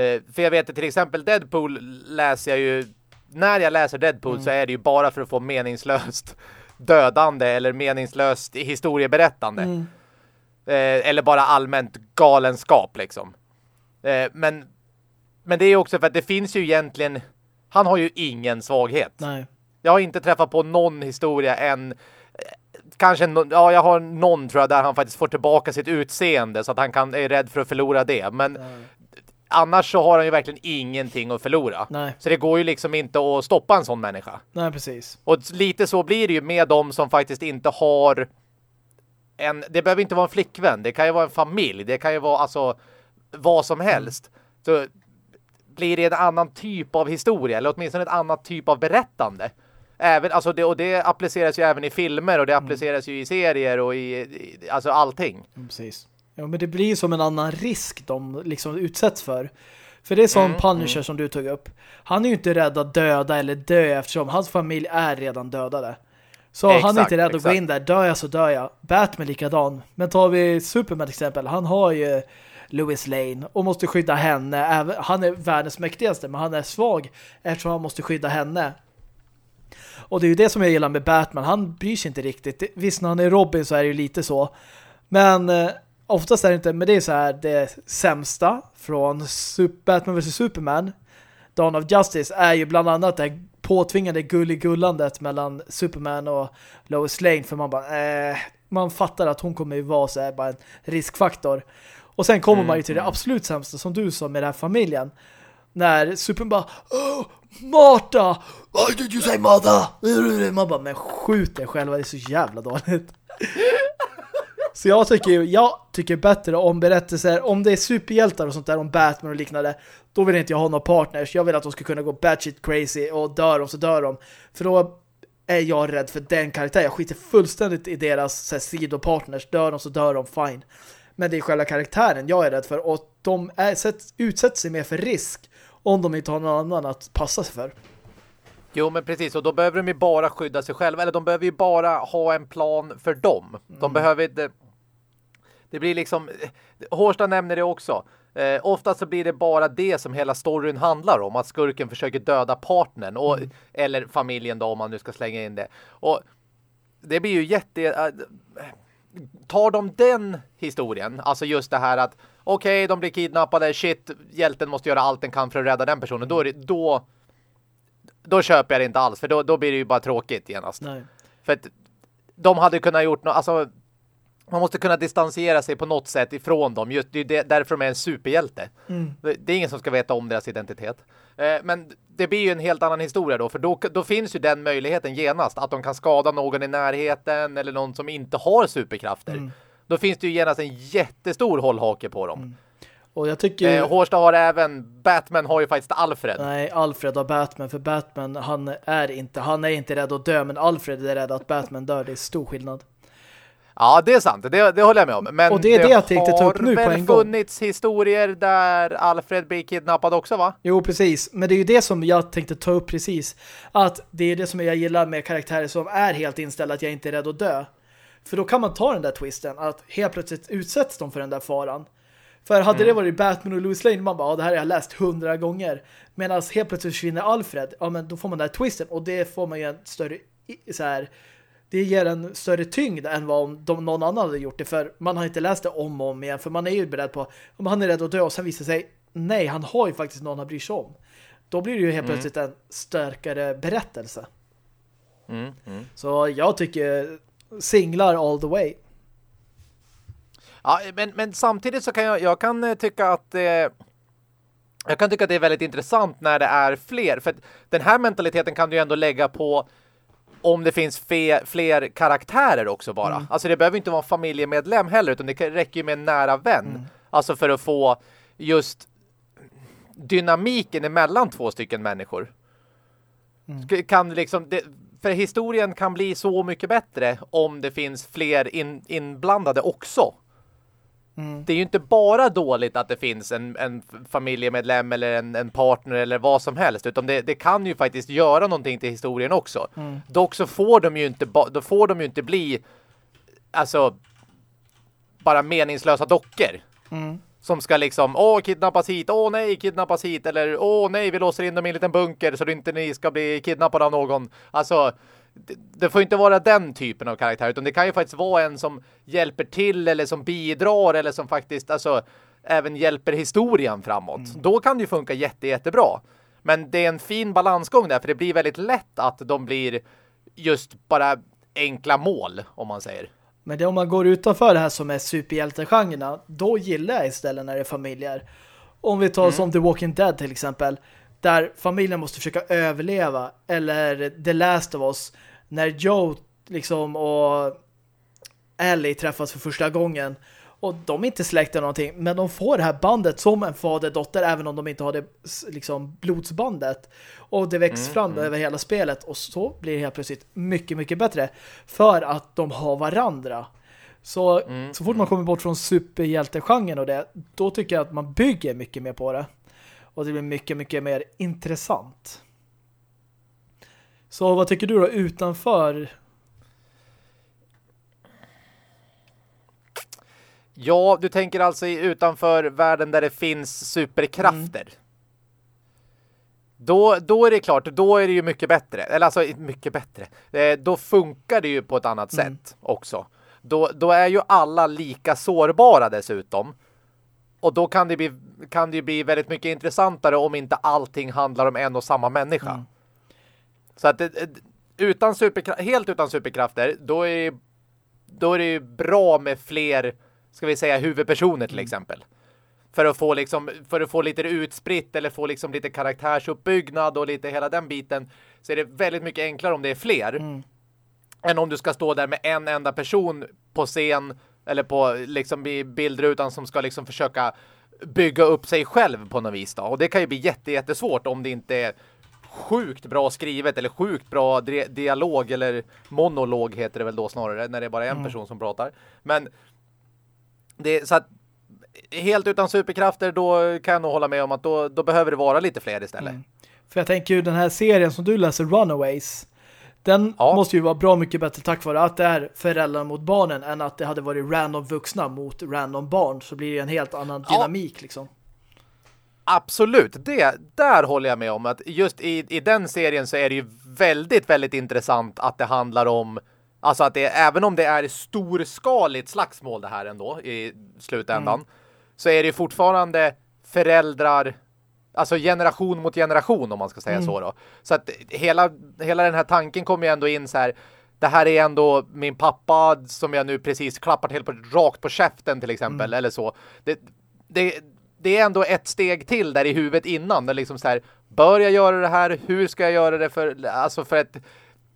B: Eh, för jag vet att till exempel Deadpool läser jag ju när jag läser Deadpool mm. så är det ju bara för att få meningslöst dödande eller meningslöst historieberättande. Mm. Eh, eller bara allmänt galenskap liksom. Eh, men, men det är också för att det finns ju egentligen han har ju ingen svaghet.
A: Nej.
B: Jag har inte träffat på någon historia än kanske, no ja jag har någon tror jag där han faktiskt får tillbaka sitt utseende så att han kan, är rädd för att förlora det. Men Nej. annars så har han ju verkligen ingenting att förlora.
A: Nej.
B: Så det går ju liksom inte att stoppa en sån människa.
A: Nej, precis.
B: Och lite så blir det ju med de som faktiskt inte har en, det behöver inte vara en flickvän, det kan ju vara en familj, det kan ju vara alltså vad som helst. Mm. Så blir det en annan typ av historia eller åtminstone ett annat typ av berättande. Även, alltså det, och det appliceras ju även i filmer och det mm. appliceras mm. ju i serier och i, i alltså allting.
A: Precis. Ja, men det blir som en annan risk de liksom utsätts för. För det är som mm, Punisher mm. som du tog upp. Han är ju inte rädd att döda eller dö eftersom hans familj är redan dödade. Så exakt, han är inte rädd exakt. att gå in där. Dör jag så dör jag. Batman likadan. Men tar vi Superman till exempel. Han har ju Louis Lane och måste skydda henne. Han är världens mäktigaste men han är svag eftersom han måste skydda henne. Och det är ju det som jag gillar med Batman. Han bryr sig inte riktigt. Visst, när han är Robin så är det ju lite så. Men eh, oftast är det inte. Men det är så här det sämsta från Super Batman vs. Superman. Dawn of Justice är ju bland annat det påtvingade gulligullandet mellan Superman och Lois Lane. För man bara, eh, man fattar att hon kommer ju vara så här, bara en riskfaktor. Och sen kommer mm, man ju till det mm. absolut sämsta som du sa med den här familjen. När Superman bara oh, Marta! Why did you say mother? Man bara, men skjut dig själva, det är så jävla dåligt. Så jag tycker, jag tycker bättre om berättelser, om det är superhjältar och sånt där, om Batman och liknande, då vill inte jag ha några partners. Jag vill att de ska kunna gå batshit crazy och dör de så dör de. För då är jag rädd för den karaktären. Jag skiter fullständigt i deras här, sidopartners. Dör de så dör de, fine. Men det är själva karaktären jag är rädd för. Och de är, utsätter sig mer för risk om de inte har någon annan att passa sig för.
B: Jo, men precis. Och då behöver de ju bara skydda sig själva. Eller de behöver ju bara ha en plan för dem. De mm. behöver inte... Det blir liksom... Hårsta nämner det också. Eh, oftast så blir det bara det som hela storyn handlar om. Att skurken försöker döda partnern. Och, mm. Eller familjen då, om man nu ska slänga in det. Och det blir ju jätte... Äh, tar de den historien, alltså just det här att okej, okay, de blir kidnappade, shit, hjälten måste göra allt den kan för att rädda den personen. Då, det, då, då köper jag det inte alls, för då, då blir det ju bara tråkigt genast. Nej. För att de hade kunnat gjort något, alltså man måste kunna distansera sig på något sätt ifrån dem. Just det är därför de är en superhjälte. Mm. Det är ingen som ska veta om deras identitet. Eh, men det blir ju en helt annan historia då. För då, då finns ju den möjligheten genast. Att de kan skada någon i närheten. Eller någon som inte har superkrafter. Mm. Då finns det ju genast en jättestor hållhake på dem. Mm.
A: Och jag tycker...
B: Eh, Hårsta har även... Batman har ju faktiskt Alfred.
A: Nej, Alfred har Batman. För Batman, han är inte... Han är inte rädd att dö. Men Alfred är rädd att Batman dör. Det är stor skillnad.
B: Ja, det är sant. Det, det håller jag med om. Men
A: och det är det, det jag tänkte ta upp nu på en gång.
B: funnits historier där Alfred blir kidnappad också, va?
A: Jo, precis. Men det är ju det som jag tänkte ta upp precis. Att det är det som jag gillar med karaktärer som är helt inställda att jag inte är rädd att dö. För då kan man ta den där twisten att helt plötsligt utsätts de för den där faran. För hade mm. det varit Batman och Louis Lane, man bara, ja, det här har jag läst hundra gånger. Medan helt plötsligt försvinner Alfred, ja men då får man den där twisten och det får man ju en större så här det ger en större tyngd än vad de, någon annan hade gjort det. För man har inte läst det om och om igen. För man är ju beredd på om han är rädd att dö och sen visar sig nej, han har ju faktiskt någon att bry sig om. Då blir det ju helt mm. plötsligt en starkare berättelse. Mm, mm. Så jag tycker singlar all the way.
B: Ja, men, men samtidigt så kan jag, jag kan eh, tycka att eh, jag kan tycka att det är väldigt intressant när det är fler. För den här mentaliteten kan du ju ändå lägga på om det finns fler karaktärer också bara. Mm. Alltså det behöver inte vara en familjemedlem heller utan det räcker ju med en nära vän. Mm. Alltså för att få just dynamiken emellan två stycken människor. Mm. Kan liksom, det, för historien kan bli så mycket bättre om det finns fler in, inblandade också. Mm. Det är ju inte bara dåligt att det finns en, en familjemedlem eller en, en, partner eller vad som helst utan det, det, kan ju faktiskt göra någonting till historien också. Mm. Dock så får de ju inte då får de ju inte bli alltså bara meningslösa dockor. Mm. Som ska liksom, åh kidnappas hit, åh nej kidnappas hit eller åh nej vi låser in dem i en liten bunker så att inte ni ska bli kidnappade av någon. Alltså det får inte vara den typen av karaktär utan det kan ju faktiskt vara en som hjälper till eller som bidrar eller som faktiskt alltså även hjälper historien framåt. Mm. Då kan det ju funka jätte, jättebra. Men det är en fin balansgång där för det blir väldigt lätt att de blir just bara enkla mål om man säger.
A: Men det, om man går utanför det här som är superhjältegenrerna då gillar jag istället när det är familjer. Om vi tar mm. som The Walking Dead till exempel där familjen måste försöka överleva eller The Last of Us när Joe liksom och Ellie träffas för första gången och de är inte släkta någonting men de får det här bandet som en fader-dotter även om de inte har det liksom blodsbandet och det växer mm, fram mm. över hela spelet och så blir det helt plötsligt mycket, mycket bättre för att de har varandra så, mm, så fort man mm. kommer bort från superhjältegenren och det, då tycker jag att man bygger mycket mer på det och det blir mycket, mycket mer intressant. Så vad tycker du då utanför?
B: Ja, du tänker alltså utanför världen där det finns superkrafter. Mm. Då, då är det klart, då är det ju mycket bättre. Eller alltså, mycket bättre. Eh, då funkar det ju på ett annat mm. sätt också. Då, då är ju alla lika sårbara dessutom. Och då kan det, bli, kan det bli väldigt mycket intressantare om inte allting handlar om en och samma människa. Mm. Så att utan helt utan superkrafter, då är, då är det ju bra med fler, ska vi säga, huvudpersoner till mm. exempel. För att få liksom, för att få lite utspritt eller få liksom lite karaktärsuppbyggnad och lite hela den biten så är det väldigt mycket enklare om det är fler. Mm. Än om du ska stå där med en enda person på scen eller på liksom i bildrutan som ska liksom försöka bygga upp sig själv på något vis då. Och det kan ju bli jätte, jättesvårt om det inte är sjukt bra skrivet eller sjukt bra dialog eller monolog heter det väl då snarare när det är bara en mm. person som pratar. Men det så att helt utan superkrafter då kan jag nog hålla med om att då, då behöver det vara lite fler istället. Mm.
A: För jag tänker ju den här serien som du läser Runaways den ja. måste ju vara bra mycket bättre tack vare att det är föräldrar mot barnen än att det hade varit random vuxna mot random barn så blir det en helt annan dynamik ja. liksom.
B: Absolut, det, där håller jag med om att just i, i den serien så är det ju väldigt, väldigt intressant att det handlar om alltså att det, även om det är storskaligt slagsmål det här ändå i slutändan mm. så är det fortfarande föräldrar alltså generation mot generation om man ska säga mm. så då. Så att hela, hela den här tanken kommer ju ändå in så här det här är ändå min pappa som jag nu precis klappar till på, rakt på käften till exempel mm. eller så. Det, det, det är ändå ett steg till där i huvudet innan. Där liksom så här, bör jag göra det här? Hur ska jag göra det? För, alltså för att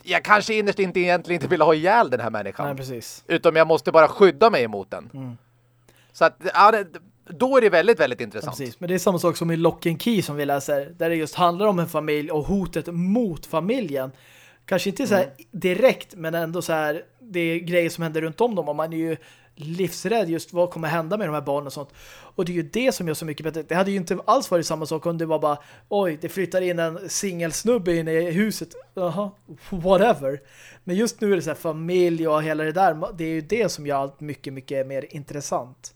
B: jag kanske innerst inte egentligen inte vill ha ihjäl den här människan.
A: Nej, precis.
B: Utom jag måste bara skydda mig emot den. Mm. Så att, ja, det, då är det väldigt, väldigt intressant. Ja, precis.
A: Men det är samma sak som i Lock and Key som vi läser. Där det just handlar om en familj och hotet mot familjen. Kanske inte så här mm. direkt, men ändå så här det är grejer som händer runt om dem. Och man är ju livsrädd just vad kommer hända med de här barnen och sånt. Och det är ju det som gör så mycket bättre. Det hade ju inte alls varit samma sak om det var bara oj, det flyttar in en singelsnubbe in i huset. Jaha, whatever. Men just nu är det så här familj och hela det där. Det är ju det som gör allt mycket, mycket mer intressant.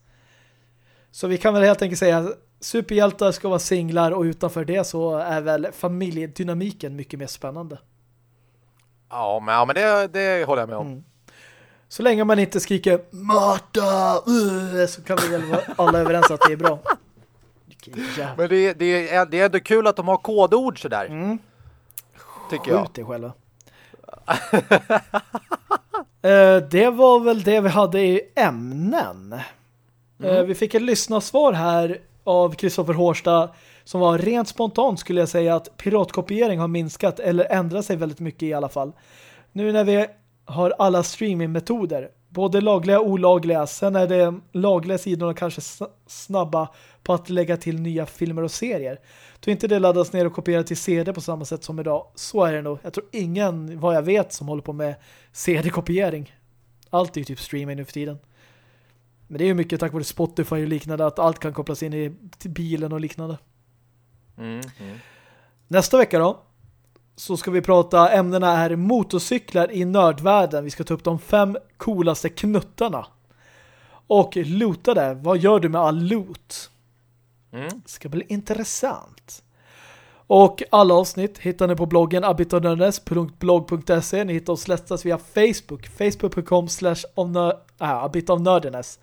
A: Så vi kan väl helt enkelt säga att superhjältar ska vara singlar och utanför det så är väl familjedynamiken mycket mer spännande.
B: Ja, men, ja, men det, det håller jag med om. Mm.
A: Så länge man inte skriker Marta! Uh, så kan vi väl vara alla överens att det är bra.
B: Men det, det, är, det är ändå kul att de har kodord sådär. Mm. Tycker jag.
A: Skjut dig själva. uh, det var väl det vi hade i ämnen. Mm. Eh, vi fick ett lyssnarsvar här av Kristoffer Hårsta som var rent spontant skulle jag säga att piratkopiering har minskat eller ändrat sig väldigt mycket i alla fall. Nu när vi har alla streamingmetoder. Både lagliga och olagliga. Sen är det lagliga sidorna kanske snabba på att lägga till nya filmer och serier. Då inte det laddas ner och kopieras till CD på samma sätt som idag. Så är det nog. Jag tror ingen, vad jag vet, som håller på med CD-kopiering. Allt är ju typ streaming nu för tiden. Men det är ju mycket tack vare Spotify och liknande att allt kan kopplas in i bilen och liknande. Mm, mm. Nästa vecka då så ska vi prata, ämnena är motorcyklar i nördvärlden. Vi ska ta upp de fem coolaste knuttarna. Och lootade, vad gör du med all loot? Mm. Det ska bli intressant. Och alla avsnitt hittar ni på bloggen abitonördenes.blog.se. Ni hittar oss lättast via Facebook. Facebook.com slash äh, abitavnördenes.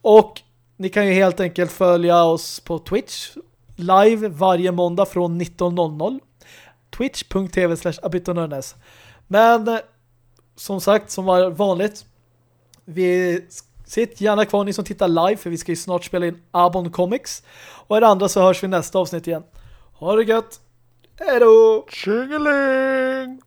A: Och ni kan ju helt enkelt följa oss på Twitch live varje måndag från 19.00 twitch.tv slash. Men eh, som sagt, som var vanligt, vi sitt gärna kvar ni som tittar live för vi ska ju snart spela in Abon Comics. Och det andra så hörs vi nästa avsnitt igen. Ha det gött! Hejdå!
B: Tjingeling!